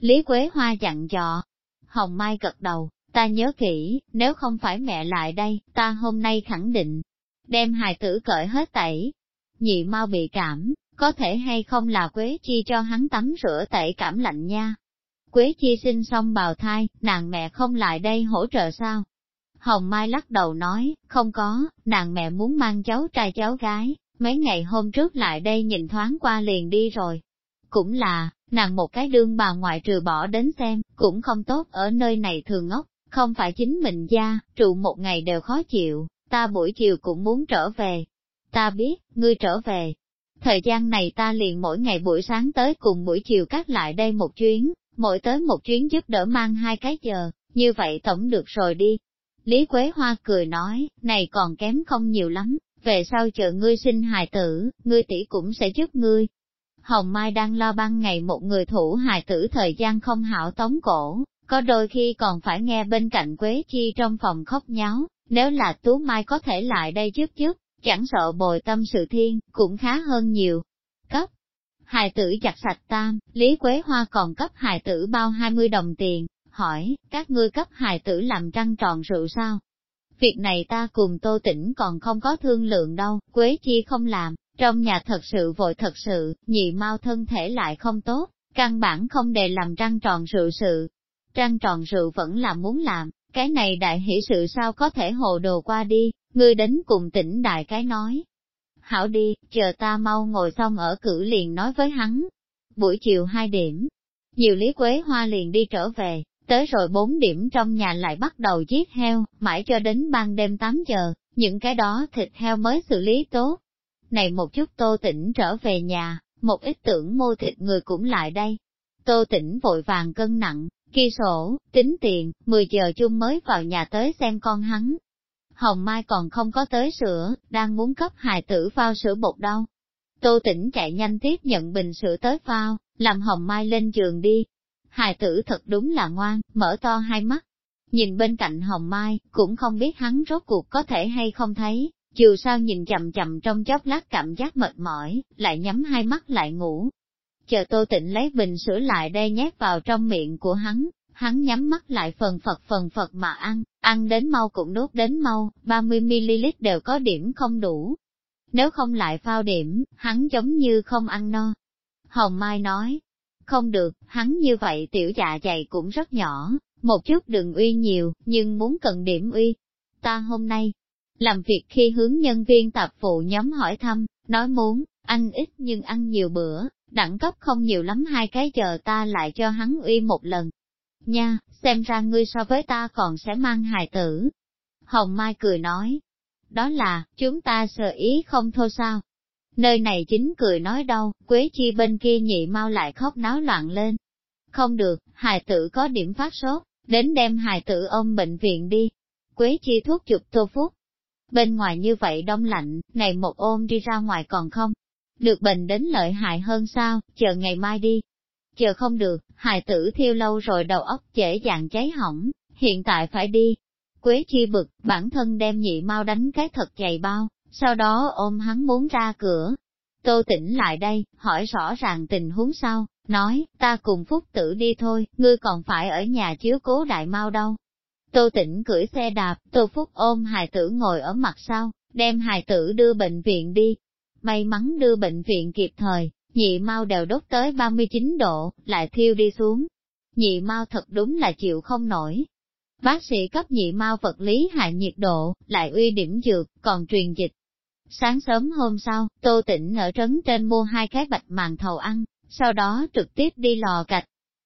Lý Quế Hoa dặn dò. Hồng Mai gật đầu, Ta nhớ kỹ, nếu không phải mẹ lại đây, ta hôm nay khẳng định, đem hài tử cởi hết tẩy. Nhị mau bị cảm, có thể hay không là Quế Chi cho hắn tắm rửa tẩy cảm lạnh nha. Quế Chi sinh xong bào thai, nàng mẹ không lại đây hỗ trợ sao? Hồng Mai lắc đầu nói, không có, nàng mẹ muốn mang cháu trai cháu gái, mấy ngày hôm trước lại đây nhìn thoáng qua liền đi rồi. Cũng là, nàng một cái đương bà ngoại trừ bỏ đến xem, cũng không tốt ở nơi này thường ngốc, không phải chính mình gia, trụ một ngày đều khó chịu, ta buổi chiều cũng muốn trở về. Ta biết, ngươi trở về. Thời gian này ta liền mỗi ngày buổi sáng tới cùng buổi chiều cắt lại đây một chuyến, mỗi tới một chuyến giúp đỡ mang hai cái giờ, như vậy tổng được rồi đi. Lý Quế Hoa cười nói, này còn kém không nhiều lắm, về sau chờ ngươi sinh hài tử, ngươi tỷ cũng sẽ giúp ngươi. Hồng Mai đang lo ban ngày một người thủ hài tử thời gian không hảo tống cổ, có đôi khi còn phải nghe bên cạnh Quế Chi trong phòng khóc nháo, nếu là Tú Mai có thể lại đây giúp giúp, chẳng sợ bồi tâm sự thiên, cũng khá hơn nhiều. Hài tử chặt sạch tam, Lý Quế Hoa còn cấp hài tử bao 20 đồng tiền, hỏi, các ngươi cấp hài tử làm trăng tròn rượu sao? Việc này ta cùng Tô Tĩnh còn không có thương lượng đâu, Quế Chi không làm, trong nhà thật sự vội thật sự, nhị mau thân thể lại không tốt, căn bản không để làm trăng tròn rượu sự, trăng tròn rượu vẫn là muốn làm, cái này đại hỷ sự sao có thể hồ đồ qua đi, ngươi đến cùng tỉnh đại cái nói. Hảo đi, chờ ta mau ngồi xong ở cử liền nói với hắn. Buổi chiều hai điểm, nhiều lý quế hoa liền đi trở về, tới rồi bốn điểm trong nhà lại bắt đầu giết heo, mãi cho đến ban đêm 8 giờ, những cái đó thịt heo mới xử lý tốt. Này một chút tô tỉnh trở về nhà, một ít tưởng mua thịt người cũng lại đây. Tô tỉnh vội vàng cân nặng, Ghi sổ, tính tiền, 10 giờ chung mới vào nhà tới xem con hắn. Hồng Mai còn không có tới sữa, đang muốn cấp hài tử phao sữa bột đâu. Tô tỉnh chạy nhanh tiếp nhận bình sữa tới phao, làm Hồng Mai lên giường đi. Hài tử thật đúng là ngoan, mở to hai mắt. Nhìn bên cạnh Hồng Mai, cũng không biết hắn rốt cuộc có thể hay không thấy, dù sao nhìn chậm chậm trong chốc lát cảm giác mệt mỏi, lại nhắm hai mắt lại ngủ, chờ tô tịnh lấy bình sữa lại đây nhét vào trong miệng của hắn, hắn nhắm mắt lại phần phật phần phật mà ăn, ăn đến mau cũng nuốt đến mau, 30ml đều có điểm không đủ. Nếu không lại phao điểm, hắn giống như không ăn no. Hồng Mai nói, không được, hắn như vậy tiểu dạ dày cũng rất nhỏ, một chút đừng uy nhiều, nhưng muốn cần điểm uy. Ta hôm nay, làm việc khi hướng nhân viên tạp phụ nhóm hỏi thăm, nói muốn, ăn ít nhưng ăn nhiều bữa, đẳng cấp không nhiều lắm hai cái giờ ta lại cho hắn uy một lần. Nha, xem ra ngươi so với ta còn sẽ mang hài tử. Hồng Mai cười nói, đó là, chúng ta sợ ý không thôi sao. Nơi này chính cười nói đâu, Quế Chi bên kia nhị mau lại khóc náo loạn lên. Không được, hài tử có điểm phát sốt, đến đem hài tử ôm bệnh viện đi. Quế Chi thuốc chụp tô phúc. Bên ngoài như vậy đông lạnh, này một ôm đi ra ngoài còn không, được bệnh đến lợi hại hơn sao, chờ ngày mai đi. Chờ không được, hài tử thiêu lâu rồi đầu óc dễ dàng cháy hỏng, hiện tại phải đi. Quế chi bực, bản thân đem nhị mau đánh cái thật dày bao, sau đó ôm hắn muốn ra cửa. Tô tỉnh lại đây, hỏi rõ ràng tình huống sau, nói, ta cùng phúc tử đi thôi, ngươi còn phải ở nhà chiếu cố đại mau đâu. Tô tỉnh cưỡi xe đạp, tô phúc ôm hài tử ngồi ở mặt sau, đem hài tử đưa bệnh viện đi, May mắn đưa bệnh viện kịp thời, nhị mau đều đốt tới 39 độ, lại thiêu đi xuống. Nhị mau thật đúng là chịu không nổi. Bác sĩ cấp nhị mau vật lý hạ nhiệt độ, lại uy điểm dược, còn truyền dịch. Sáng sớm hôm sau, Tô Tĩnh ở trấn trên mua hai cái bạch màn thầu ăn, sau đó trực tiếp đi lò gạch.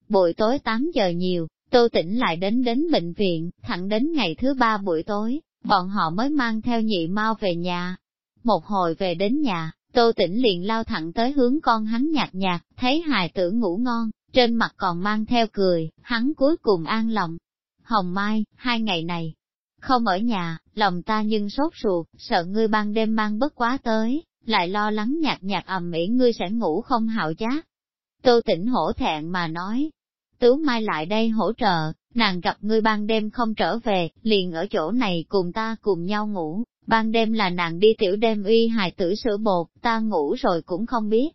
Buổi tối 8 giờ nhiều, Tô Tĩnh lại đến đến bệnh viện, thẳng đến ngày thứ ba buổi tối, bọn họ mới mang theo nhị mau về nhà. Một hồi về đến nhà, Tô Tĩnh liền lao thẳng tới hướng con hắn nhạt nhạt, thấy hài tử ngủ ngon, trên mặt còn mang theo cười, hắn cuối cùng an lòng. Hồng Mai, hai ngày này, không ở nhà, lòng ta nhưng sốt ruột, sợ ngươi ban đêm mang bất quá tới, lại lo lắng nhạt nhạt ầm ĩ ngươi sẽ ngủ không hạo giác. Tô tỉnh hổ thẹn mà nói, Tứ Mai lại đây hỗ trợ, nàng gặp ngươi ban đêm không trở về, liền ở chỗ này cùng ta cùng nhau ngủ, ban đêm là nàng đi tiểu đêm uy hài tử sữa bột, ta ngủ rồi cũng không biết.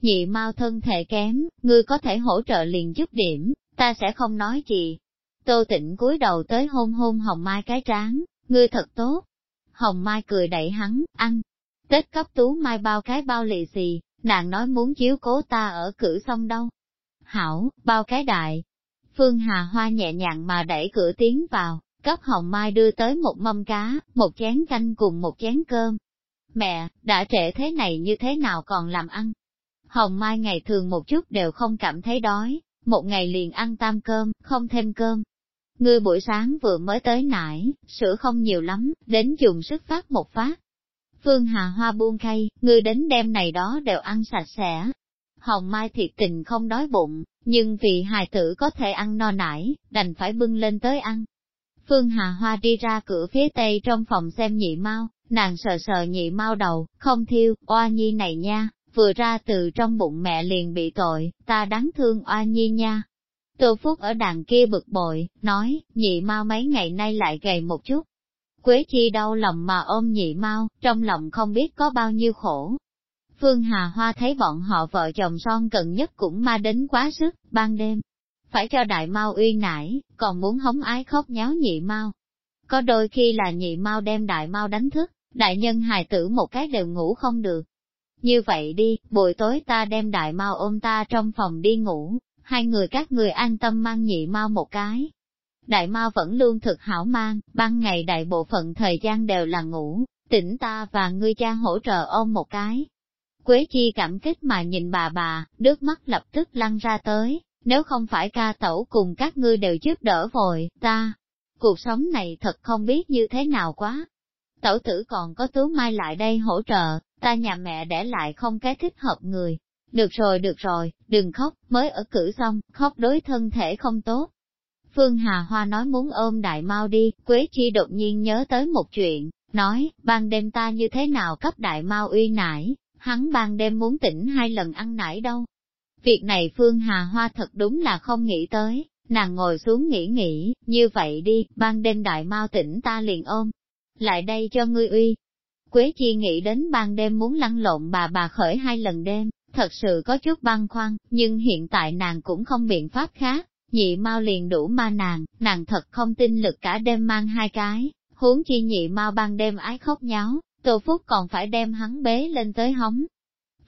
Nhị mau thân thể kém, ngươi có thể hỗ trợ liền giúp điểm, ta sẽ không nói gì. Tô tịnh cúi đầu tới hôn hôn Hồng Mai cái trán, ngươi thật tốt. Hồng Mai cười đẩy hắn, ăn. Tết cấp tú Mai bao cái bao lì xì, nàng nói muốn chiếu cố ta ở cử xong đâu, hảo, bao cái đại. Phương Hà Hoa nhẹ nhàng mà đẩy cửa tiến vào, cấp Hồng Mai đưa tới một mâm cá, một chén canh cùng một chén cơm. Mẹ, đã trễ thế này như thế nào còn làm ăn? Hồng Mai ngày thường một chút đều không cảm thấy đói, một ngày liền ăn tam cơm, không thêm cơm. Ngươi buổi sáng vừa mới tới nải, sữa không nhiều lắm, đến dùng sức phát một phát. Phương Hà Hoa buông khay, ngươi đến đêm này đó đều ăn sạch sẽ, Hồng Mai thiệt tình không đói bụng, nhưng vì hài tử có thể ăn no nải, đành phải bưng lên tới ăn. Phương Hà Hoa đi ra cửa phía tây trong phòng xem nhị mau, nàng sờ sờ nhị mau đầu, không thiêu, oa nhi này nha, vừa ra từ trong bụng mẹ liền bị tội, ta đáng thương oa nhi nha. Tô Phúc ở đàn kia bực bội, nói, nhị mau mấy ngày nay lại gầy một chút. Quế chi đau lòng mà ôm nhị mau, trong lòng không biết có bao nhiêu khổ, Phương Hà Hoa thấy bọn họ vợ chồng son gần nhất cũng ma đến quá sức, ban đêm. Phải cho đại mau uy nải, còn muốn hống ái khóc nháo nhị mau. Có đôi khi là nhị mau đem đại mau đánh thức, đại nhân hài tử một cái đều ngủ không được. Như vậy đi, buổi tối ta đem đại mau ôm ta trong phòng đi ngủ, hai người các người an tâm mang nhị mau một cái. Đại mau vẫn luôn thực hảo mang, ban ngày đại bộ phận thời gian đều là ngủ, tỉnh ta và ngươi cha hỗ trợ ôm một cái, Quế Chi cảm kích mà nhìn bà bà, nước mắt lập tức lăn ra tới, nếu không phải ca tẩu cùng các ngươi đều giúp đỡ vội, ta, cuộc sống này thật không biết như thế nào quá. Tẩu tử còn có tứ mai lại đây hỗ trợ, ta nhà mẹ để lại không cái thích hợp người. Được rồi được rồi, đừng khóc, mới ở cử xong, khóc đối thân thể không tốt. Phương Hà Hoa nói muốn ôm đại mau đi, Quế Chi đột nhiên nhớ tới một chuyện, nói, ban đêm ta như thế nào cấp đại mau uy nải, hắn ban đêm muốn tỉnh hai lần ăn nải đâu. Việc này Phương Hà Hoa thật đúng là không nghĩ tới, nàng ngồi xuống nghĩ nghĩ, như vậy đi, ban đêm đại mau tỉnh ta liền ôm. Lại đây cho ngươi uy. Quế Chi nghĩ đến ban đêm muốn lăn lộn bà bà khởi hai lần đêm, thật sự có chút băn khoăn, nhưng hiện tại nàng cũng không biện pháp khác, nhị mau liền đủ ma nàng, nàng thật không tin lực cả đêm mang hai cái, huống chi nhị mau ban đêm ái khóc nháo, Tô Phúc còn phải đem hắn bế lên tới hóng.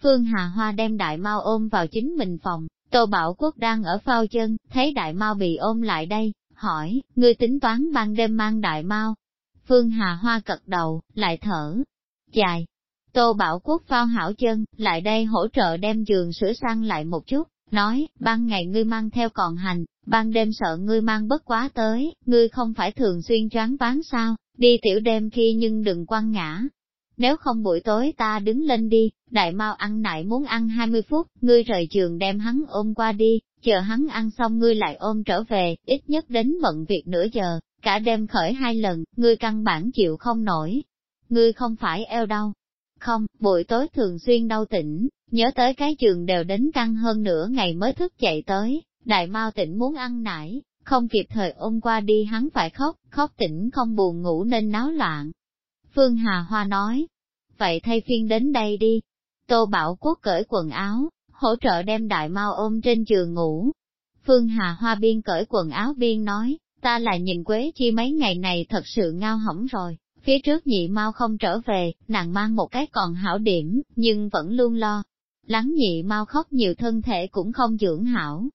Phương Hà Hoa đem đại mau ôm vào chính mình phòng, Tô Bảo Quốc đang ở phao chân, thấy đại mau bị ôm lại đây, hỏi, ngươi tính toán ban đêm mang đại mau. Phương Hà Hoa cật đầu, lại thở, dài. Tô Bảo Quốc phao hảo chân, lại đây hỗ trợ đem giường sửa sang lại một chút, nói, ban ngày ngươi mang theo còn hành, ban đêm sợ ngươi mang bất quá tới, ngươi không phải thường xuyên choáng ván sao, đi tiểu đêm khi nhưng đừng quăng ngã, nếu không buổi tối ta đứng lên đi, đại mau ăn nại muốn ăn 20 phút, ngươi rời giường đem hắn ôm qua đi, chờ hắn ăn xong ngươi lại ôm trở về, ít nhất đến bận việc nửa giờ, cả đêm khởi hai lần, ngươi căn bản chịu không nổi. Ngươi không phải eo đau. Không, buổi tối thường xuyên đau tỉnh, nhớ tới cái giường đều đến căng hơn nửa ngày mới thức dậy tới, đại mau tỉnh muốn ăn nải, không kịp thời ôm qua đi hắn phải khóc, khóc tỉnh không buồn ngủ nên náo loạn, Phương Hà Hoa nói, vậy thay phiên đến đây đi. Tô Bảo Quốc cởi quần áo, hỗ trợ đem đại mau ôm trên giường ngủ. Phương Hà Hoa biên cởi quần áo biên nói, ta là nhìn Quế Chi mấy ngày này thật sự ngao hỏng rồi, phía trước nhị mau không trở về, nàng mang một cái còn hảo điểm, nhưng vẫn luôn lo. Lắng nhị mau khóc nhiều thân thể cũng không dưỡng hảo.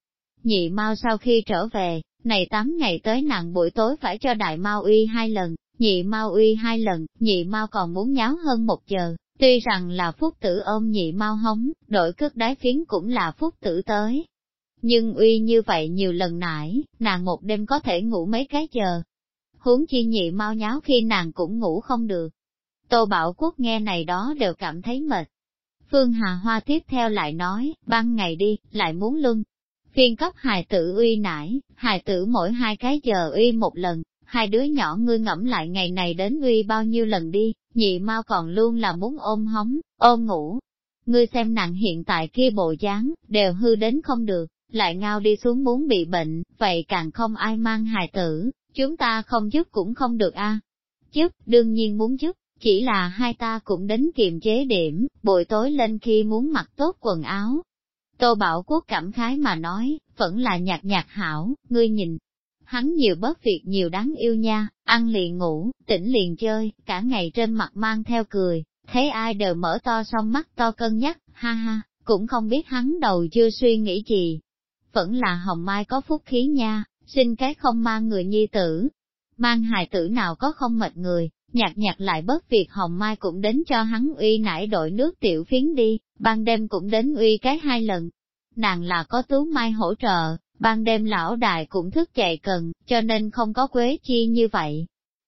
Nhị mau sau khi trở về, Này tám ngày tới nàng buổi tối phải cho đại mau uy hai lần, nhị mau uy hai lần, nhị mau còn muốn nháo hơn một giờ, tuy rằng là phúc tử ôm nhị mau hống, đội cước đái phiến cũng là phúc tử tới. Nhưng uy như vậy nhiều lần nãy, nàng một đêm có thể ngủ mấy cái giờ. Huống chi nhị mau nháo khi nàng cũng ngủ không được. Tô Bảo Quốc nghe này đó đều cảm thấy mệt. Phương Hà Hoa tiếp theo lại nói, ban ngày đi, lại muốn luân. Phiên cấp hài tử uy nải, hài tử mỗi hai cái giờ uy một lần, hai đứa nhỏ ngươi ngẫm lại ngày này đến uy bao nhiêu lần đi, nhị mau còn luôn là muốn ôm hóng, ôm ngủ. Ngươi xem nàng hiện tại kia bộ dáng, đều hư đến không được, lại ngao đi xuống muốn bị bệnh, vậy càng không ai mang hài tử, chúng ta không giúp cũng không được a. Giúp, đương nhiên muốn giúp, chỉ là hai ta cũng đến kiềm chế điểm, buổi tối lên khi muốn mặc tốt quần áo. Tô Bảo Quốc cảm khái mà nói, vẫn là nhạt nhạt hảo, ngươi nhìn. Hắn nhiều bớt việc nhiều đáng yêu nha, ăn liền ngủ, tỉnh liền chơi, cả ngày trên mặt mang theo cười, thấy ai đều mở to song mắt to cân nhắc, ha ha, cũng không biết hắn đầu chưa suy nghĩ gì. Vẫn là hồng mai có phúc khí nha, xin cái không mang người nhi tử. Mang hài tử nào có không mệt người, nhạt nhạt lại bớt việc hồng mai cũng đến cho hắn uy nải đội nước tiểu phiến đi, ban đêm cũng đến uy cái hai lần. Nàng là có tú mai hỗ trợ, ban đêm lão đại cũng thức dậy cần, cho nên không có quế chi như vậy.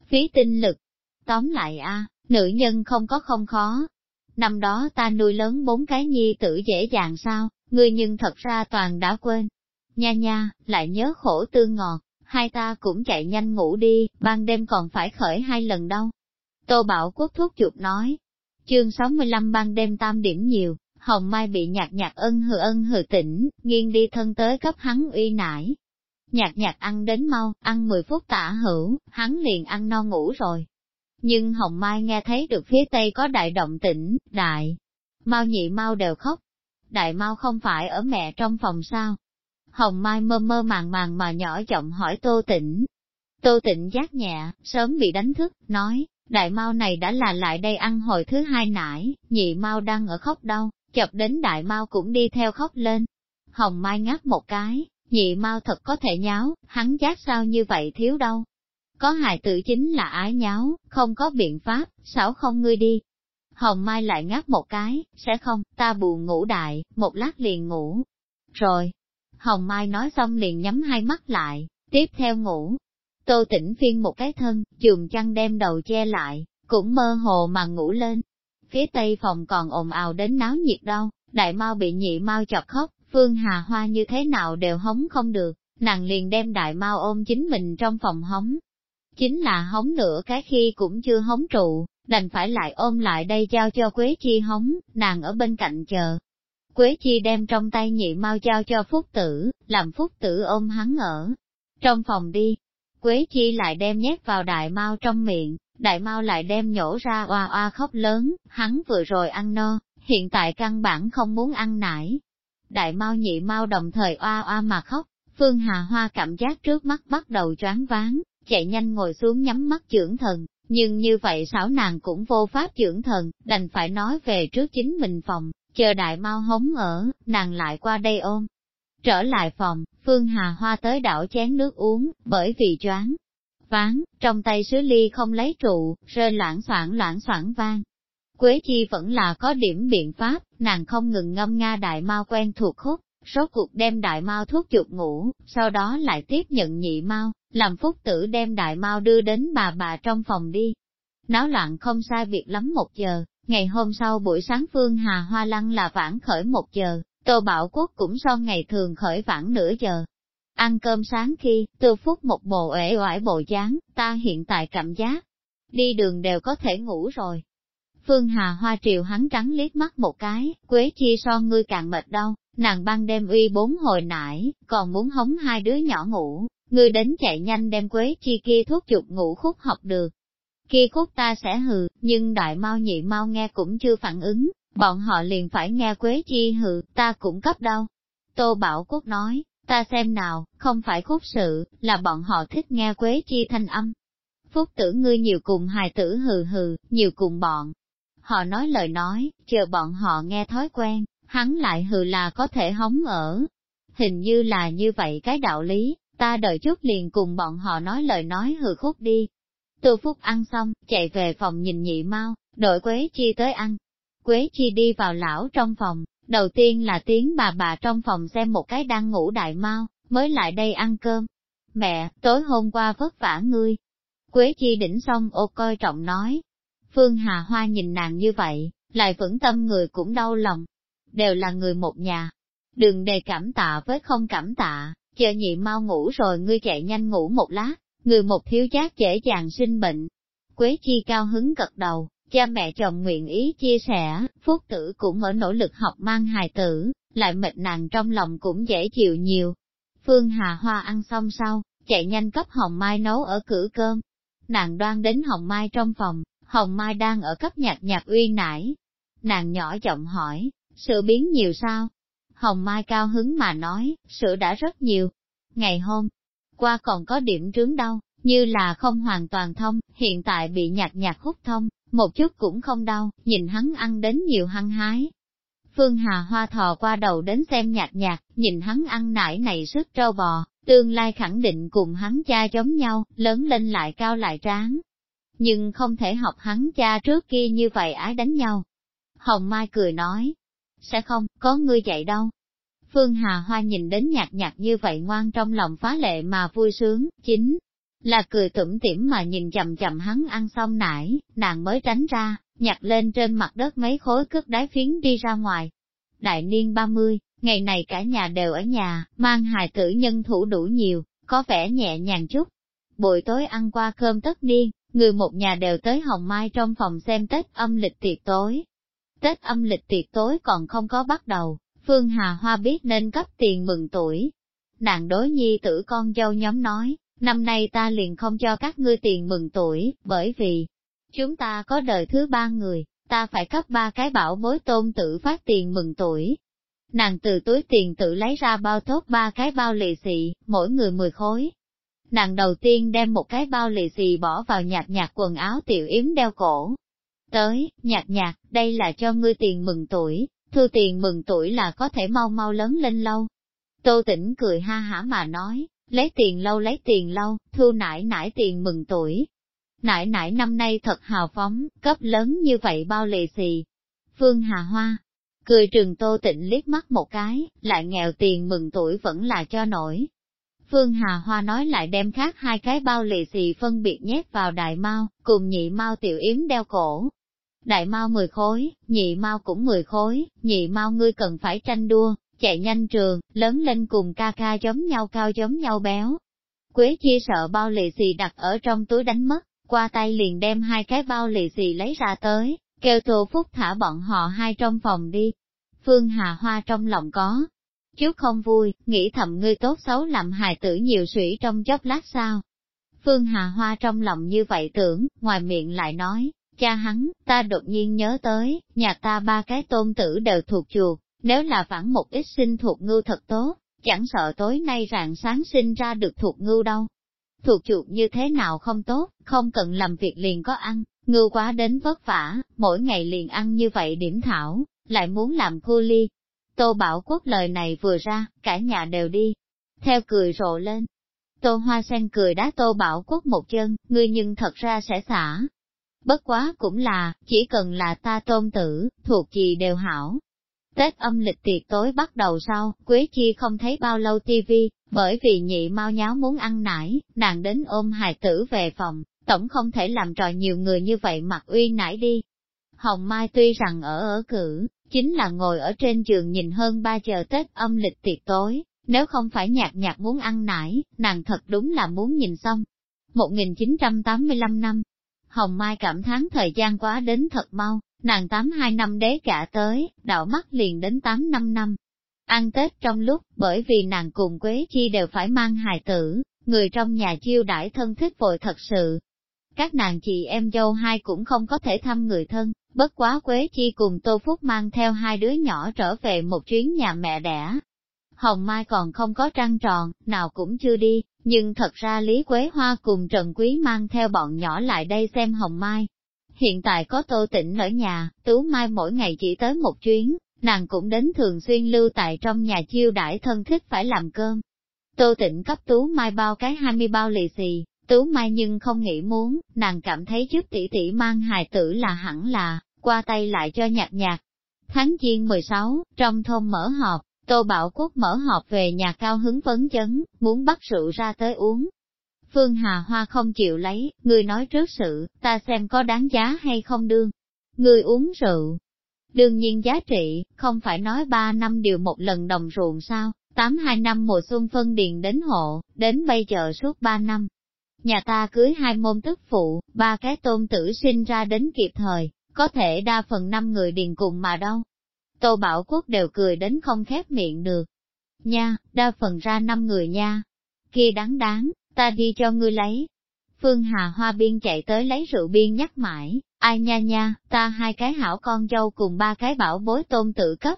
Phí tinh lực. Tóm lại a nữ nhân không có không khó. Năm đó ta nuôi lớn bốn cái nhi tử dễ dàng sao, ngươi nhưng thật ra toàn đã quên. Nha nha, lại nhớ khổ tương ngọt, hai ta cũng chạy nhanh ngủ đi, ban đêm còn phải khởi hai lần đâu. Tô Bảo Quốc thuốc chuột nói, chương 65 ban đêm tam điểm nhiều, Hồng Mai bị nhạt nhạt ân hừ ân hừ tỉnh, nghiêng đi thân tới cấp hắn uy nải. Nhạt nhạt ăn đến mau, ăn 10 phút tả hữu, hắn liền ăn no ngủ rồi. Nhưng Hồng Mai nghe thấy được phía tây có đại động tĩnh, đại, mau nhị mau đều khóc. Đại mau không phải ở mẹ trong phòng sao, Hồng Mai mơ mơ màng màng mà nhỏ giọng hỏi Tô Tịnh. Tô Tịnh giác nhẹ, sớm bị đánh thức, nói, đại mau này đã là lại đây ăn hồi thứ hai nải, nhị mau đang ở khóc đâu, chập đến đại mau cũng đi theo khóc lên. Hồng Mai ngáp một cái, nhị mau thật có thể nháo, hắn giác sao như vậy thiếu đâu. Có hài tử chính là ái nháo, không có biện pháp, xảo không ngươi đi. Hồng Mai lại ngáp một cái, sẽ không, ta buồn ngủ đại, một lát liền ngủ. Rồi, Hồng Mai nói xong liền nhắm hai mắt lại, tiếp theo ngủ. Tô tỉnh phiên một cái thân, chùm chăn đem đầu che lại, cũng mơ hồ mà ngủ lên. Phía tây phòng còn ồn ào đến náo nhiệt đâu, đại mau bị nhị mau chọc khóc, Phương Hà Hoa như thế nào đều hống không được, nàng liền đem đại mau ôm chính mình trong phòng hống. Chính là hống nữa cái khi cũng chưa hống trụ, đành phải lại ôm lại đây giao cho Quế Chi hống, nàng ở bên cạnh chờ, Quế Chi đem trong tay nhị mau giao cho Phúc Tử, làm Phúc Tử ôm hắn ở trong phòng đi. Quế Chi lại đem nhét vào đại mau trong miệng, đại mau lại đem nhổ ra oa oa khóc lớn, hắn vừa rồi ăn no, hiện tại căn bản không muốn ăn nải. Đại mau nhị mau đồng thời oa oa mà khóc, Phương Hà Hoa cảm giác trước mắt bắt đầu choáng váng, chạy nhanh ngồi xuống nhắm mắt dưỡng thần, nhưng như vậy xảo nàng cũng vô pháp dưỡng thần, đành phải nói về trước chính mình phòng, chờ đại mau hống ở, nàng lại qua đây ôm. Trở lại phòng, Phương Hà Hoa tới đảo chén nước uống, bởi vì choáng. Ván, trong tay sứ ly không lấy trụ, rơi loãng soảng loãng soảng vang. Quế Chi vẫn là có điểm biện pháp, nàng không ngừng ngâm nga đại mao quen thuộc khúc, số cuộc đem đại mao thuốc chuột ngủ, sau đó lại tiếp nhận nhị mao làm phúc tử đem đại mao đưa đến bà bà trong phòng đi. Náo loạn không sai việc lắm một giờ, Ngày hôm sau buổi sáng Phương Hà Hoa Lăng là vãn khởi một giờ, Tô Bảo Quốc cũng so ngày thường khởi vãn nửa giờ. Ăn cơm sáng khi, tư phút một bộ ể oải bộ dáng, ta hiện tại cảm giác, đi đường đều có thể ngủ rồi. Phương Hà Hoa triều hắn trắng liếc mắt một cái, Quế Chi so ngươi càng mệt đâu, nàng ban đêm uy bốn hồi nải, còn muốn hống hai đứa nhỏ ngủ, ngươi đến chạy nhanh đem Quế Chi kia thuốc chụp ngủ khúc học được, kia khúc ta sẽ hừ, nhưng đại mau nhị mau nghe cũng chưa phản ứng, bọn họ liền phải nghe Quế Chi hừ, ta cũng cấp đâu. Tô Bảo Quốc nói, ta xem nào, không phải khúc sự, là bọn họ thích nghe Quế Chi thanh âm. Phúc tử ngươi nhiều cùng hài tử hừ hừ, nhiều cùng bọn. Họ nói lời nói, chờ bọn họ nghe thói quen, hắn lại hừ là có thể hóng ở. Hình như là như vậy cái đạo lý, ta đợi chút liền cùng bọn họ nói lời nói hừ khúc đi. Tô Phúc ăn xong, chạy về phòng nhìn nhị mau, đội Quế Chi tới ăn. Quế Chi đi vào lão trong phòng, đầu tiên là tiếng bà bà trong phòng xem một cái đang ngủ đại mau, mới lại đây ăn cơm. Mẹ, tối hôm qua vất vả ngươi. Quế Chi đỉnh xong ô coi trọng nói. Phương Hà Hoa nhìn nàng như vậy, lại vẫn tâm người cũng đau lòng. Đều là người một nhà. Đừng đề cảm tạ với không cảm tạ, chờ nhị mau ngủ rồi ngươi chạy nhanh ngủ một lát, người một thiếu giác dễ dàng sinh bệnh. Quế Chi cao hứng gật đầu, cha mẹ chồng nguyện ý chia sẻ, phúc tử cũng ở nỗ lực học mang hài tử, lại mệt nàng trong lòng cũng dễ chịu nhiều. Phương Hà Hoa ăn xong sau, chạy nhanh cấp Hồng Mai nấu ở cử cơm. Nàng đoan đến Hồng Mai trong phòng, Hồng Mai đang ở cấp nhạc nhạc uy nải. Nàng nhỏ giọng hỏi, sự biến nhiều sao? Hồng Mai cao hứng mà nói, sữa đã rất nhiều. Ngày hôm qua còn có điểm trướng đau, như là không hoàn toàn thông, hiện tại bị nhạt nhạt hút thông, một chút cũng không đau, nhìn hắn ăn đến nhiều hăng hái. Phương Hà Hoa thò qua đầu đến xem nhạt nhạt, nhìn hắn ăn nải này sức trâu bò, tương lai khẳng định cùng hắn cha giống nhau, lớn lên lại cao lại tráng. Nhưng không thể học hắn cha trước kia như vậy ái đánh nhau. Hồng Mai cười nói, sẽ không, có ngươi dạy đâu. Phương Hà Hoa nhìn đến nhạt nhạt như vậy ngoan trong lòng phá lệ mà vui sướng, chính là cười tủm tỉm mà nhìn chậm chậm hắn ăn xong nải, nàng mới tránh ra, nhặt lên trên mặt đất mấy khối cước đáy phiến đi ra ngoài. Đại niên 30, ngày này cả nhà đều ở nhà, mang hài tử nhân thủ đủ nhiều, có vẻ nhẹ nhàng chút. Buổi tối ăn qua cơm tất niên, người một nhà đều tới Hồng Mai trong phòng xem Tết âm lịch tiệc tối. Tết âm lịch tiệc tối còn không có bắt đầu, Phương Hà Hoa biết nên cấp tiền mừng tuổi. Nàng đối nhi tử con dâu nhóm nói, năm nay ta liền không cho các ngươi tiền mừng tuổi, bởi vì chúng ta có đời thứ ba người, ta phải cấp ba cái bảo bối tôn tử phát tiền mừng tuổi. Nàng từ túi tiền tự lấy ra bao tốt ba cái bao lì xì, mỗi người mười khối. Nàng đầu tiên đem một cái bao lì xì bỏ vào nhạt nhạt quần áo tiểu yếm đeo cổ. Tới, nhạt nhạt, đây là cho ngươi tiền mừng tuổi, thu tiền mừng tuổi là có thể mau mau lớn lên lâu. Tô tỉnh cười ha hả mà nói, lấy tiền lâu lấy tiền lâu, thu nải nải tiền mừng tuổi. Nải nải năm nay thật hào phóng, cấp lớn như vậy bao lì xì. Phương Hà Hoa, cười trường tô tịnh liếc mắt một cái, lại nghèo tiền mừng tuổi vẫn là cho nổi. Phương Hà Hoa nói lại đem khác hai cái bao lì xì phân biệt nhét vào đại mau, cùng nhị mau tiểu yếm đeo cổ. Đại mau 10 khối, nhị mau cũng 10 khối, nhị mau ngươi cần phải tranh đua, chạy nhanh trường, lớn lên cùng ca ca giống nhau cao giống nhau béo. Quế chia sợ bao lì xì đặt ở trong túi đánh mất, qua tay liền đem hai cái bao lì xì lấy ra tới, kêu Tô Phúc thả bọn họ hai trong phòng đi. Phương Hà Hoa trong lòng có chút không vui, nghĩ thầm ngươi tốt xấu làm hài tử nhiều sủy trong chốc lát sao. Phương Hà Hoa trong lòng như vậy tưởng, ngoài miệng lại nói, cha hắn, ta đột nhiên nhớ tới, nhà ta ba cái tôn tử đều thuộc chuột, nếu là vãn một ít sinh thuộc ngưu thật tốt, chẳng sợ tối nay rạng sáng sinh ra được thuộc ngưu đâu. Thuộc chuột như thế nào không tốt, không cần làm việc liền có ăn, ngưu quá đến vất vả, mỗi ngày liền ăn như vậy điểm thảo, lại muốn làm cu ly. Tô Bảo Quốc lời này vừa ra, cả nhà đều đi, theo cười rộ lên. Tô Hoa Sen cười đá Tô Bảo Quốc một chân, ngươi nhưng thật ra sẽ xả. Bất quá cũng là, chỉ cần là ta tôn tử, thuộc gì đều hảo, Tết âm lịch tiệc tối bắt đầu sau, Quế Chi không thấy bao lâu tivi, bởi vì nhị mau nháo muốn ăn nải, nàng đến ôm hài tử về phòng, tổng không thể làm trò nhiều người như vậy mặc uy nải đi. Hồng Mai tuy rằng ở ở cử, chính là ngồi ở trên giường nhìn hơn ba giờ Tết âm lịch tiệc tối, nếu không phải nhạt nhạt muốn ăn nải, nàng thật đúng là muốn nhìn xong. 1985 năm, Hồng Mai cảm thán thời gian quá đến thật mau, Nàng tám hai năm đế cả tới, đạo mắt liền đến tám năm năm. Ăn Tết trong lúc, bởi vì nàng cùng Quế Chi đều phải mang hài tử, người trong nhà chiêu đãi thân thích vội thật sự. Các nàng chị em dâu hai cũng không có thể thăm người thân, bất quá Quế Chi cùng Tô Phúc mang theo hai đứa nhỏ trở về một chuyến nhà mẹ đẻ. Hồng Mai còn không có trăng tròn, nào cũng chưa đi, nhưng thật ra Lý Quế Hoa cùng Trần Quý mang theo bọn nhỏ lại đây xem Hồng Mai, Hiện tại có tô tĩnh ở nhà, Tú Mai mỗi ngày chỉ tới một chuyến, nàng cũng đến thường xuyên lưu tại trong nhà chiêu đãi thân thích phải làm cơm. Tô tịnh cấp Tú Mai bao cái 20 bao lì xì, Tú Mai nhưng không nghĩ muốn, nàng cảm thấy trước tỷ tỷ mang hài tử là hẳn là, qua tay lại cho nhạt nhạt. Tháng Giêng 16, trong thôn mở họp, Tô Bảo Quốc mở họp về nhà cao hứng phấn chấn, muốn bắt rượu ra tới uống. Phương Hà Hoa không chịu lấy, người nói trước sự, ta xem có đáng giá hay không đương. Người uống rượu. Đương nhiên giá trị, không phải nói ba năm điều một lần đồng ruộng sao, tám hai năm mùa xuân phân điền đến hộ, đến bây giờ suốt ba năm. Nhà ta cưới hai môn tức phụ, ba cái tôn tử sinh ra đến kịp thời, có thể đa phần năm người điền cùng mà đâu. Tô Bảo Quốc đều cười đến không khép miệng được. Nha, đa phần ra năm người nha. Kia đáng đáng, ta đi cho ngươi lấy. Phương Hà Hoa biên chạy tới lấy rượu biên nhắc mãi, ai nha nha, ta hai cái hảo con dâu cùng ba cái bảo bối tôn tự cấp.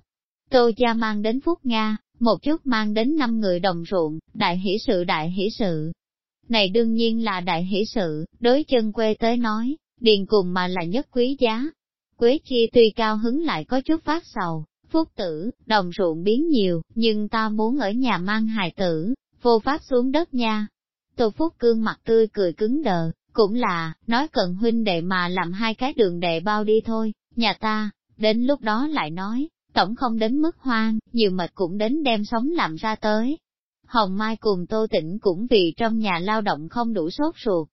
Tô cha mang đến Phúc Nga, một chút mang đến năm người đồng ruộng, đại hỷ sự đại hỷ sự. Này đương nhiên là đại hỷ sự, đối chân quê tới nói, điền cùng mà là nhất quý giá. Quế chi tuy cao hứng lại có chút phát sầu, phúc tử, đồng ruộng biến nhiều, nhưng ta muốn ở nhà mang hài tử, vô pháp xuống đất nha. Tô Phúc Cương mặt tươi cười cứng đờ, cũng là, nói cần huynh đệ mà làm hai cái đường đệ bao đi thôi, nhà ta, đến lúc đó lại nói, tổng không đến mức hoang, nhiều mệt cũng đến đem sống làm ra tới. Hồng Mai cùng Tô Tĩnh cũng vì trong nhà lao động không đủ sốt ruột.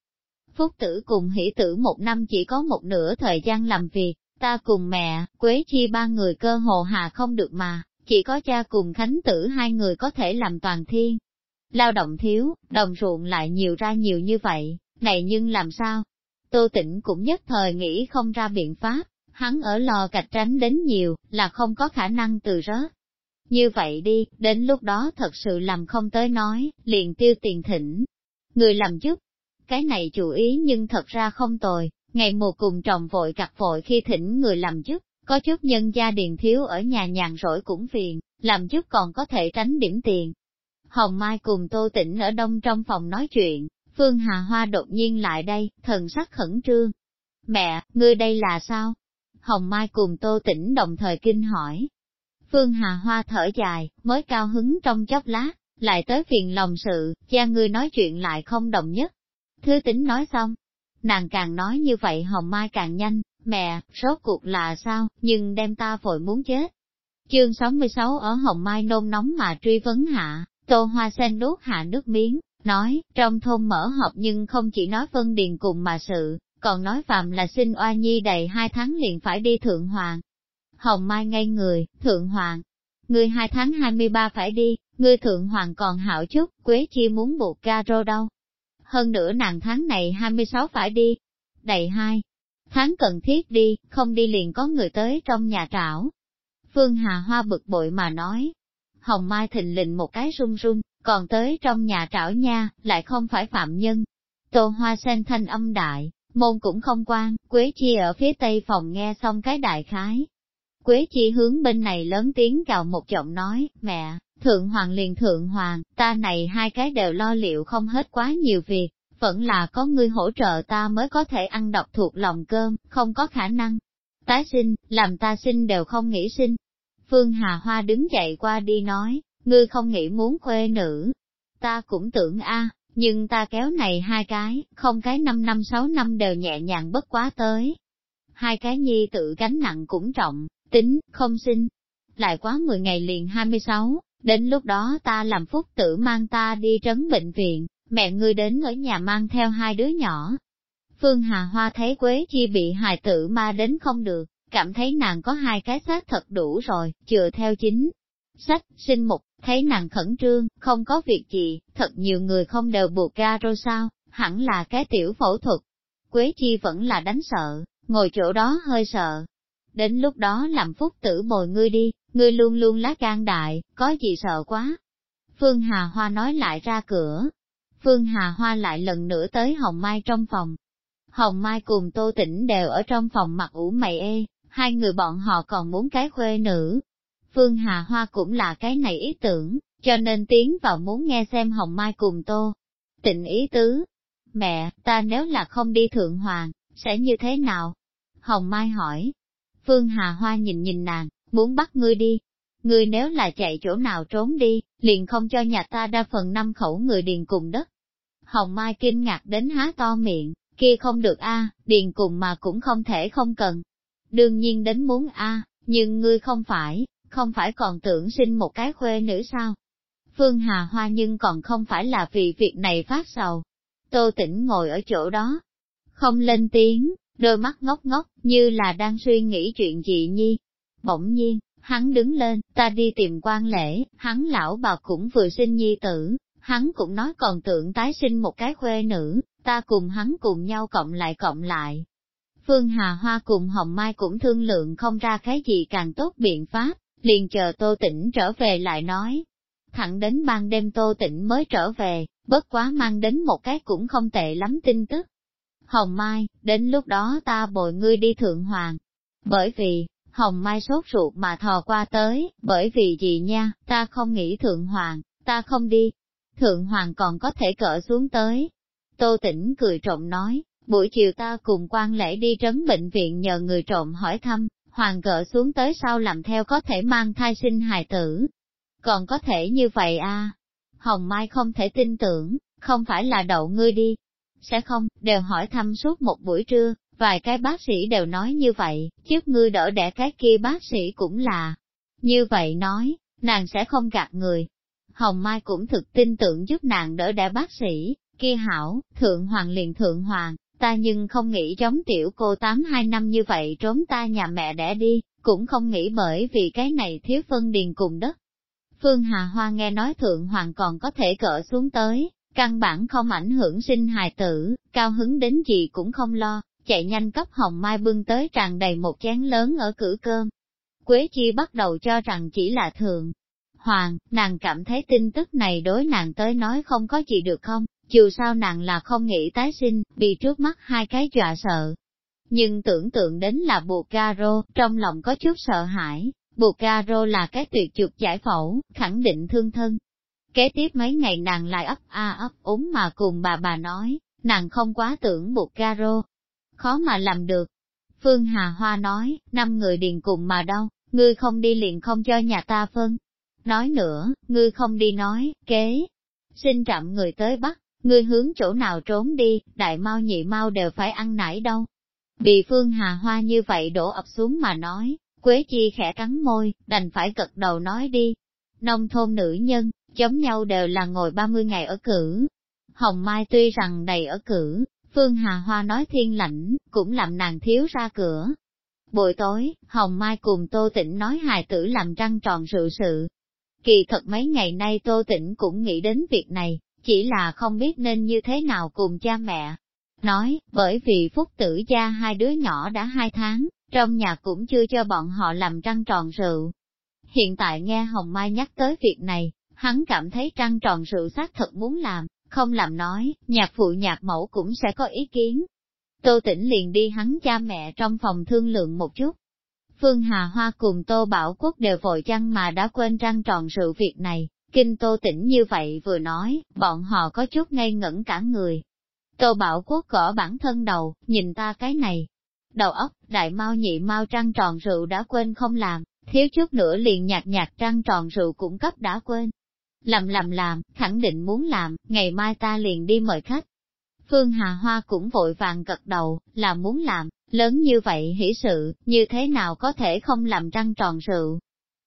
Phúc tử cùng hỷ tử một năm chỉ có một nửa thời gian làm việc, ta cùng mẹ, Quế Chi ba người cơ hồ hà không được mà, chỉ có cha cùng Khánh tử hai người có thể làm toàn thiên. Lao động thiếu, đồng ruộng lại nhiều ra nhiều như vậy, này nhưng làm sao? Tô Tĩnh cũng nhất thời nghĩ không ra biện pháp, hắn ở lò cạch tránh đến nhiều, là không có khả năng từ rớt. Như vậy đi, đến lúc đó thật sự làm không tới nói, liền tiêu tiền thỉnh. Người làm giúp, cái này chủ ý nhưng thật ra không tồi, ngày mùa cùng trồng vội cặt vội khi thỉnh người làm giúp, có chút nhân gia điền thiếu ở nhà nhàn rỗi cũng phiền, làm giúp còn có thể tránh điểm tiền. Hồng Mai cùng Tô Tĩnh ở đông trong phòng nói chuyện, Phương Hà Hoa đột nhiên lại đây, thần sắc khẩn trương. Mẹ, ngươi đây là sao? Hồng Mai cùng Tô Tĩnh đồng thời kinh hỏi. Phương Hà Hoa thở dài, mới cao hứng trong chốc lát, lại tới phiền lòng sự, cha ngươi nói chuyện lại không đồng nhất. Thư tính nói xong, nàng càng nói như vậy Hồng Mai càng nhanh, mẹ, rốt cuộc là sao, nhưng đem ta vội muốn chết. Chương 66 ở Hồng Mai nôn nóng mà truy vấn hạ, Tô Hoa Sen nuốt hạ nước miếng, nói, trong thôn mở họp nhưng không chỉ nói phân điền cùng mà sự, còn nói phạm là sinh oa nhi đầy hai tháng liền phải đi thượng hoàng. Hồng Mai ngay người, thượng hoàng, người hai tháng hai mươi ba phải đi, người thượng hoàng còn hảo chút, Quế Chi muốn buộc ca rô đâu. Hơn nữa nàng tháng này hai mươi sáu phải đi, đầy hai. Tháng cần thiết đi, không đi liền có người tới trong nhà trảo. Phương Hà Hoa bực bội mà nói. Hồng Mai thình lình một cái run run, còn tới trong nhà trảo nha, lại không phải phạm nhân. Tô Hoa sen thanh âm đại, Môn cũng không quan, Quế Chi ở phía tây phòng nghe xong cái đại khái. Quế Chi hướng bên này lớn tiếng gào một giọng nói, mẹ, thượng hoàng liền thượng hoàng, ta này hai cái đều lo liệu không hết quá nhiều việc, vẫn là có ngươi hỗ trợ ta mới có thể ăn độc thuộc lòng cơm, không có khả năng. Tái sinh, làm ta sinh đều không nghĩ sinh. Phương Hà Hoa đứng dậy qua đi nói, ngươi không nghĩ muốn khuê nữ. Ta cũng tưởng a nhưng ta kéo này hai cái, không cái năm năm sáu năm đều nhẹ nhàng bất quá tới. Hai cái nhi tự gánh nặng cũng trọng, tính, không sinh. Lại quá 10 ngày liền 26, đến lúc đó ta làm phúc tử mang ta đi trấn bệnh viện, mẹ ngươi đến ở nhà mang theo hai đứa nhỏ. Phương Hà Hoa thấy Quế Chi bị hài tử ma đến không được, cảm thấy nàng có hai cái xác thật đủ rồi, chừa theo chính. Sách, sinh mục, thấy nàng khẩn trương, không có việc gì, thật nhiều người không đều buộc ra rồi sao, hẳn là cái tiểu phẫu thuật. Quế chi vẫn là đánh sợ, ngồi chỗ đó hơi sợ. Đến lúc đó làm phúc tử bồi ngươi đi, ngươi luôn luôn lá gan đại, có gì sợ quá. Phương Hà Hoa nói lại ra cửa. Phương Hà Hoa lại lần nữa tới Hồng Mai trong phòng. Hồng Mai cùng Tô Tĩnh đều ở trong phòng mặc ủ mày ê, hai người bọn họ còn muốn cái khuê nữ, Phương Hà Hoa cũng là cái này ý tưởng, cho nên tiến vào muốn nghe xem Hồng Mai cùng Tô. Tịnh ý tứ, mẹ, ta nếu là không đi Thượng Hoàng, sẽ như thế nào? Hồng Mai hỏi. Phương Hà Hoa nhìn nhìn nàng, muốn bắt ngươi đi. ngươi nếu là chạy chỗ nào trốn đi, liền không cho nhà ta đa phần năm khẩu người điền cùng đất. Hồng Mai kinh ngạc đến há to miệng, kia không được a, điền cùng mà cũng không thể không cần. Đương nhiên đến muốn a, nhưng ngươi không phải, không phải còn tưởng sinh một cái khuê nữ sao? Phương Hà Hoa nhưng còn không phải là vì việc này phát sầu. Tô tỉnh ngồi ở chỗ đó, không lên tiếng, đôi mắt ngốc ngốc, như là đang suy nghĩ chuyện gì nhi. Bỗng nhiên, hắn đứng lên, ta đi tìm quan lễ, hắn lão bà cũng vừa sinh nhi tử, hắn cũng nói còn tưởng tái sinh một cái khuê nữ, ta cùng hắn cùng nhau cộng lại cộng lại. Phương Hà Hoa cùng Hồng Mai cũng thương lượng không ra cái gì càng tốt biện pháp, liền chờ Tô Tĩnh trở về lại nói. Thẳng đến ban đêm Tô Tĩnh mới trở về, bất quá mang đến một cái cũng không tệ lắm tin tức. Hồng Mai, đến lúc đó ta bồi ngươi đi Thượng Hoàng. Bởi vì, Hồng Mai sốt ruột mà thò qua tới, bởi vì gì nha, ta không nghĩ Thượng Hoàng, ta không đi. Thượng Hoàng còn có thể cỡ xuống tới. Tô Tĩnh cười trộm nói, buổi chiều ta cùng quan lễ đi trấn bệnh viện nhờ người trộm hỏi thăm, Hoàng cỡ xuống tới sau làm theo có thể mang thai sinh hài tử. Còn có thể như vậy à? Hồng Mai không thể tin tưởng, không phải là đậu ngươi đi. Sẽ không, đều hỏi thăm suốt một buổi trưa, vài cái bác sĩ đều nói như vậy, trước ngươi đỡ đẻ cái kia bác sĩ cũng là. Như vậy nói, nàng sẽ không gạt người. Hồng Mai cũng thực tin tưởng giúp nàng đỡ đẻ bác sĩ, kia hảo, thượng hoàng liền thượng hoàng, ta nhưng không nghĩ giống tiểu cô tám hai năm như vậy trốn ta nhà mẹ đẻ đi, cũng không nghĩ bởi vì cái này thiếu phân điền cùng đất. Phương Hà Hoa nghe nói thượng hoàng còn có thể cỡ xuống tới, căn bản không ảnh hưởng sinh hài tử, cao hứng đến gì cũng không lo, chạy nhanh cấp hồng mai bưng tới tràn đầy một chén lớn ở cử cơm. Quế Chi bắt đầu cho rằng chỉ là thượng Hoàng, nàng cảm thấy tin tức này đối nàng tới nói không có gì được không, dù sao nàng là không nghĩ tái sinh, bị trước mắt hai cái dọa sợ. Nhưng tưởng tượng đến là buộc caro, trong lòng có chút sợ hãi, buộc caro là cái tuyệt chuột giải phẫu, khẳng định thương thân. Kế tiếp mấy ngày nàng lại ấp a ấp úng mà cùng bà bà nói, nàng không quá tưởng buộc caro, khó mà làm được. Phương Hà Hoa nói, năm người điền cùng mà đâu, ngươi không đi liền không cho nhà ta phân. Nói nữa, ngươi không đi nói, kế. Xin chậm người tới bắt, ngươi hướng chỗ nào trốn đi, đại mau nhị mau đều phải ăn nải đâu. Bị Phương Hà Hoa như vậy đổ ập xuống mà nói, Quế Chi khẽ cắn môi, đành phải cật đầu nói đi. Nông thôn nữ nhân, giống nhau đều là ngồi 30 ngày ở cử. Hồng Mai tuy rằng đầy ở cử, Phương Hà Hoa nói thiên lãnh, cũng làm nàng thiếu ra cửa. Buổi tối, Hồng Mai cùng Tô Tĩnh nói hài tử làm trăng tròn sự sự. Kỳ thật mấy ngày nay Tô Tĩnh cũng nghĩ đến việc này, chỉ là không biết nên như thế nào cùng cha mẹ. Nói, bởi vì Phúc tử gia hai đứa nhỏ đã hai tháng, trong nhà cũng chưa cho bọn họ làm trăng tròn rượu. Hiện tại nghe Hồng Mai nhắc tới việc này, hắn cảm thấy trăng tròn rượu xác thật muốn làm, không làm nói, nhạc phụ nhạc mẫu cũng sẽ có ý kiến. Tô tỉnh liền đi hắn cha mẹ trong phòng thương lượng một chút. Phương Hà Hoa cùng Tô Bảo Quốc đều vội chăng mà đã quên trăng tròn sự việc này, kinh Tô tĩnh như vậy vừa nói, bọn họ có chút ngây ngẩn cả người. Tô Bảo Quốc gõ bản thân đầu, nhìn ta cái này. Đầu óc, đại mau nhị mau trăng tròn rượu đã quên không làm, thiếu chút nữa liền nhạt nhạt trăng tròn rượu cũng cấp đã quên. Làm làm làm, khẳng định muốn làm, ngày mai ta liền đi mời khách. Phương Hà Hoa cũng vội vàng gật đầu, là muốn làm, lớn như vậy hỷ sự, như thế nào có thể không làm trăng tròn rượu.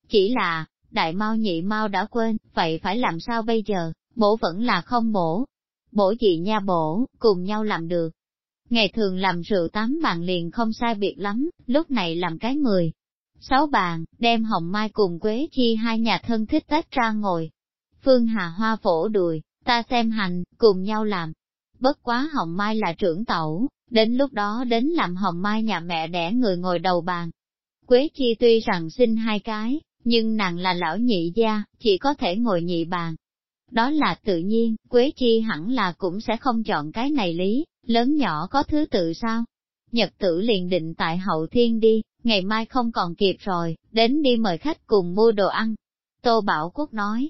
Chỉ là, đại mau nhị mau đã quên, vậy phải làm sao bây giờ, bổ vẫn là không bổ. Bổ gì nha bổ, cùng nhau làm được. Ngày thường làm rượu tám bàn liền không sai biệt lắm, lúc này làm cái mười. Sáu bàn, đem hồng mai cùng Quế Chi hai nhà thân thích tách ra ngồi, Phương Hà Hoa phổ đùi, ta xem hành, cùng nhau làm. Bất quá Hồng Mai là trưởng tẩu, đến lúc đó đến làm Hồng Mai nhà mẹ đẻ người ngồi đầu bàn. Quế Chi tuy rằng sinh hai cái, nhưng nàng là lão nhị gia, chỉ có thể ngồi nhị bàn. Đó là tự nhiên, Quế Chi hẳn là cũng sẽ không chọn cái này lý, lớn nhỏ có thứ tự sao? Nhật tử liền định tại hậu thiên đi, ngày mai không còn kịp rồi, đến đi mời khách cùng mua đồ ăn. Tô Bảo Quốc nói,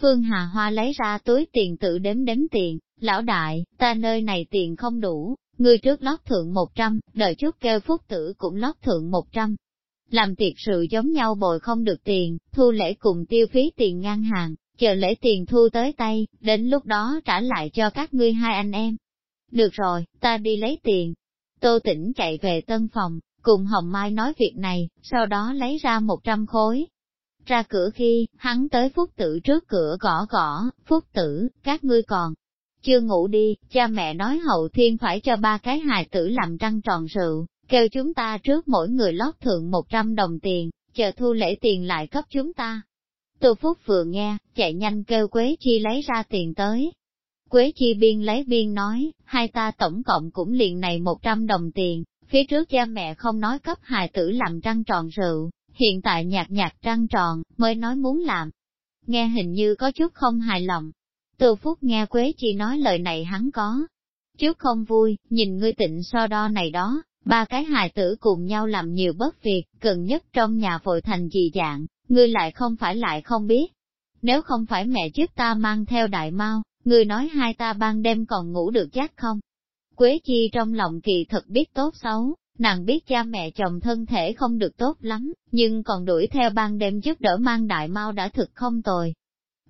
Phương Hà Hoa lấy ra túi tiền tự đếm đếm tiền, lão đại, ta nơi này tiền không đủ, ngươi trước lót thượng 100, đợi chút kêu phúc tử cũng lót thượng 100 làm tiệc sự giống nhau bồi không được tiền, thu lễ cùng tiêu phí tiền ngang hàng, chờ lễ tiền thu tới tay, đến lúc đó trả lại cho các ngươi hai anh em. Được rồi, ta đi lấy tiền. Tô tỉnh chạy về tân phòng, cùng Hồng Mai nói việc này, sau đó lấy ra một trăm khối. Ra cửa khi, hắn tới Phúc Tử trước cửa gõ gõ, Phúc Tử, các ngươi còn chưa ngủ đi, cha mẹ nói hậu thiên phải cho ba cái hài tử làm trăng tròn rượu, kêu chúng ta trước mỗi người lót thượng một trăm đồng tiền, chờ thu lễ tiền lại cấp chúng ta. Tô Phúc vừa nghe, chạy nhanh kêu Quế Chi lấy ra tiền tới. Quế Chi biên lấy biên nói, hai ta tổng cộng cũng liền này một trăm đồng tiền, phía trước cha mẹ không nói cấp hài tử làm trăng tròn rượu, hiện tại nhạt nhạt trăng tròn, mới nói muốn làm. Nghe hình như có chút không hài lòng. Từ phút nghe Quế Chi nói lời này hắn có. Chút không vui, nhìn ngươi tịnh so đo này đó, ba cái hài tử cùng nhau làm nhiều bất việc, cần nhất trong nhà vội thành gì dạng, ngươi lại không phải lại không biết. Nếu không phải mẹ trước ta mang theo đại mau, ngươi nói hai ta ban đêm còn ngủ được chắc không? Quế Chi trong lòng kỳ thật biết tốt xấu, nàng biết cha mẹ chồng thân thể không được tốt lắm, nhưng còn đuổi theo ban đêm giúp đỡ mang đại mau đã thực không tồi.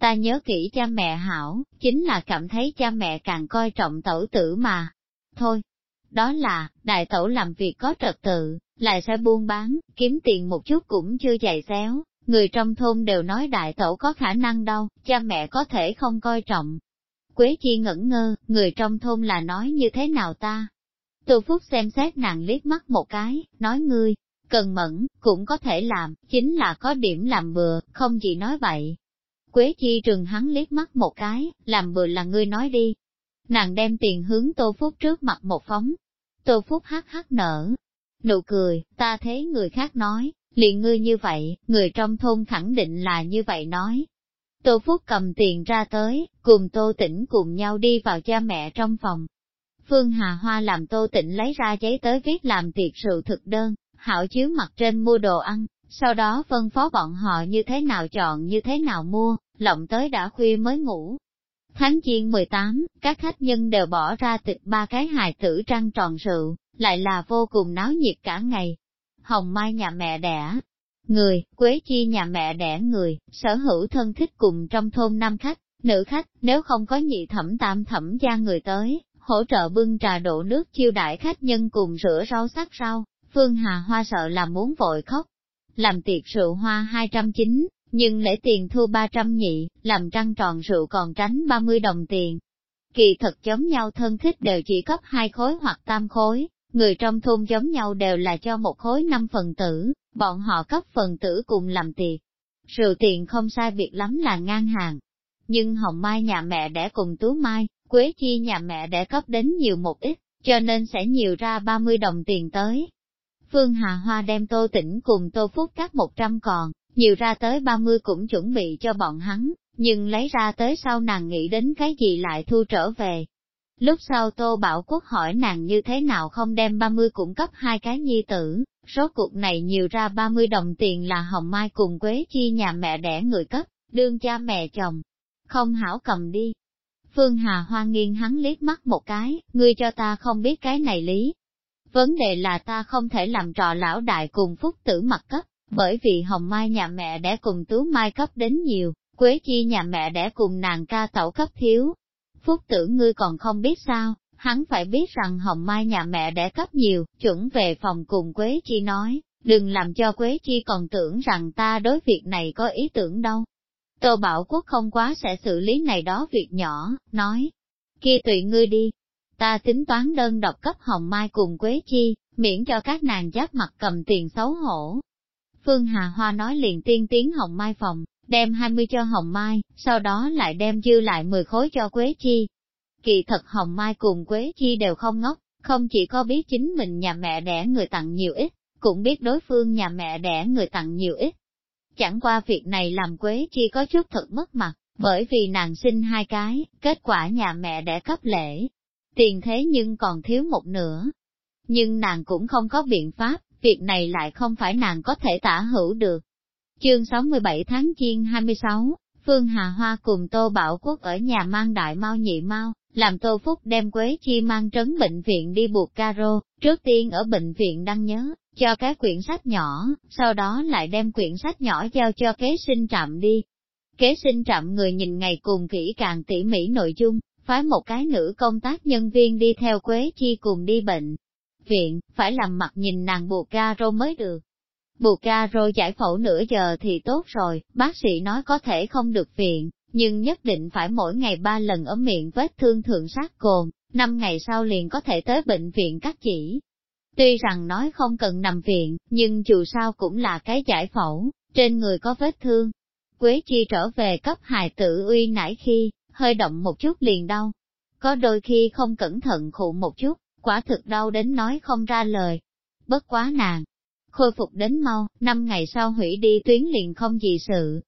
Ta nhớ kỹ cha mẹ hảo, chính là cảm thấy cha mẹ càng coi trọng tẩu tử mà. Thôi, đó là, đại tẩu làm việc có trật tự, lại sẽ buôn bán, kiếm tiền một chút cũng chưa dày xéo, người trong thôn đều nói đại tẩu có khả năng đâu, cha mẹ có thể không coi trọng. Quế chi ngẩn ngơ, người trong thôn là nói như thế nào ta? Tô Phúc xem xét nàng liếc mắt một cái, nói ngươi, cần mẫn, cũng có thể làm, chính là có điểm làm bừa, không gì nói vậy. Quế chi trừng hắn liếc mắt một cái, làm bừa là ngươi nói đi. Nàng đem tiền hướng Tô Phúc trước mặt một phóng. Tô Phúc hắc hắc nở. Nụ cười, ta thấy người khác nói, liền ngươi như vậy, người trong thôn khẳng định là như vậy nói. Tô Phúc cầm tiền ra tới, cùng Tô Tĩnh cùng nhau đi vào cha mẹ trong phòng. Phương Hà Hoa làm Tô Tĩnh lấy ra giấy tới viết làm tiệc rượu thực đơn, hảo chiếu mặt trên mua đồ ăn, sau đó phân phó bọn họ như thế nào chọn như thế nào mua, lộng tới đã khuya mới ngủ. Tháng Giêng 18, các khách nhân đều bỏ ra tịch ba cái hài tử trăng tròn rượu, lại là vô cùng náo nhiệt cả ngày. Hồng Mai nhà mẹ đẻ, người, Quế Chi nhà mẹ đẻ người, sở hữu thân thích cùng trong thôn nam khách, nữ khách, nếu không có nhị thẩm tam thẩm gia người tới, hỗ trợ bưng trà đổ nước chiêu đãi khách nhân cùng rửa rau sắc rau, Phương Hà Hoa sợ là muốn vội khóc. Làm tiệc rượu hoa 209, nhưng lễ tiền thu 300 nhị, làm trăng tròn rượu còn tránh 30 đồng tiền. Kỳ thật giống nhau thân thích đều chỉ cấp hai khối hoặc tam khối, người trong thôn giống nhau đều là cho một khối năm phần tử, bọn họ cấp phần tử cùng làm tiệc. Rượu tiền không sai biệt lắm là ngang hàng. Nhưng Hồng Mai nhà mẹ đẻ cùng Tú Mai, Quế Chi nhà mẹ đẻ cấp đến nhiều một ít, cho nên sẽ nhiều ra 30 đồng tiền tới. Phương Hà Hoa đem Tô Tĩnh cùng Tô Phúc cắt 100 còn, nhiều ra tới 30 cũng chuẩn bị cho bọn hắn, nhưng lấy ra tới sau nàng nghĩ đến cái gì lại thu trở về. Lúc sau Tô Bảo Quốc hỏi nàng như thế nào không đem 30 cũng cấp hai cái nhi tử, số cuộc này nhiều ra 30 đồng tiền là Hồng Mai cùng Quế Chi nhà mẹ đẻ người cấp, đương cha mẹ chồng. Không hảo cầm đi. Phương Hà Hoa nghiêng hắn liếc mắt một cái, ngươi cho ta không biết cái này lý. Vấn đề là ta không thể làm trò lão đại cùng phúc tử mặt cấp, bởi vì Hồng Mai nhà mẹ đẻ cùng Tú Mai cấp đến nhiều, Quế Chi nhà mẹ đẻ cùng nàng ca tẩu cấp thiếu. Phúc tử ngươi còn không biết sao, hắn phải biết rằng Hồng Mai nhà mẹ đẻ cấp nhiều, chuẩn về phòng cùng Quế Chi nói, đừng làm cho Quế Chi còn tưởng rằng ta đối việc này có ý tưởng đâu. Tô Bảo Quốc không quá sẽ xử lý này đó việc nhỏ, nói, kia tùy ngươi đi. Ta tính toán đơn độc cấp Hồng Mai cùng Quế Chi, miễn cho các nàng giáp mặt cầm tiền xấu hổ. Phương Hà Hoa nói liền tiên tiến Hồng Mai phòng, đem 20 cho Hồng Mai, sau đó lại đem dư lại 10 khối cho Quế Chi. Kỳ thật Hồng Mai cùng Quế Chi đều không ngốc, không chỉ có biết chính mình nhà mẹ đẻ người tặng nhiều ít, cũng biết đối phương nhà mẹ đẻ người tặng nhiều ít. Chẳng qua việc này làm Quế Chi có chút thật mất mặt, bởi vì nàng sinh hai cái, kết quả nhà mẹ đẻ cấp lễ. Tiền thế nhưng còn thiếu một nửa. Nhưng nàng cũng không có biện pháp, việc này lại không phải nàng có thể tả hữu được. Chương 67 tháng Giêng 26, Phương Hà Hoa cùng Tô Bảo Quốc ở nhà mang đại mau nhị mau, làm Tô Phúc đem Quế Chi mang trấn bệnh viện đi buộc caro, trước tiên ở bệnh viện đăng nhớ, cho cái quyển sách nhỏ, sau đó lại đem quyển sách nhỏ giao cho kế sinh trạm đi. Kế sinh trạm người nhìn ngày cùng kỹ càng tỉ mỉ nội dung, phái một cái nữ công tác nhân viên đi theo Quế Chi cùng đi bệnh. Viện, phải làm mặt nhìn nàng buộc ca rô mới được. Buộc ca rô giải phẫu nửa giờ thì tốt rồi, bác sĩ nói có thể không được viện, nhưng nhất định phải mỗi ngày ba lần ở miệng vết thương thượng sát cồn, năm ngày sau liền có thể tới bệnh viện cắt chỉ. Tuy rằng nói không cần nằm viện, nhưng dù sao cũng là cái giải phẫu, trên người có vết thương. Quế Chi trở về cấp hài tử uy nãy khi, hơi động một chút liền đau. Có đôi khi không cẩn thận khụ một chút, quả thực đau đến nói không ra lời. Bất quá nàng, khôi phục đến mau, năm ngày sau hủy đi tuyến liền không gì sự.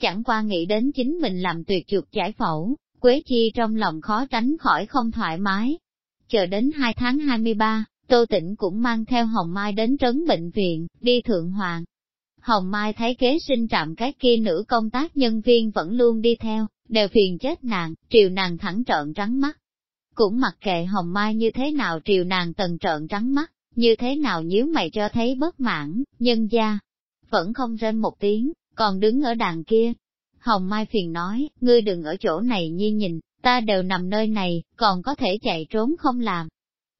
Chẳng qua nghĩ đến chính mình làm tuyệt chuột giải phẫu, Quế Chi trong lòng khó tránh khỏi không thoải mái. Chờ đến 2 tháng 23, Tô Tĩnh cũng mang theo Hồng Mai đến trấn bệnh viện, đi Thượng Hoàng. Hồng Mai thấy kế sinh trạm cái kia nữ công tác nhân viên vẫn luôn đi theo, đều phiền chết nàng, triều nàng thẳng trợn trắng mắt. Cũng mặc kệ Hồng Mai như thế nào triều nàng tần trợn trắng mắt, như thế nào nhíu mày cho thấy bất mãn, nhân gia, vẫn không rên một tiếng, còn đứng ở đàn kia. Hồng Mai phiền nói, ngươi đừng ở chỗ này nhi nhìn, ta đều nằm nơi này, còn có thể chạy trốn không làm.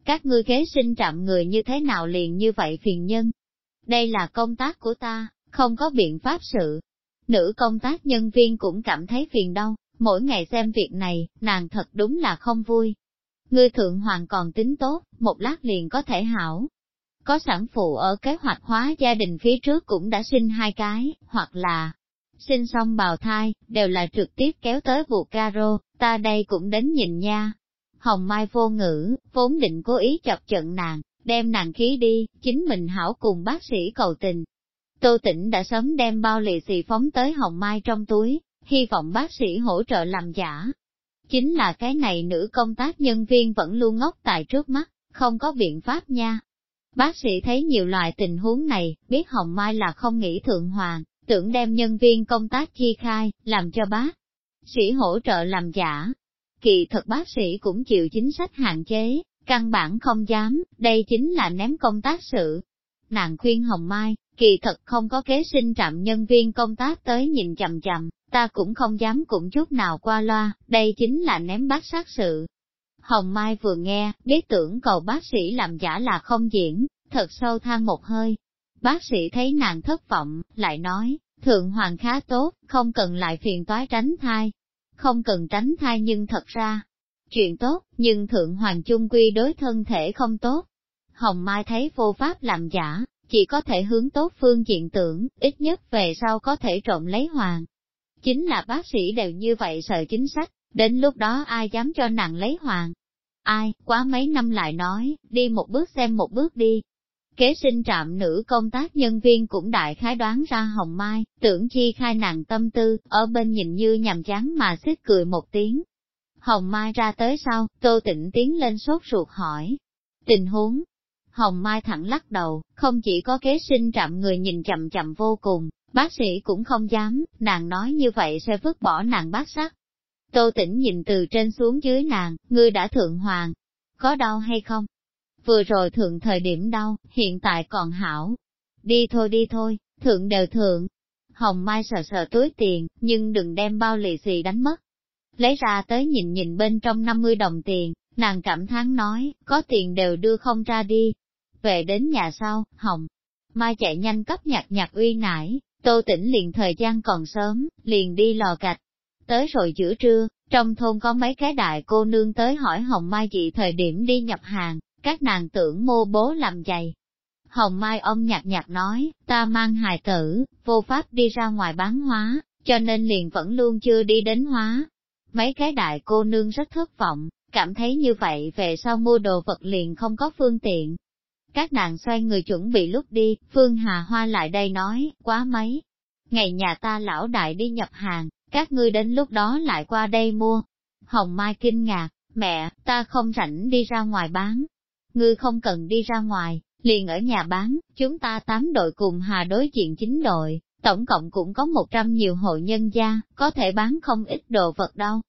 Các ngươi kế sinh trạm người như thế nào liền như vậy phiền nhân. Đây là công tác của ta, không có biện pháp sự. Nữ công tác nhân viên cũng cảm thấy phiền đau mỗi ngày xem việc này, nàng thật đúng là không vui. Ngươi thượng hoàng còn tính tốt, một lát liền có thể hảo. Có sản phụ ở kế hoạch hóa gia đình phía trước cũng đã sinh hai cái, hoặc là sinh xong bào thai, đều là trực tiếp kéo tới vụ caro, ta đây cũng đến nhìn nha. Hồng Mai vô ngữ, vốn định cố ý chọc trận nàng, đem nàng khí đi, chính mình hảo cùng bác sĩ cầu tình. Tô Tĩnh đã sớm đem bao lì xì phóng tới Hồng Mai trong túi, hy vọng bác sĩ hỗ trợ làm giả. Chính là cái này nữ công tác nhân viên vẫn luôn ngốc tại trước mắt, không có biện pháp nha. Bác sĩ thấy nhiều loại tình huống này, biết Hồng Mai là không nghĩ thượng hoàng, tưởng đem nhân viên công tác chi khai, làm cho bác sĩ hỗ trợ làm giả. Kỳ thật bác sĩ cũng chịu chính sách hạn chế, căn bản không dám, đây chính là ném công tác sự. Nàng khuyên Hồng Mai, kỳ thật không có kế sinh trạm nhân viên công tác tới nhìn chầm chầm, ta cũng không dám cũng chút nào qua loa, đây chính là ném bác sát sự. Hồng Mai vừa nghe, biết tưởng cầu bác sĩ làm giả là không diễn, thật sâu than một hơi. Bác sĩ thấy nàng thất vọng, lại nói, thượng hoàng khá tốt, không cần lại phiền toái tránh thai. Không cần tránh thai nhưng thật ra, chuyện tốt, nhưng thượng hoàng chung quy đối thân thể không tốt. Hồng Mai thấy vô pháp làm giả, chỉ có thể hướng tốt phương diện tưởng, ít nhất về sau có thể trộm lấy hoàng. Chính là bác sĩ đều như vậy sợ chính sách, đến lúc đó ai dám cho nàng lấy hoàng. Ai, quá mấy năm lại nói, đi một bước xem một bước đi. Kế sinh trạm nữ công tác nhân viên cũng đại khái đoán ra hồng mai, tưởng chi khai nàng tâm tư, ở bên nhìn như nhằm chán mà xích cười một tiếng. Hồng mai ra tới sau, tô tịnh tiến lên sốt ruột hỏi. Tình huống, Hồng Mai thẳng lắc đầu, không chỉ có kế sinh trạm người nhìn chậm chậm vô cùng, bác sĩ cũng không dám, nàng nói như vậy sẽ vứt bỏ nàng bác sắc. Tô tĩnh nhìn từ trên xuống dưới nàng, ngươi đã thượng hoàng, có đau hay không? Vừa rồi thượng thời điểm đau, hiện tại còn hảo. Đi thôi đi thôi, thượng đều thượng. Hồng Mai sợ sợ túi tiền, nhưng đừng đem bao lì xì đánh mất. Lấy ra tới nhìn nhìn bên trong 50 đồng tiền, nàng cảm thán nói, có tiền đều đưa không ra đi, về đến nhà sau, Hồng, Mai chạy nhanh cấp nhặt nhặt uy nải, Tô Tĩnh liền thời gian còn sớm, liền đi lò gạch. Tới rồi giữa trưa, trong thôn có mấy cái đại cô nương tới hỏi Hồng Mai dị thời điểm đi nhập hàng, các nàng tưởng mô bố làm giày. Hồng Mai ông nhạt nhạt nói, ta mang hài tử, vô pháp đi ra ngoài bán hóa, cho nên liền vẫn luôn chưa đi đến hóa. Mấy cái đại cô nương rất thất vọng, cảm thấy như vậy về sau mua đồ vật liền không có phương tiện, các nàng xoay người chuẩn bị lúc đi, Phương Hà Hoa lại đây nói, quá mấy. Ngày nhà ta lão đại đi nhập hàng, các ngươi đến lúc đó lại qua đây mua. Hồng Mai kinh ngạc, mẹ, ta không rảnh đi ra ngoài bán. Ngươi không cần đi ra ngoài, liền ở nhà bán, chúng ta tám đội cùng Hà đối diện chính đội, tổng cộng cũng có một trăm nhiều hộ nhân gia, có thể bán không ít đồ vật đâu.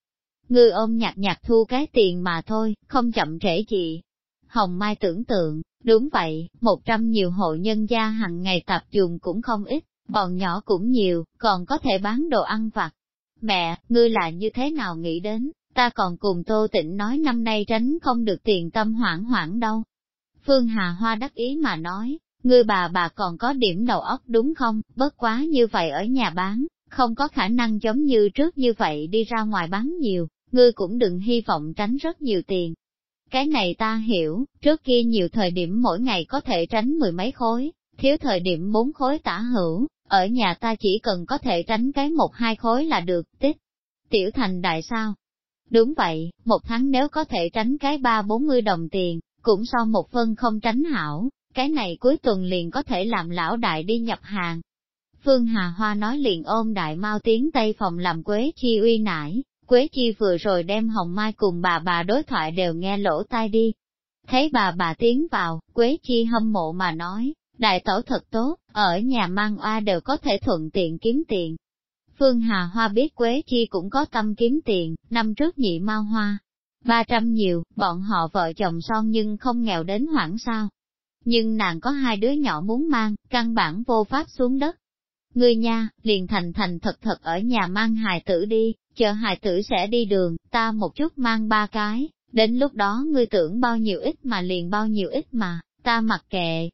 Ngươi ôm nhặt nhặt thu cái tiền mà thôi, không chậm trễ chị. Hồng Mai tưởng tượng, Đúng vậy, một trăm nhiều hộ nhân gia hàng ngày tập dùng cũng không ít, bọn nhỏ cũng nhiều, còn có thể bán đồ ăn vặt. Mẹ, ngươi là như thế nào nghĩ đến, ta còn cùng Tô Tĩnh nói năm nay tránh không được tiền tâm hoảng hoảng đâu. Phương Hà Hoa đắc ý mà nói, ngươi bà bà còn có điểm đầu óc đúng không, bất quá như vậy ở nhà bán, không có khả năng giống như trước như vậy đi ra ngoài bán nhiều, ngươi cũng đừng hy vọng tránh rất nhiều tiền. Cái này ta hiểu, trước kia nhiều thời điểm mỗi ngày có thể tránh mười mấy khối, thiếu thời điểm bốn khối tả hữu, ở nhà ta chỉ cần có thể tránh cái một hai khối là được, tích. Tiểu thành đại sao? Đúng vậy, một tháng nếu có thể tránh cái ba bốn mươi đồng tiền, cũng so một phân không tránh hảo, cái này cuối tuần liền có thể làm lão đại đi nhập hàng. Phương Hà Hoa nói liền ôm đại mau tiến tây phòng làm Quế Chi uy nải, Quế Chi vừa rồi đem Hồng Mai cùng bà bà đối thoại đều nghe lỗ tai đi. Thấy bà bà tiến vào, Quế Chi hâm mộ mà nói, đại tổ thật tốt, ở nhà mang oa đều có thể thuận tiện kiếm tiền. Phương Hà Hoa biết Quế Chi cũng có tâm kiếm tiền, năm trước nhị mau hoa. ba trăm nhiều, bọn họ vợ chồng son nhưng không nghèo đến hoảng sao. Nhưng nàng có hai đứa nhỏ muốn mang, căn bản vô pháp xuống đất. Ngươi nha, liền thành thành thật thật ở nhà mang hài tử đi, chờ hài tử sẽ đi đường, ta một chút mang ba cái, đến lúc đó ngươi tưởng bao nhiêu ít mà liền bao nhiêu ít mà, ta mặc kệ.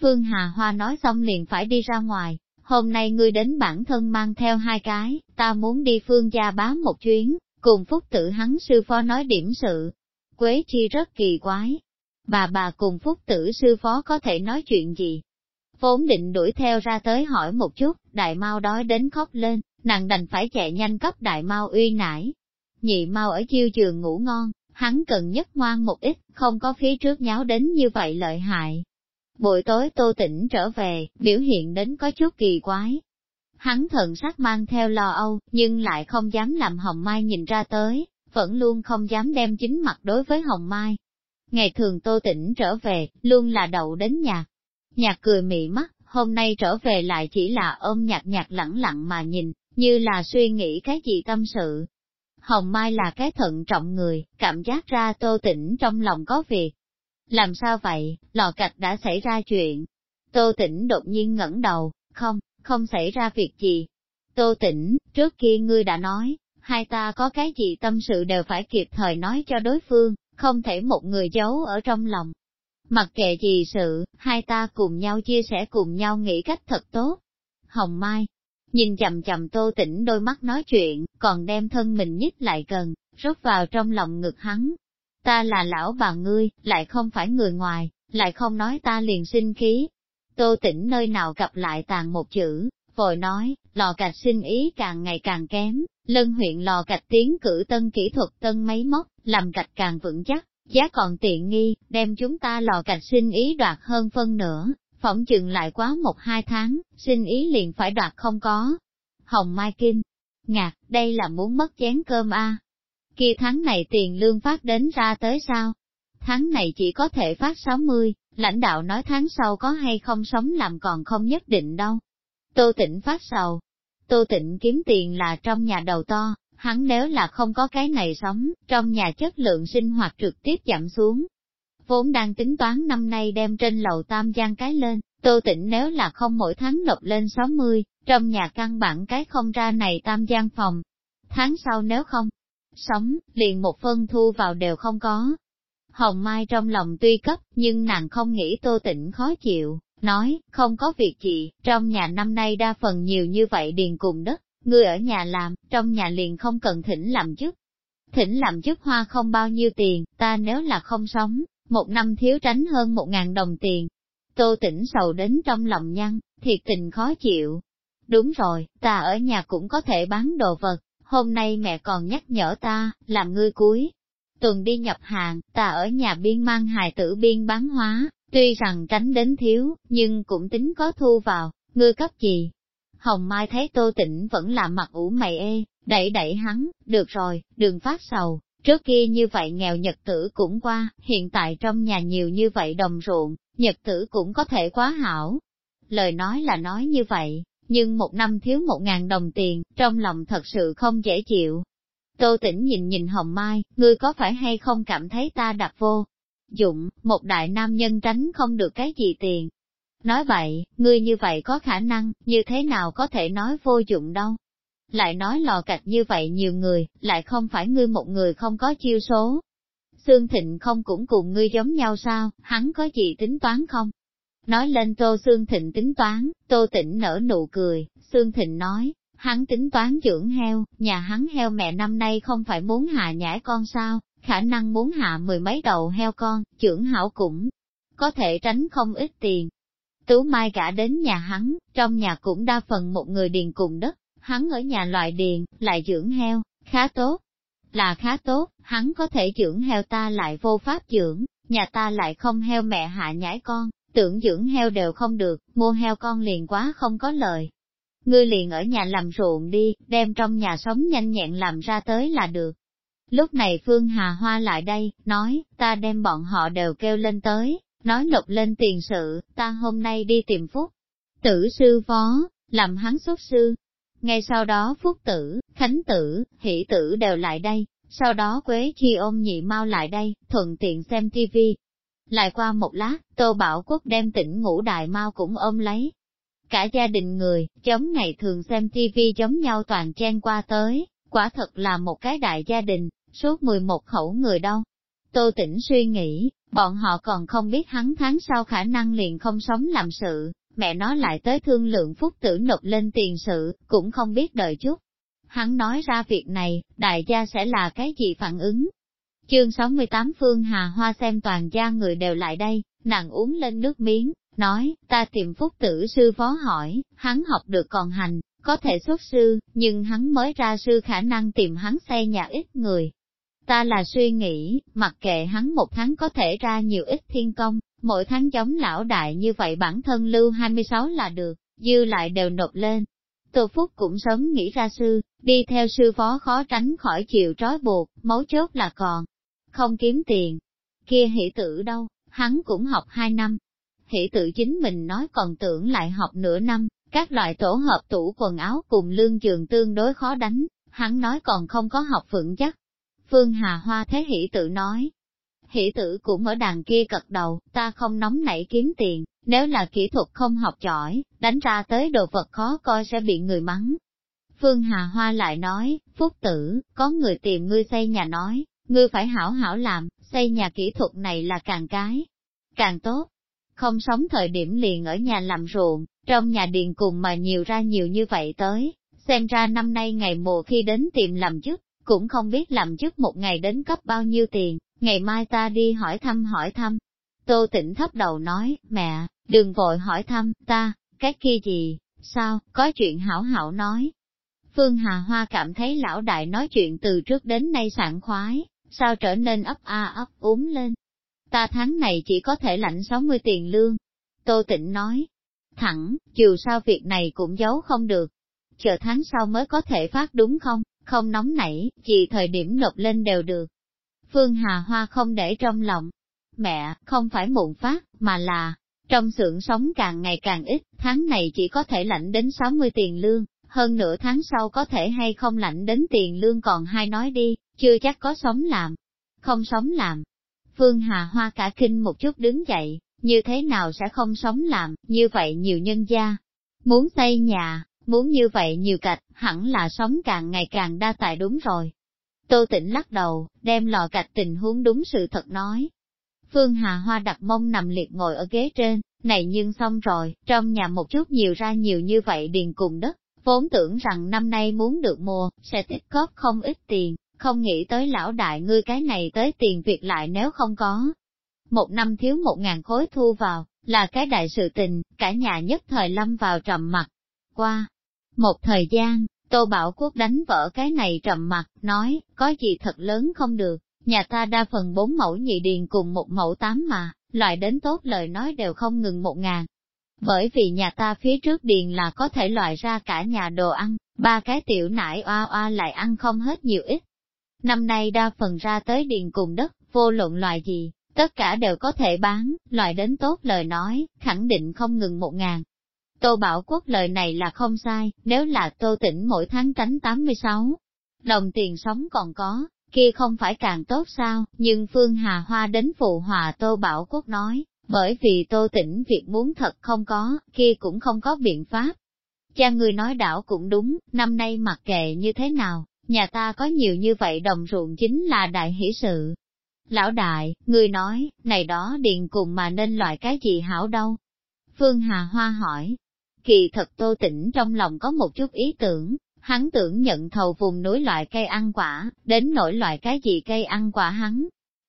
Phương Hà Hoa nói xong liền phải đi ra ngoài, hôm nay ngươi đến bản thân mang theo hai cái, ta muốn đi phương gia bám một chuyến, cùng phúc tử hắn sư phó nói điểm sự. Quế chi rất kỳ quái. Bà bà cùng phúc tử sư phó có thể nói chuyện gì? Vốn định đuổi theo ra tới hỏi một chút, đại mau đói đến khóc lên, nàng đành phải chạy nhanh cấp đại mau uy nải. Nhị mau ở chiêu trường ngủ ngon, hắn cần nhất ngoan một ít, không có phía trước nháo đến như vậy lợi hại. Buổi tối tô tỉnh trở về, biểu hiện đến có chút kỳ quái. Hắn thần sắc mang theo lo âu, nhưng lại không dám làm Hồng Mai nhìn ra tới, vẫn luôn không dám đem chính mặt đối với Hồng Mai. Ngày thường tô tỉnh trở về, luôn là đậu đến nhạc. Nhạc cười mị mắt, hôm nay trở về lại chỉ là ôm nhạc nhạc lẳng lặng mà nhìn, như là suy nghĩ cái gì tâm sự. Hồng Mai là cái thận trọng người, cảm giác ra tô Tĩnh trong lòng có việc. Làm sao vậy, lò cạch đã xảy ra chuyện. Tô Tĩnh đột nhiên ngẩng đầu, không, không xảy ra việc gì. Tô Tĩnh trước kia ngươi đã nói, hai ta có cái gì tâm sự đều phải kịp thời nói cho đối phương, không thể một người giấu ở trong lòng. Mặc kệ gì sự, hai ta cùng nhau chia sẻ cùng nhau nghĩ cách thật tốt. Hồng Mai, nhìn chầm chầm tô tĩnh đôi mắt nói chuyện, còn đem thân mình nhích lại gần, rút vào trong lòng ngực hắn. Ta là lão bà ngươi, lại không phải người ngoài, lại không nói ta liền sinh khí. Tô tĩnh nơi nào gặp lại tàn một chữ, vội nói, lò gạch sinh ý càng ngày càng kém, lân huyện lò gạch tiến cử tân kỹ thuật tân máy móc, làm gạch càng vững chắc, giá còn tiện nghi, đem chúng ta lò gạch sinh ý đoạt hơn phân nữa, phỏng chừng lại quá một hai tháng, xin ý liền phải đoạt không có. Hồng Mai Kinh, ngạc, đây là muốn mất chén cơm a. À. Kia tháng này tiền lương phát đến ra tới sao? Tháng này chỉ có thể phát 60, lãnh đạo nói tháng sau có hay không sống làm còn không nhất định đâu. Tô Tịnh phát sầu. Tô Tịnh kiếm tiền là trong nhà đầu to, hắn nếu là không có cái này sống, trong nhà chất lượng sinh hoạt trực tiếp giảm xuống, vốn đang tính toán năm nay đem trên lầu tam gian cái lên, tô tịnh nếu là không mỗi tháng nộp lên 60, trong nhà căn bản cái không ra này tam gian phòng. Tháng sau nếu không, sống, liền một phân thu vào đều không có. Hồng Mai trong lòng tuy cấp, nhưng nàng không nghĩ tô tịnh khó chịu, nói, không có việc gì, trong nhà năm nay đa phần nhiều như vậy điền cùng đất, người ở nhà làm, trong nhà liền không cần thỉnh làm chức. Thỉnh làm chức hoa không bao nhiêu tiền, ta nếu là không sống, một năm thiếu tránh hơn một ngàn đồng tiền. Tô tỉnh sầu đến trong lòng nhăn, thiệt tình khó chịu. Đúng rồi, ta ở nhà cũng có thể bán đồ vật, hôm nay mẹ còn nhắc nhở ta, làm ngươi cuối. Tuần đi nhập hàng, ta ở nhà biên mang hài tử biên bán hóa, tuy rằng tránh đến thiếu, nhưng cũng tính có thu vào, ngươi cấp gì. Hồng Mai thấy Tô Tĩnh vẫn là mặt ủ mày ê, đẩy đẩy hắn, được rồi, đừng phát sầu, Trước kia như vậy nghèo nhật tử cũng qua, hiện tại trong nhà nhiều như vậy đồng ruộng, nhật tử cũng có thể quá hảo. Lời nói là nói như vậy, nhưng một năm thiếu một ngàn đồng tiền, trong lòng thật sự không dễ chịu. Tô tỉnh nhìn nhìn Hồng Mai, ngươi có phải hay không cảm thấy ta đặt vô? dụng, một đại nam nhân tránh không được cái gì tiền. Nói vậy, ngươi như vậy có khả năng, như thế nào có thể nói vô dụng đâu. Lại nói lò cạch như vậy nhiều người, lại không phải ngươi một người không có chiêu số. Sương Thịnh không cũng cùng ngươi giống nhau sao, hắn có gì tính toán không? Nói lên Tô Sương Thịnh tính toán, Tô Tĩnh nở nụ cười, Sương Thịnh nói, hắn tính toán dưỡng heo, nhà hắn heo mẹ năm nay không phải muốn hạ nhãi con sao, khả năng muốn hạ mười mấy đầu heo con, trưởng hảo cũng có thể tránh không ít tiền. Tú Mai gả đến nhà hắn, trong nhà cũng đa phần một người điền cùng đất, hắn ở nhà loại điền, lại dưỡng heo, khá tốt. Là khá tốt, hắn có thể dưỡng heo ta lại vô pháp dưỡng, nhà ta lại không heo mẹ hạ nhãi con, tưởng dưỡng heo đều không được, mua heo con liền quá không có lời. Ngươi liền ở nhà làm ruộng đi, đem trong nhà sống nhanh nhẹn làm ra tới là được. Lúc này Phương Hà Hoa lại đây, nói, ta đem bọn họ đều kêu lên tới, nói nộp lên tiền sự, ta hôm nay đi tìm Phúc. Tử sư phó, làm hắn xuất sư. Ngay sau đó Phúc tử, Khánh tử, Hỷ tử đều lại đây, sau đó Quế Chi ôm nhị mau lại đây, thuận tiện xem tivi. Lại qua một lát, Tô Bảo Quốc đem tỉnh ngủ đại mau cũng ôm lấy. Cả gia đình người, chống ngày thường xem tivi giống nhau toàn chen qua tới, quả thật là một cái đại gia đình, suốt 11 khẩu người đâu. Tô tỉnh suy nghĩ, bọn họ còn không biết hắn tháng sau khả năng liền không sống làm sự, mẹ nó lại tới thương lượng phúc tử nộp lên tiền sự, cũng không biết đợi chút. Hắn nói ra việc này, đại gia sẽ là cái gì phản ứng? Chương 68 Phương Hà Hoa xem toàn gia người đều lại đây, nàng uống lên nước miếng, nói, ta tìm phúc tử sư phó hỏi, hắn học được còn hành, có thể xuất sư, nhưng hắn mới ra sư khả năng tìm hắn xây nhà ít người, Ta là suy nghĩ, mặc kệ hắn một tháng có thể ra nhiều ít thiên công, mỗi tháng chống lão đại như vậy bản thân lưu 26 là được, dư lại đều nộp lên. Tô Phúc cũng sớm nghĩ ra sư, đi theo sư phó khó tránh khỏi chịu trói buộc, mấu chốt là còn, không kiếm tiền. Kia hỷ tử đâu, hắn cũng học 2 năm. Hỷ tử chính mình nói còn tưởng lại học nửa năm, các loại tổ hợp tủ quần áo cùng lương trường tương đối khó đánh, hắn nói còn không có học vững chắc, Phương Hà Hoa thế hỷ tự nói. Hỷ tử cũng ở đàn kia cật đầu, ta không nóng nảy kiếm tiền, nếu là kỹ thuật không học giỏi, đánh ra tới đồ vật khó coi sẽ bị người mắng. Phương Hà Hoa lại nói, Phúc tử, có người tìm ngươi xây nhà nói, ngươi phải hảo hảo làm, xây nhà kỹ thuật này là càng cái, càng tốt. Không sống thời điểm liền ở nhà làm ruộng, trong nhà điền cùng mà nhiều ra nhiều như vậy tới, xem ra năm nay ngày mùa khi đến tìm làm chức, cũng không biết làm chức một ngày đến cấp bao nhiêu tiền, ngày mai ta đi hỏi thăm hỏi thăm. Tô tỉnh thấp đầu nói, mẹ, đừng vội hỏi thăm, ta, cái kia gì, sao, có chuyện hảo hảo nói. Phương Hà Hoa cảm thấy lão đại nói chuyện từ trước đến nay sảng khoái, sao trở nên ấp a ấp úm lên. Ta tháng này chỉ có thể lãnh 60 tiền lương. Tô Tịnh nói, thẳng, dù sao việc này cũng giấu không được. Chờ tháng sau mới có thể phát đúng không? không nóng nảy, chỉ thời điểm nộp lên đều được. Phương Hà Hoa không để trong lòng. Mẹ, không phải muộn phát, mà là, trong xưởng sống càng ngày càng ít, tháng này chỉ có thể lãnh đến 60 tiền lương, hơn nửa tháng sau có thể hay không lãnh đến tiền lương còn hai nói đi, chưa chắc có sống làm. Không sống làm. Phương Hà Hoa cả kinh một chút đứng dậy, như thế nào sẽ không sống làm, như vậy nhiều nhân gia. Muốn xây nhà, Muốn như vậy nhiều cạch, hẳn là sống càng ngày càng đa tài đúng rồi. Tô tĩnh lắc đầu, đem lò cạch tình huống đúng sự thật nói. Phương Hà Hoa đặt mông nằm liệt ngồi ở ghế trên, này nhưng xong rồi, trong nhà một chút nhiều ra nhiều như vậy điền cùng đất, vốn tưởng rằng năm nay muốn được mùa, sẽ tích góp không ít tiền, không nghĩ tới lão đại ngươi cái này tới tiền việc lại nếu không có. Một năm thiếu một ngàn khối thu vào, là cái đại sự tình, cả nhà nhất thời lâm vào trầm mặt. Qua, một thời gian, Tô Bảo Quốc đánh vỡ cái này trầm mặt, nói, có gì thật lớn không được, nhà ta đa phần bốn mẫu nhị điền cùng một mẫu tám mà, loại đến tốt lời nói đều không ngừng một ngàn. Bởi vì nhà ta phía trước điền là có thể loại ra cả nhà đồ ăn, ba cái tiểu nải oa oa lại ăn không hết nhiều ít. Năm nay đa phần ra tới điền cùng đất, vô luận loại gì, tất cả đều có thể bán, loại đến tốt lời nói, khẳng định không ngừng một ngàn. Tô Bảo Quốc lời này là không sai, nếu là Tô Tĩnh mỗi tháng tránh 86 đồng tiền sống còn có, kia không phải càng tốt sao, nhưng Phương Hà Hoa đến phụ hòa Tô Bảo Quốc nói, bởi vì Tô Tĩnh việc muốn thật không có, kia cũng không có biện pháp. Cha người nói đảo cũng đúng, năm nay mặc kệ như thế nào, nhà ta có nhiều như vậy đồng ruộng chính là đại hỷ sự. Lão đại, người nói, này đó điền cùng mà nên loại cái gì hảo đâu? Phương Hà Hoa hỏi. Kỳ thật Tô Tĩnh trong lòng có một chút ý tưởng, hắn tưởng nhận thầu vùng núi loại cây ăn quả, đến nỗi loại cái gì cây ăn quả hắn.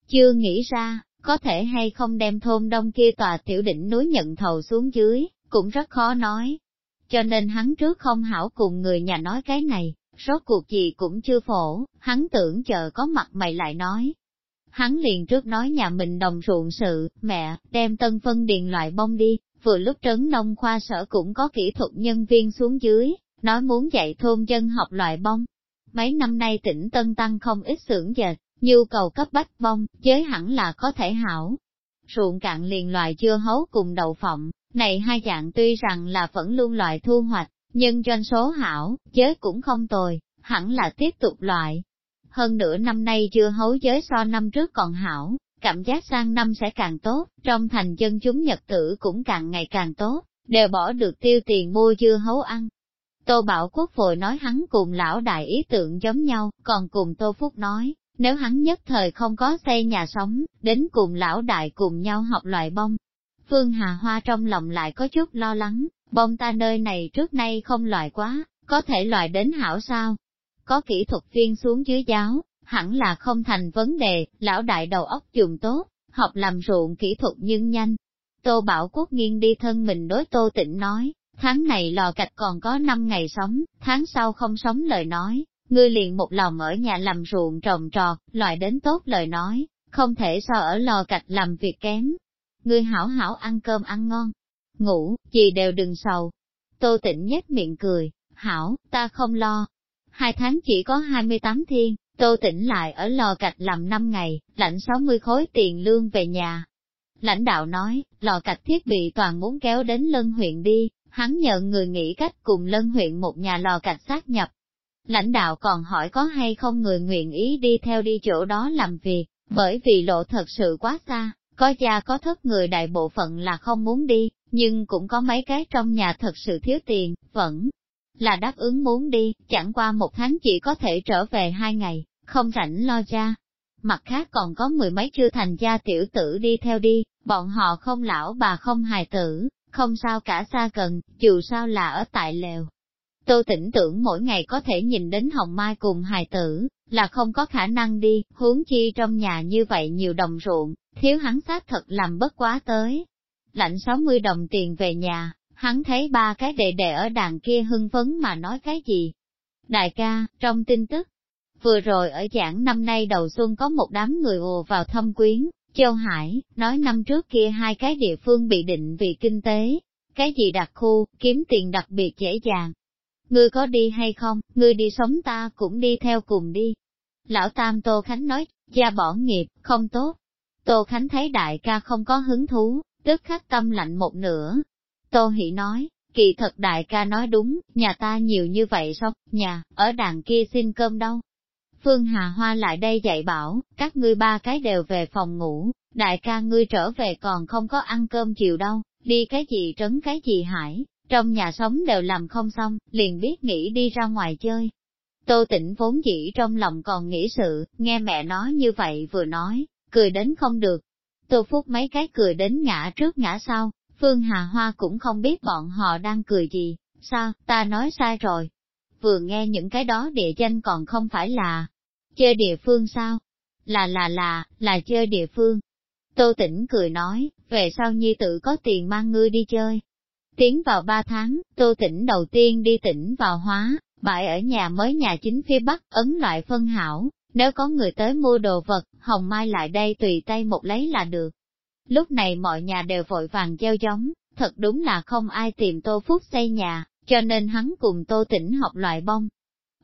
Chưa nghĩ ra, có thể hay không đem thôn đông kia tòa tiểu đỉnh núi nhận thầu xuống dưới, cũng rất khó nói. Cho nên hắn trước không hảo cùng người nhà nói cái này, rốt cuộc gì cũng chưa phổ, hắn tưởng chờ có mặt mày lại nói. Hắn liền trước nói nhà mình đồng ruộng sự, mẹ, đem tân phân điền loại bông đi, vừa lúc trấn nông khoa sở cũng có kỹ thuật nhân viên xuống dưới, nói muốn dạy thôn dân học loại bông. Mấy năm nay tỉnh Tân Tăng không ít xưởng dệt, nhu cầu cấp bách bông, giới hẳn là có thể hảo. Ruộng cạn liền loại chưa hấu cùng đậu phộng, này hai dạng tuy rằng là vẫn luôn loại thu hoạch, nhưng doanh số hảo, giới cũng không tồi, hẳn là tiếp tục loại. Hơn nửa năm nay chưa hấu giới so năm trước còn hảo, cảm giác sang năm sẽ càng tốt, trong thành dân chúng nhật tử cũng càng ngày càng tốt, đều bỏ được tiêu tiền mua dưa hấu ăn, Tô Bảo Quốc vội nói hắn cùng lão đại ý tưởng giống nhau, còn cùng Tô Phúc nói, nếu hắn nhất thời không có xây nhà sống, đến cùng lão đại cùng nhau học loại bông. Phương Hà Hoa trong lòng lại có chút lo lắng, bông ta nơi này trước nay không loại quá, có thể loại đến hảo sao? Có kỹ thuật viên xuống dưới giáo, hẳn là không thành vấn đề, lão đại đầu óc dùng tốt, học làm ruộng kỹ thuật nhưng nhanh. Tô Bảo Quốc nghiêng đi thân mình đối Tô Tịnh nói, Tháng này lò cạch còn có 5 ngày sống, tháng sau không sống lời nói, ngươi liền một lòng ở nhà làm ruộng trồng trọt, loại đến tốt lời nói, không thể so ở lò cạch làm việc kém. Ngươi hảo hảo ăn cơm ăn ngon, ngủ, gì đều đừng sầu. Tô tịnh nhếch miệng cười, hảo, ta không lo. Hai tháng chỉ có 28 thiên, tô tĩnh lại ở lò cạch làm 5 ngày, lãnh 60 khối tiền lương về nhà. Lãnh đạo nói, lò cạch thiết bị toàn muốn kéo đến lân huyện đi, hắn nhận người nghĩ cách cùng lân huyện một nhà lò cạch sát nhập. Lãnh đạo còn hỏi có hay không người nguyện ý đi theo đi chỗ đó làm việc, bởi vì lộ thật sự quá xa, có gia có thất người đại bộ phận là không muốn đi, nhưng cũng có mấy cái trong nhà thật sự thiếu tiền, vẫn là đáp ứng muốn đi, chẳng qua một tháng chỉ có thể trở về hai ngày, không rảnh lo cha, Mặt khác còn có mười mấy chưa thành gia tiểu tử đi theo đi, bọn họ không lão bà không hài tử, không sao cả xa gần, dù sao là ở tại lều. Tô tỉnh tưởng mỗi ngày có thể nhìn đến Hồng Mai cùng hài tử, là không có khả năng đi, huống chi trong nhà như vậy nhiều đồng ruộng, thiếu hắn xác thật làm bất quá tới. Lạnh 60 đồng tiền về nhà, hắn thấy ba cái đệ đệ ở đàn kia hưng phấn mà nói cái gì. Đại ca, trong tin tức, vừa rồi ở giảng năm nay đầu xuân có một đám người ùa vào thâm quyến, Châu Hải, nói năm trước kia hai cái địa phương bị định vì kinh tế, cái gì đặc khu, kiếm tiền đặc biệt dễ dàng. Ngươi có đi hay không, ngươi đi sống ta cũng đi theo cùng đi. Lão Tam Tô Khánh nói, gia bỏ nghiệp, không tốt. Tô Khánh thấy đại ca không có hứng thú, tức khắc tâm lạnh một nửa. Tô Hỷ nói, kỳ thật đại ca nói đúng, nhà ta nhiều như vậy sao, nhà, ở đàn kia xin cơm đâu, Phương Hà Hoa lại đây dạy bảo, các ngươi ba cái đều về phòng ngủ, đại ca ngươi trở về còn không có ăn cơm chiều đâu, đi cái gì trấn cái gì hải, trong nhà sống đều làm không xong, liền biết nghĩ đi ra ngoài chơi. Tô tĩnh vốn dĩ trong lòng còn nghĩ sự, nghe mẹ nói như vậy vừa nói, cười đến không được. Tô Phúc mấy cái cười đến ngã trước ngã sau, Phương Hà Hoa cũng không biết bọn họ đang cười gì, sao, ta nói sai rồi. Vừa nghe những cái đó địa danh còn không phải là, Chơi địa phương sao? Là là là, là chơi địa phương. Tô tỉnh cười nói, về sau nhi tự có tiền mang ngươi đi chơi. Tiến vào ba tháng, tô tỉnh đầu tiên đi tỉnh vào hóa, bãi ở nhà mới nhà chính phía bắc, ấn loại phân hảo, nếu có người tới mua đồ vật, hồng mai lại đây tùy tay một lấy là được. Lúc này mọi nhà đều vội vàng gieo giống, thật đúng là không ai tìm tô phúc xây nhà, cho nên hắn cùng tô tỉnh học loại bông,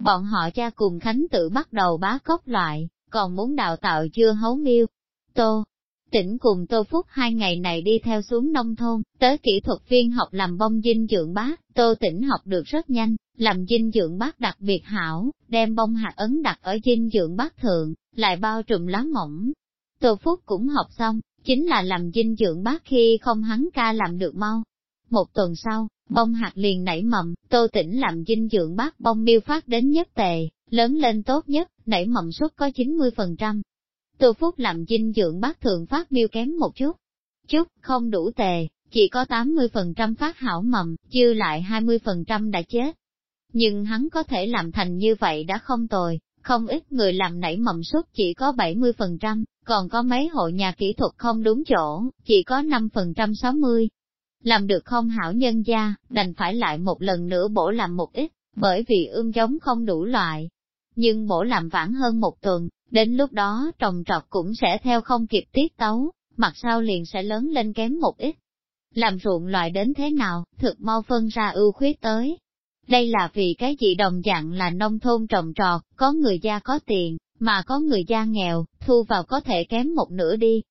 Bọn họ cha cùng Khánh tự bắt đầu bá cốc loại, còn muốn đào tạo chưa hấu miêu. Tô, tỉnh cùng Tô Phúc hai ngày này đi theo xuống nông thôn, tới kỹ thuật viên học làm bông dinh dưỡng bác, Tô tỉnh học được rất nhanh, làm dinh dưỡng bát đặc biệt hảo, đem bông hạt ấn đặt ở dinh dưỡng bát thượng, lại bao trùm lá mỏng. Tô Phúc cũng học xong, chính là làm dinh dưỡng bát khi không hắn ca làm được mau. Một tuần sau, bông hạt liền nảy mầm, tô tĩnh làm dinh dưỡng bát bông miêu phát đến nhất tề, lớn lên tốt nhất, nảy mầm suất có 90%. Tô Phúc làm dinh dưỡng bát thường phát miêu kém một chút, chút, không đủ tề, chỉ có 80% phát hảo mầm, dư lại 20% đã chết. Nhưng hắn có thể làm thành như vậy đã không tồi, không ít người làm nảy mầm suất chỉ có 70%, còn có mấy hộ nhà kỹ thuật không đúng chỗ, chỉ có 5% 60. Làm được không hảo nhân gia, đành phải lại một lần nữa bổ làm một ít, bởi vì ương giống không đủ loại. Nhưng bổ làm vãn hơn một tuần, đến lúc đó trồng trọt cũng sẽ theo không kịp tiết tấu, mặt sau liền sẽ lớn lên kém một ít. Làm ruộng loại đến thế nào, thực mau phân ra ưu khuyết tới. Đây là vì cái gì đồng dạng là nông thôn trồng trọt, có người gia có tiền, mà có người gia nghèo, thu vào có thể kém một nửa đi.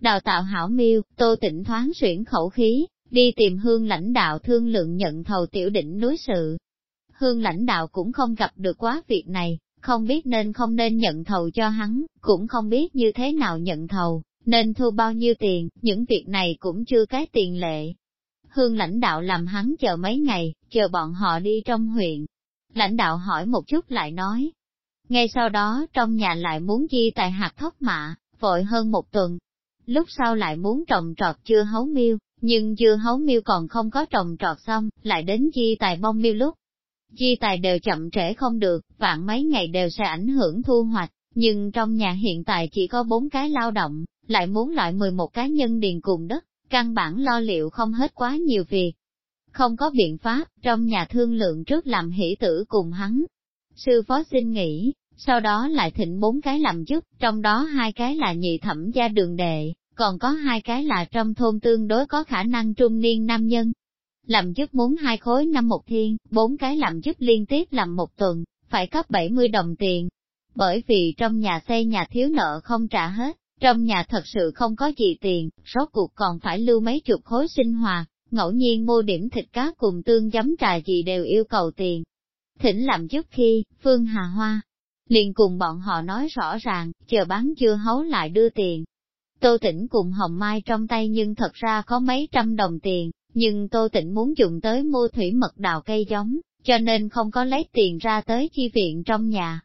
Đào tạo hảo miêu, tô tỉnh thoáng xuyển khẩu khí, đi tìm hương lãnh đạo thương lượng nhận thầu tiểu đỉnh núi sự. Hương lãnh đạo cũng không gặp được quá việc này, không biết nên không nên nhận thầu cho hắn, cũng không biết như thế nào nhận thầu, nên thu bao nhiêu tiền, những việc này cũng chưa cái tiền lệ. Hương lãnh đạo làm hắn chờ mấy ngày, chờ bọn họ đi trong huyện. Lãnh đạo hỏi một chút lại nói. Ngay sau đó trong nhà lại muốn chi tại hạt thóc mạ, vội hơn một tuần. Lúc sau lại muốn trồng trọt chưa hấu miêu, nhưng chưa hấu miêu còn không có trồng trọt xong, lại đến chi tài bông miêu lúc. Chi tài đều chậm trễ không được, vạn mấy ngày đều sẽ ảnh hưởng thu hoạch, nhưng trong nhà hiện tại chỉ có bốn cái lao động, lại muốn loại 11 cá nhân điền cùng đất, căn bản lo liệu không hết quá nhiều việc. Không có biện pháp, trong nhà thương lượng trước làm hỷ tử cùng hắn. Sư phó xin nghỉ, sau đó lại thịnh bốn cái làm chức trong đó hai cái là nhị thẩm gia đường đệ, còn có hai cái là trong thôn tương đối có khả năng trung niên nam nhân. Làm chức muốn hai khối năm một thiên, bốn cái làm chức liên tiếp làm một tuần, phải cấp 70 đồng tiền. Bởi vì trong nhà xây nhà thiếu nợ không trả hết, trong nhà thật sự không có gì tiền, rốt cuộc còn phải lưu mấy chục khối sinh hoạt, ngẫu nhiên mua điểm thịt cá cùng tương giấm trà gì đều yêu cầu tiền. Thỉnh làm giúp khi, Phương Hà Hoa, liền cùng bọn họ nói rõ ràng, chờ bán chưa hấu lại đưa tiền. Tô Tĩnh cùng Hồng Mai trong tay nhưng thật ra có mấy trăm đồng tiền, nhưng Tô Tĩnh muốn dùng tới mua thủy mật đào cây giống, cho nên không có lấy tiền ra tới chi viện trong nhà,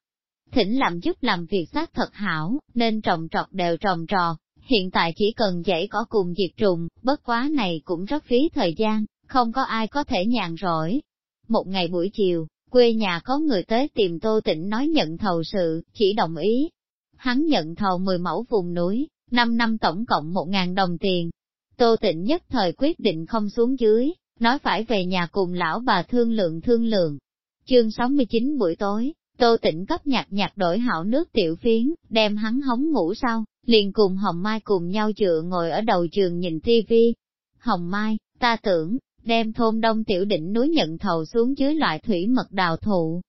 thỉnh làm giúp làm việc xác thật hảo, nên trồng trọt đều trồng trọt, hiện tại chỉ cần dãy có cùng diệt trùng, bất quá này cũng rất phí thời gian, không có ai có thể nhàn rỗi. Một ngày buổi chiều, quê nhà có người tới tìm Tô Tĩnh nói nhận thầu sự, chỉ đồng ý. Hắn nhận thầu 10 mẫu vùng núi, 5 năm tổng cộng 1.000 đồng tiền. Tô tịnh nhất thời quyết định không xuống dưới, nói phải về nhà cùng lão bà thương lượng thương lượng. Chương 69 buổi tối, Tô tịnh cấp nhạc nhạc đổi hảo nước tiểu phiến, đem hắn hóng ngủ sau, liền cùng Hồng Mai cùng nhau dựa ngồi ở đầu trường nhìn tivi. Hồng Mai, ta tưởng, đem thôn đông tiểu đỉnh núi nhận thầu xuống dưới loại thủy mật đào thụ.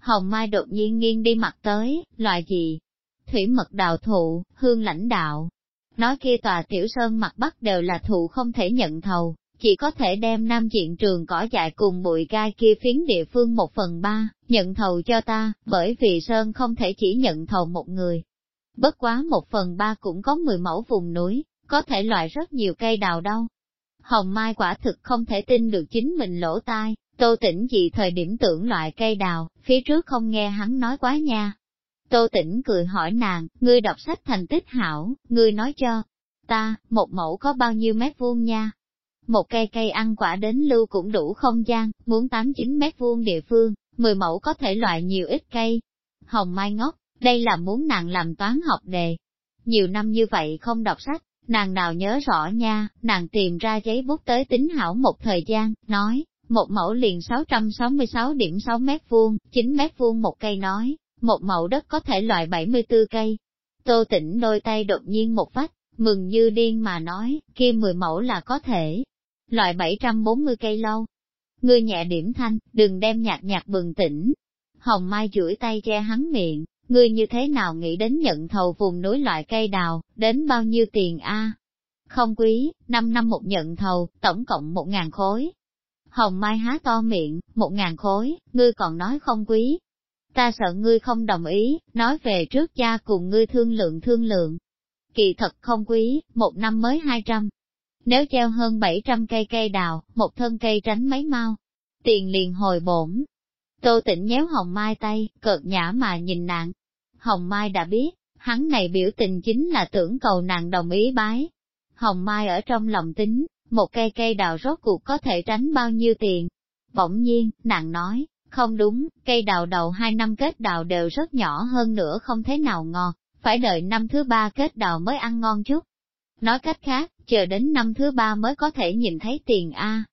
Hồng Mai đột nhiên nghiêng đi mặt tới, loại gì? Thủy mật đào thụ, hương lãnh đạo. Nói kia tòa tiểu sơn mặt bắc đều là thụ không thể nhận thầu, chỉ có thể đem nam diện trường cỏ dại cùng bụi gai kia phiến địa phương một phần ba, nhận thầu cho ta, bởi vì Sơn không thể chỉ nhận thầu một người. Bất quá một phần ba cũng có mười mẫu vùng núi, có thể loại rất nhiều cây đào đâu. Hồng Mai quả thực không thể tin được chính mình lỗ tai, tô tỉnh gì thời điểm tưởng loại cây đào, phía trước không nghe hắn nói quá nha. Tô tỉnh cười hỏi nàng, ngươi đọc sách thành tích hảo, ngươi nói cho ta, một mẫu có bao nhiêu mét vuông nha? một cây cây ăn quả đến lưu cũng đủ không gian, muốn 8-9 mét vuông địa phương, 10 mẫu có thể loại nhiều ít cây. Hồng Mai ngốc, đây là muốn nàng làm toán học đề. Nhiều năm như vậy không đọc sách, nàng nào nhớ rõ nha, nàng tìm ra giấy bút tới tính hảo một thời gian, nói, một mẫu liền 666 điểm 6 mét vuông, 9 mét vuông một cây nói, một mẫu đất có thể loại 74 cây. Tô tỉnh đôi tay đột nhiên một vách, mừng như điên mà nói, kia 10 mẫu là có thể loại 740 cây lâu. Ngươi nhẹ điểm thanh, đừng đem nhạt nhạt bừng tỉnh. Hồng Mai chuỗi tay che hắn miệng, ngươi như thế nào nghĩ đến nhận thầu vùng núi loại cây đào, đến bao nhiêu tiền a? Không quý, 5 năm một nhận thầu, tổng cộng một ngàn khối. Hồng Mai há to miệng, một ngàn khối, ngươi còn nói không quý. Ta sợ ngươi không đồng ý, nói về trước cha cùng ngươi thương lượng thương lượng. Kỳ thật không quý, một năm mới hai trăm. Nếu treo hơn bảy trăm cây cây đào, một thân cây tránh mấy mau, tiền liền hồi bổn. Tô tỉnh nhéo Hồng Mai tay, cợt nhã mà nhìn nàng. Hồng Mai đã biết, hắn này biểu tình chính là tưởng cầu nàng đồng ý bái. Hồng Mai ở trong lòng tính, một cây cây đào rốt cuộc có thể tránh bao nhiêu tiền. Bỗng nhiên, nàng nói, không đúng, cây đào đầu hai năm kết đào đều rất nhỏ hơn nữa không thế nào ngon, phải đợi năm thứ ba kết đào mới ăn ngon chút. Nói cách khác, chờ đến năm thứ ba mới có thể nhìn thấy tiền A.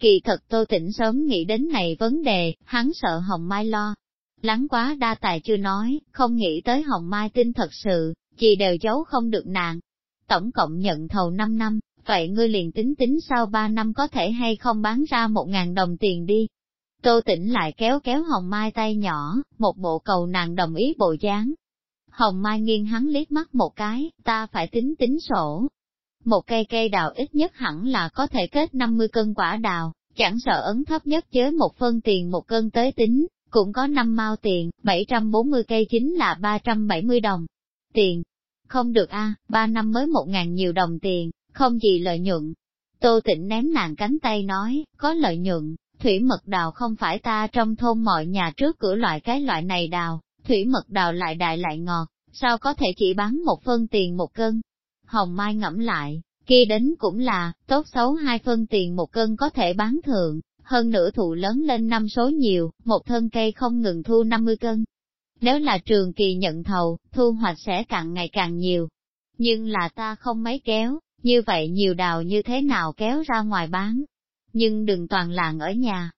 Kỳ thật Tô Tĩnh sớm nghĩ đến này vấn đề, hắn sợ Hồng Mai lo. Lắng quá đa tài chưa nói, không nghĩ tới Hồng Mai tin thật sự, chỉ đều giấu không được nàng. Tổng cộng nhận thầu 5 năm, vậy ngươi liền tính tính sau 3 năm có thể hay không bán ra một ngàn đồng tiền đi. Tô Tĩnh lại kéo kéo Hồng Mai tay nhỏ, một bộ cầu nàng đồng ý bộ dáng. Hồng Mai nghiêng hắn liếc mắt một cái, ta phải tính tính sổ, một cây cây đào ít nhất hẳn là có thể kết 50 cân quả đào, chẳng sợ ấn thấp nhất chế một phân tiền một cân tới tính, cũng có 5 mao tiền, 740 cây chính là 370 đồng. Tiền, không được a, à, 3 năm mới một ngàn nhiều đồng tiền, không gì lợi nhuận. Tô tịnh ném nàng cánh tay nói, có lợi nhuận, thủy mật đào không phải ta trong thôn mọi nhà trước cửa loại cái loại này đào, thủy mật đào lại đại lại ngọt, sao có thể chỉ bán một phân tiền một cân, Hồng Mai ngẫm lại, kia đến cũng là, tốt xấu hai phân tiền một cân có thể bán thượng, hơn nửa thụ lớn lên năm số nhiều, một thân cây không ngừng thu 50 cân. Nếu là trường kỳ nhận thầu, thu hoạch sẽ càng ngày càng nhiều. Nhưng là ta không mấy kéo, như vậy nhiều đào như thế nào kéo ra ngoài bán. Nhưng đừng toàn làng ở nhà.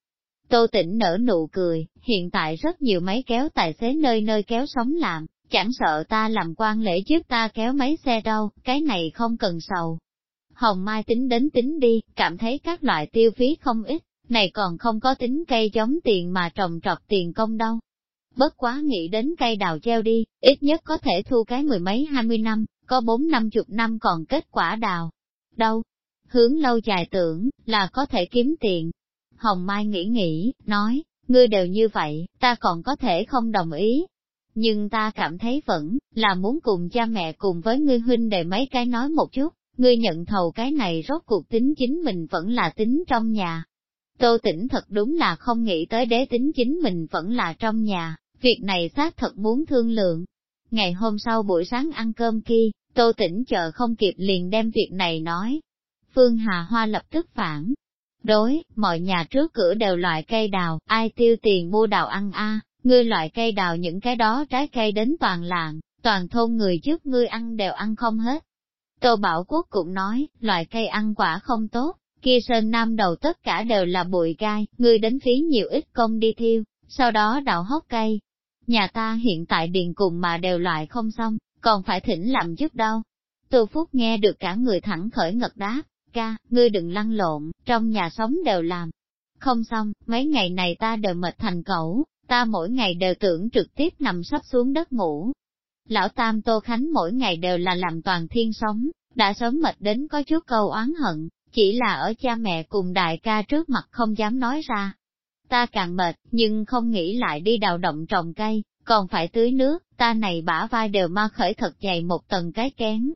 Tô tỉnh nở nụ cười, hiện tại rất nhiều máy kéo tài xế nơi nơi kéo sống làm, chẳng sợ ta làm quan lễ trước ta kéo mấy xe đâu, cái này không cần sầu. Hồng Mai tính đến tính đi, cảm thấy các loại tiêu phí không ít, này còn không có tính cây giống tiền mà trồng trọt tiền công đâu. Bất quá nghĩ đến cây đào treo đi, ít nhất có thể thu cái mười mấy hai mươi năm, có bốn năm chục năm còn kết quả đào. Đâu? Hướng lâu dài tưởng, là có thể kiếm tiền. Hồng Mai nghĩ nghĩ, nói, ngươi đều như vậy, ta còn có thể không đồng ý, nhưng ta cảm thấy vẫn là muốn cùng cha mẹ cùng với ngươi huynh để mấy cái nói một chút, ngươi nhận thầu cái này rốt cuộc tính chính mình vẫn là tính trong nhà. Tô tỉnh thật đúng là không nghĩ tới đế tính chính mình vẫn là trong nhà, việc này xác thật muốn thương lượng. Ngày hôm sau buổi sáng ăn cơm kia, Tô tỉnh chờ không kịp liền đem việc này nói. Phương Hà Hoa lập tức phản. Đối, mọi nhà trước cửa đều loại cây đào, ai tiêu tiền mua đào ăn a Ngươi loại cây đào những cái đó trái cây đến toàn làng, toàn thôn người trước ngươi ăn đều ăn không hết. Tô Bảo Quốc cũng nói, loại cây ăn quả không tốt, kia sơn nam đầu tất cả đều là bụi gai, ngươi đến phí nhiều ít công đi thiêu, sau đó đào hốc cây. Nhà ta hiện tại điền cùng mà đều loại không xong, còn phải thỉnh làm giúp đâu. Tô Phúc nghe được cả người thẳng khởi ngật đáp, ca, ngươi đừng lăn lộn, trong nhà sống đều làm. Không xong, mấy ngày này ta đều mệt thành cẩu, ta mỗi ngày đều tưởng trực tiếp nằm sắp xuống đất ngủ. Lão Tam Tô Khánh mỗi ngày đều là làm toàn thiên sống, đã sớm mệt đến có chút câu oán hận, chỉ là ở cha mẹ cùng đại ca trước mặt không dám nói ra. Ta càng mệt, nhưng không nghĩ lại đi đào động trồng cây, còn phải tưới nước, ta này bả vai đều ma khởi thật dày một tầng cái kén.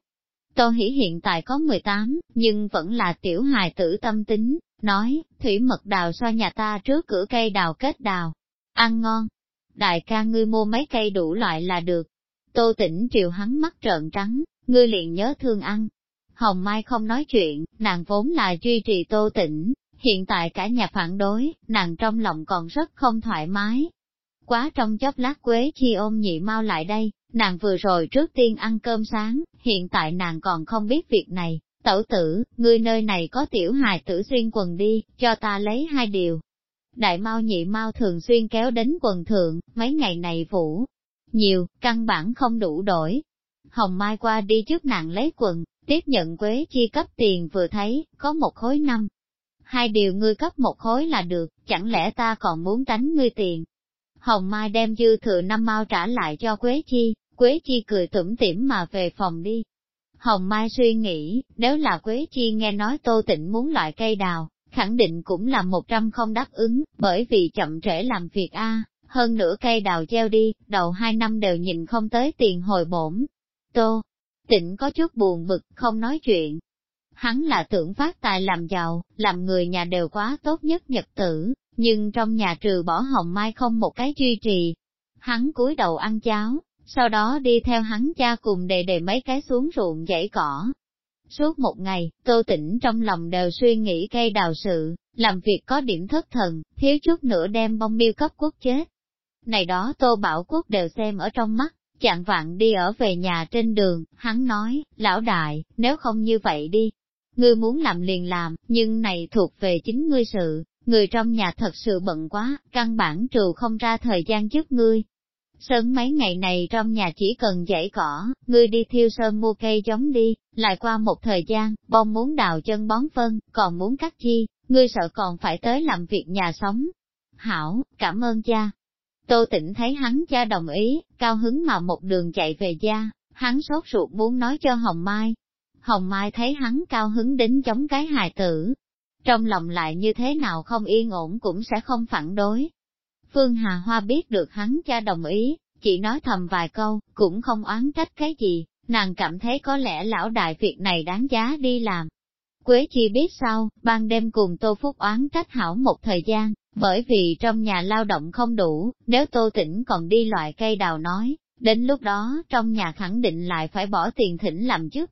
Tô Hỷ hiện tại có 18, nhưng vẫn là tiểu hài tử tâm tính, nói, thủy mật đào so nhà ta trước cửa cây đào kết đào, ăn ngon. Đại ca ngươi mua mấy cây đủ loại là được. Tô tỉnh triều hắn mắt trợn trắng, ngươi liền nhớ thương ăn. Hồng Mai không nói chuyện, nàng vốn là duy trì tô tỉnh, hiện tại cả nhà phản đối, nàng trong lòng còn rất không thoải mái. Quá trong chốc lát quế chi ôm nhị mau lại đây, nàng vừa rồi trước tiên ăn cơm sáng, hiện tại nàng còn không biết việc này. Tẩu tử, ngươi nơi này có tiểu hài tử xuyên quần đi, cho ta lấy hai điều, Đại mau nhị mau thường xuyên kéo đến quần thượng, mấy ngày này vũ. Nhiều, căn bản không đủ đổi. Hồng Mai qua đi trước nàng lấy quần, tiếp nhận Quế Chi cấp tiền vừa thấy, có một khối năm. Hai điều ngươi cấp một khối là được, chẳng lẽ ta còn muốn tránh ngươi tiền. Hồng Mai đem dư thừa năm mau trả lại cho Quế Chi, Quế Chi cười tủm tỉm mà về phòng đi. Hồng Mai suy nghĩ, nếu là Quế Chi nghe nói Tô Tịnh muốn loại cây đào, khẳng định cũng là một trăm không đáp ứng, bởi vì chậm trễ làm việc a hơn nửa cây đào treo đi, đầu hai năm đều nhìn không tới tiền hồi bổn. Tô, tịnh có chút buồn bực, không nói chuyện. Hắn là tưởng phát tài làm giàu, làm người nhà đều quá tốt nhất nhật tử, nhưng trong nhà trừ bỏ hồng mai không một cái duy trì. Hắn cúi đầu ăn cháo, sau đó đi theo hắn cha cùng đề đề mấy cái xuống ruộng dãy cỏ. Suốt một ngày, tô tỉnh trong lòng đều suy nghĩ cây đào sự, làm việc có điểm thất thần, thiếu chút nữa đem bông miêu cấp quốc chết. Này đó tô bảo quốc đều xem ở trong mắt, chạng vạn đi ở về nhà trên đường, hắn nói, lão đại, nếu không như vậy đi, ngươi muốn làm liền làm, nhưng này thuộc về chính ngươi sự, người trong nhà thật sự bận quá, căn bản trừ không ra thời gian giúp ngươi. Sớm mấy ngày này trong nhà chỉ cần dãy cỏ, ngươi đi thiêu sơn mua cây giống đi, lại qua một thời gian, bông muốn đào chân bón phân, còn muốn cắt chi, ngươi sợ còn phải tới làm việc nhà sống. Hảo, cảm ơn cha. Tô Tịnh thấy hắn cha đồng ý, cao hứng mà một đường chạy về gia, hắn sốt ruột muốn nói cho Hồng Mai. Hồng Mai thấy hắn cao hứng đến giống cái hài tử, trong lòng lại như thế nào không yên ổn cũng sẽ không phản đối. Phương Hà Hoa biết được hắn cha đồng ý, chỉ nói thầm vài câu, cũng không oán trách cái gì, nàng cảm thấy có lẽ lão đại việc này đáng giá đi làm. Quế chi biết sau, ban đêm cùng Tô Phúc oán trách hảo một thời gian, bởi vì trong nhà lao động không đủ, nếu Tô Tĩnh còn đi loại cây đào nói, đến lúc đó trong nhà khẳng định lại phải bỏ tiền thỉnh làm chức,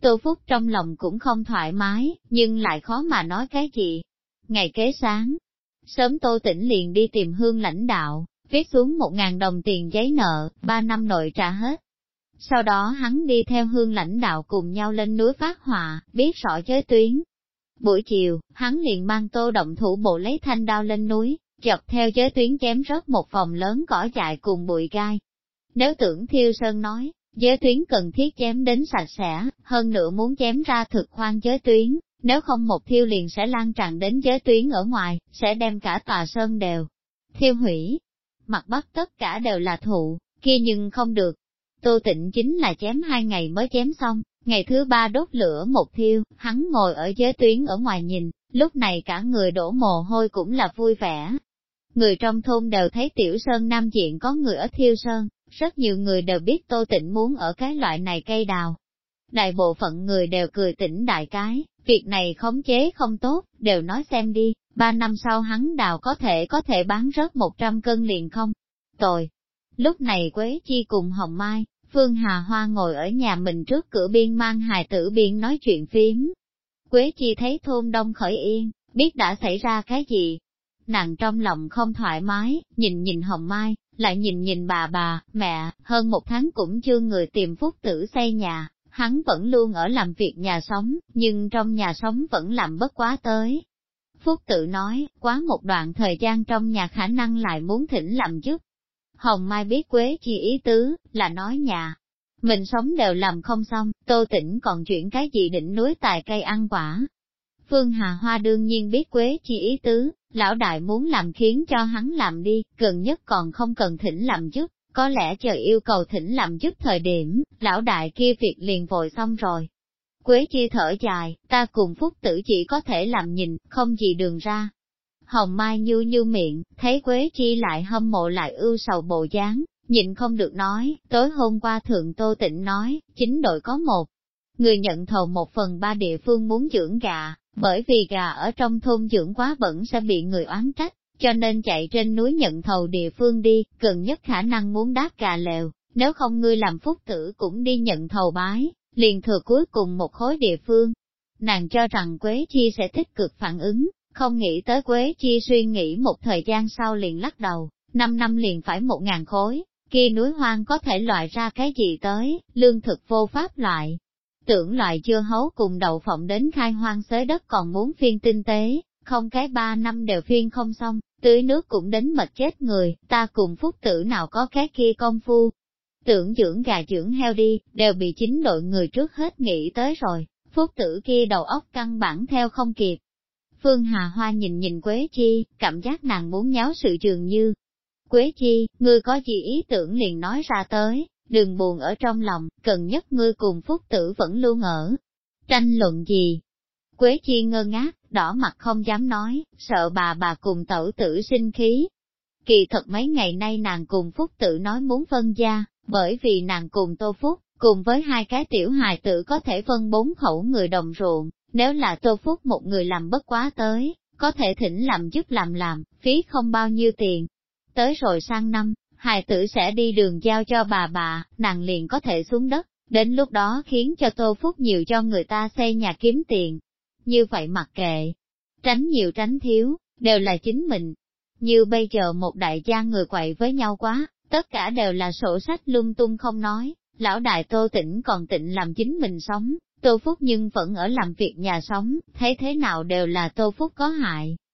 Tô Phúc trong lòng cũng không thoải mái, nhưng lại khó mà nói cái gì. Ngày kế sáng, sớm Tô Tĩnh liền đi tìm hương lãnh đạo, viết xuống một ngàn đồng tiền giấy nợ, ba năm nội trả hết. Sau đó hắn đi theo hương lãnh đạo cùng nhau lên núi phát họa, biết rõ giới tuyến. Buổi chiều, hắn liền mang tô động thủ bộ lấy thanh đao lên núi, chọc theo giới tuyến chém rớt một phòng lớn cỏ dại cùng bụi gai. Nếu tưởng Thiêu Sơn nói, Giới tuyến cần thiết chém đến sạch sẽ, hơn nữa muốn chém ra thực khoan giới tuyến, nếu không một thiêu liền sẽ lan tràn đến giới tuyến ở ngoài, sẽ đem cả tòa sơn đều thiêu hủy. Mặt bắc tất cả đều là thụ, kia nhưng không được. Tô tịnh chính là chém hai ngày mới chém xong, ngày thứ ba đốt lửa một thiêu, hắn ngồi ở giới tuyến ở ngoài nhìn, lúc này cả người đổ mồ hôi cũng là vui vẻ. Người trong thôn đều thấy tiểu sơn nam diện có người ở thiêu sơn, rất nhiều người đều biết Tô Tịnh muốn ở cái loại này cây đào. Đại bộ phận người đều cười tỉnh đại cái, việc này khống chế không tốt, đều nói xem đi, ba năm sau hắn đào có thể có thể bán rớt 100 cân liền không? Tồi! Lúc này Quế Chi cùng Hồng Mai, Phương Hà Hoa ngồi ở nhà mình trước cửa biên mang hài tử biên nói chuyện phím. Quế Chi thấy thôn đông khởi yên, biết đã xảy ra cái gì. Nàng trong lòng không thoải mái, nhìn nhìn Hồng Mai, lại nhìn nhìn bà bà, mẹ, hơn một tháng cũng chưa người tìm phúc tử xây nhà, hắn vẫn luôn ở làm việc nhà sống, nhưng trong nhà sống vẫn làm bất quá tới. Phúc tự nói, quá một đoạn thời gian trong nhà khả năng lại muốn thỉnh làm giúp. Hồng Mai biết Quế chi ý tứ, là nói nhà. Mình sống đều làm không xong, tô tỉnh còn chuyển cái gì định núi tài cây ăn quả. Phương Hà Hoa đương nhiên biết Quế chi ý tứ, Lão đại muốn làm khiến cho hắn làm đi, gần nhất còn không cần thỉnh làm giúp, có lẽ chờ yêu cầu thỉnh làm giúp thời điểm, lão đại kia việc liền vội xong rồi. Quế chi thở dài, ta cùng phúc tử chỉ có thể làm nhìn, không gì đường ra. Hồng Mai như như miệng, thấy Quế chi lại hâm mộ lại ưu sầu bộ dáng, nhịn không được nói, tối hôm qua thượng Tô Tịnh nói, chính đội có một. Người nhận thầu một phần ba địa phương muốn dưỡng gà, bởi vì gà ở trong thôn dưỡng quá bẩn sẽ bị người oán trách, cho nên chạy trên núi nhận thầu địa phương đi, gần nhất khả năng muốn đáp gà lèo, nếu không ngươi làm phúc tử cũng đi nhận thầu bái, liền thừa cuối cùng một khối địa phương. Nàng cho rằng Quế Chi sẽ tích cực phản ứng, không nghĩ tới Quế Chi suy nghĩ một thời gian sau liền lắc đầu, năm năm liền phải một ngàn khối, kia núi hoang có thể loại ra cái gì tới, lương thực vô pháp loại, tưởng loại chưa hấu cùng đậu phộng đến khai hoang xới đất còn muốn phiên tinh tế, không cái ba năm đều phiên không xong, tưới nước cũng đến mệt chết người, ta cùng phúc tử nào có cái kia công phu. Tưởng dưỡng gà dưỡng heo đi, đều bị chính đội người trước hết nghĩ tới rồi, phúc tử kia đầu óc căng bản theo không kịp. Phương Hà Hoa nhìn nhìn Quế Chi, cảm giác nàng muốn nháo sự trường như. Quế Chi, ngươi có gì ý tưởng liền nói ra tới, đừng buồn ở trong lòng, cần nhất ngươi cùng phúc tử vẫn luôn ở. Tranh luận gì? Quế Chi ngơ ngác, đỏ mặt không dám nói, sợ bà bà cùng tẩu tử sinh khí. Kỳ thật mấy ngày nay nàng cùng Phúc tự nói muốn phân gia, bởi vì nàng cùng Tô Phúc, cùng với hai cái tiểu hài tử có thể phân bốn khẩu người đồng ruộng, nếu là Tô Phúc một người làm bất quá tới, có thể thỉnh làm giúp làm làm, phí không bao nhiêu tiền. Tới rồi sang năm, hài tử sẽ đi đường giao cho bà bà, nàng liền có thể xuống đất, đến lúc đó khiến cho Tô Phúc nhiều cho người ta xây nhà kiếm tiền. Như vậy mặc kệ, tránh nhiều tránh thiếu, đều là chính mình. Như bây giờ một đại gia người quậy với nhau quá, tất cả đều là sổ sách lung tung không nói, lão đại Tô Tĩnh còn tịnh làm chính mình sống, Tô Phúc nhưng vẫn ở làm việc nhà sống, thấy thế nào đều là Tô Phúc có hại,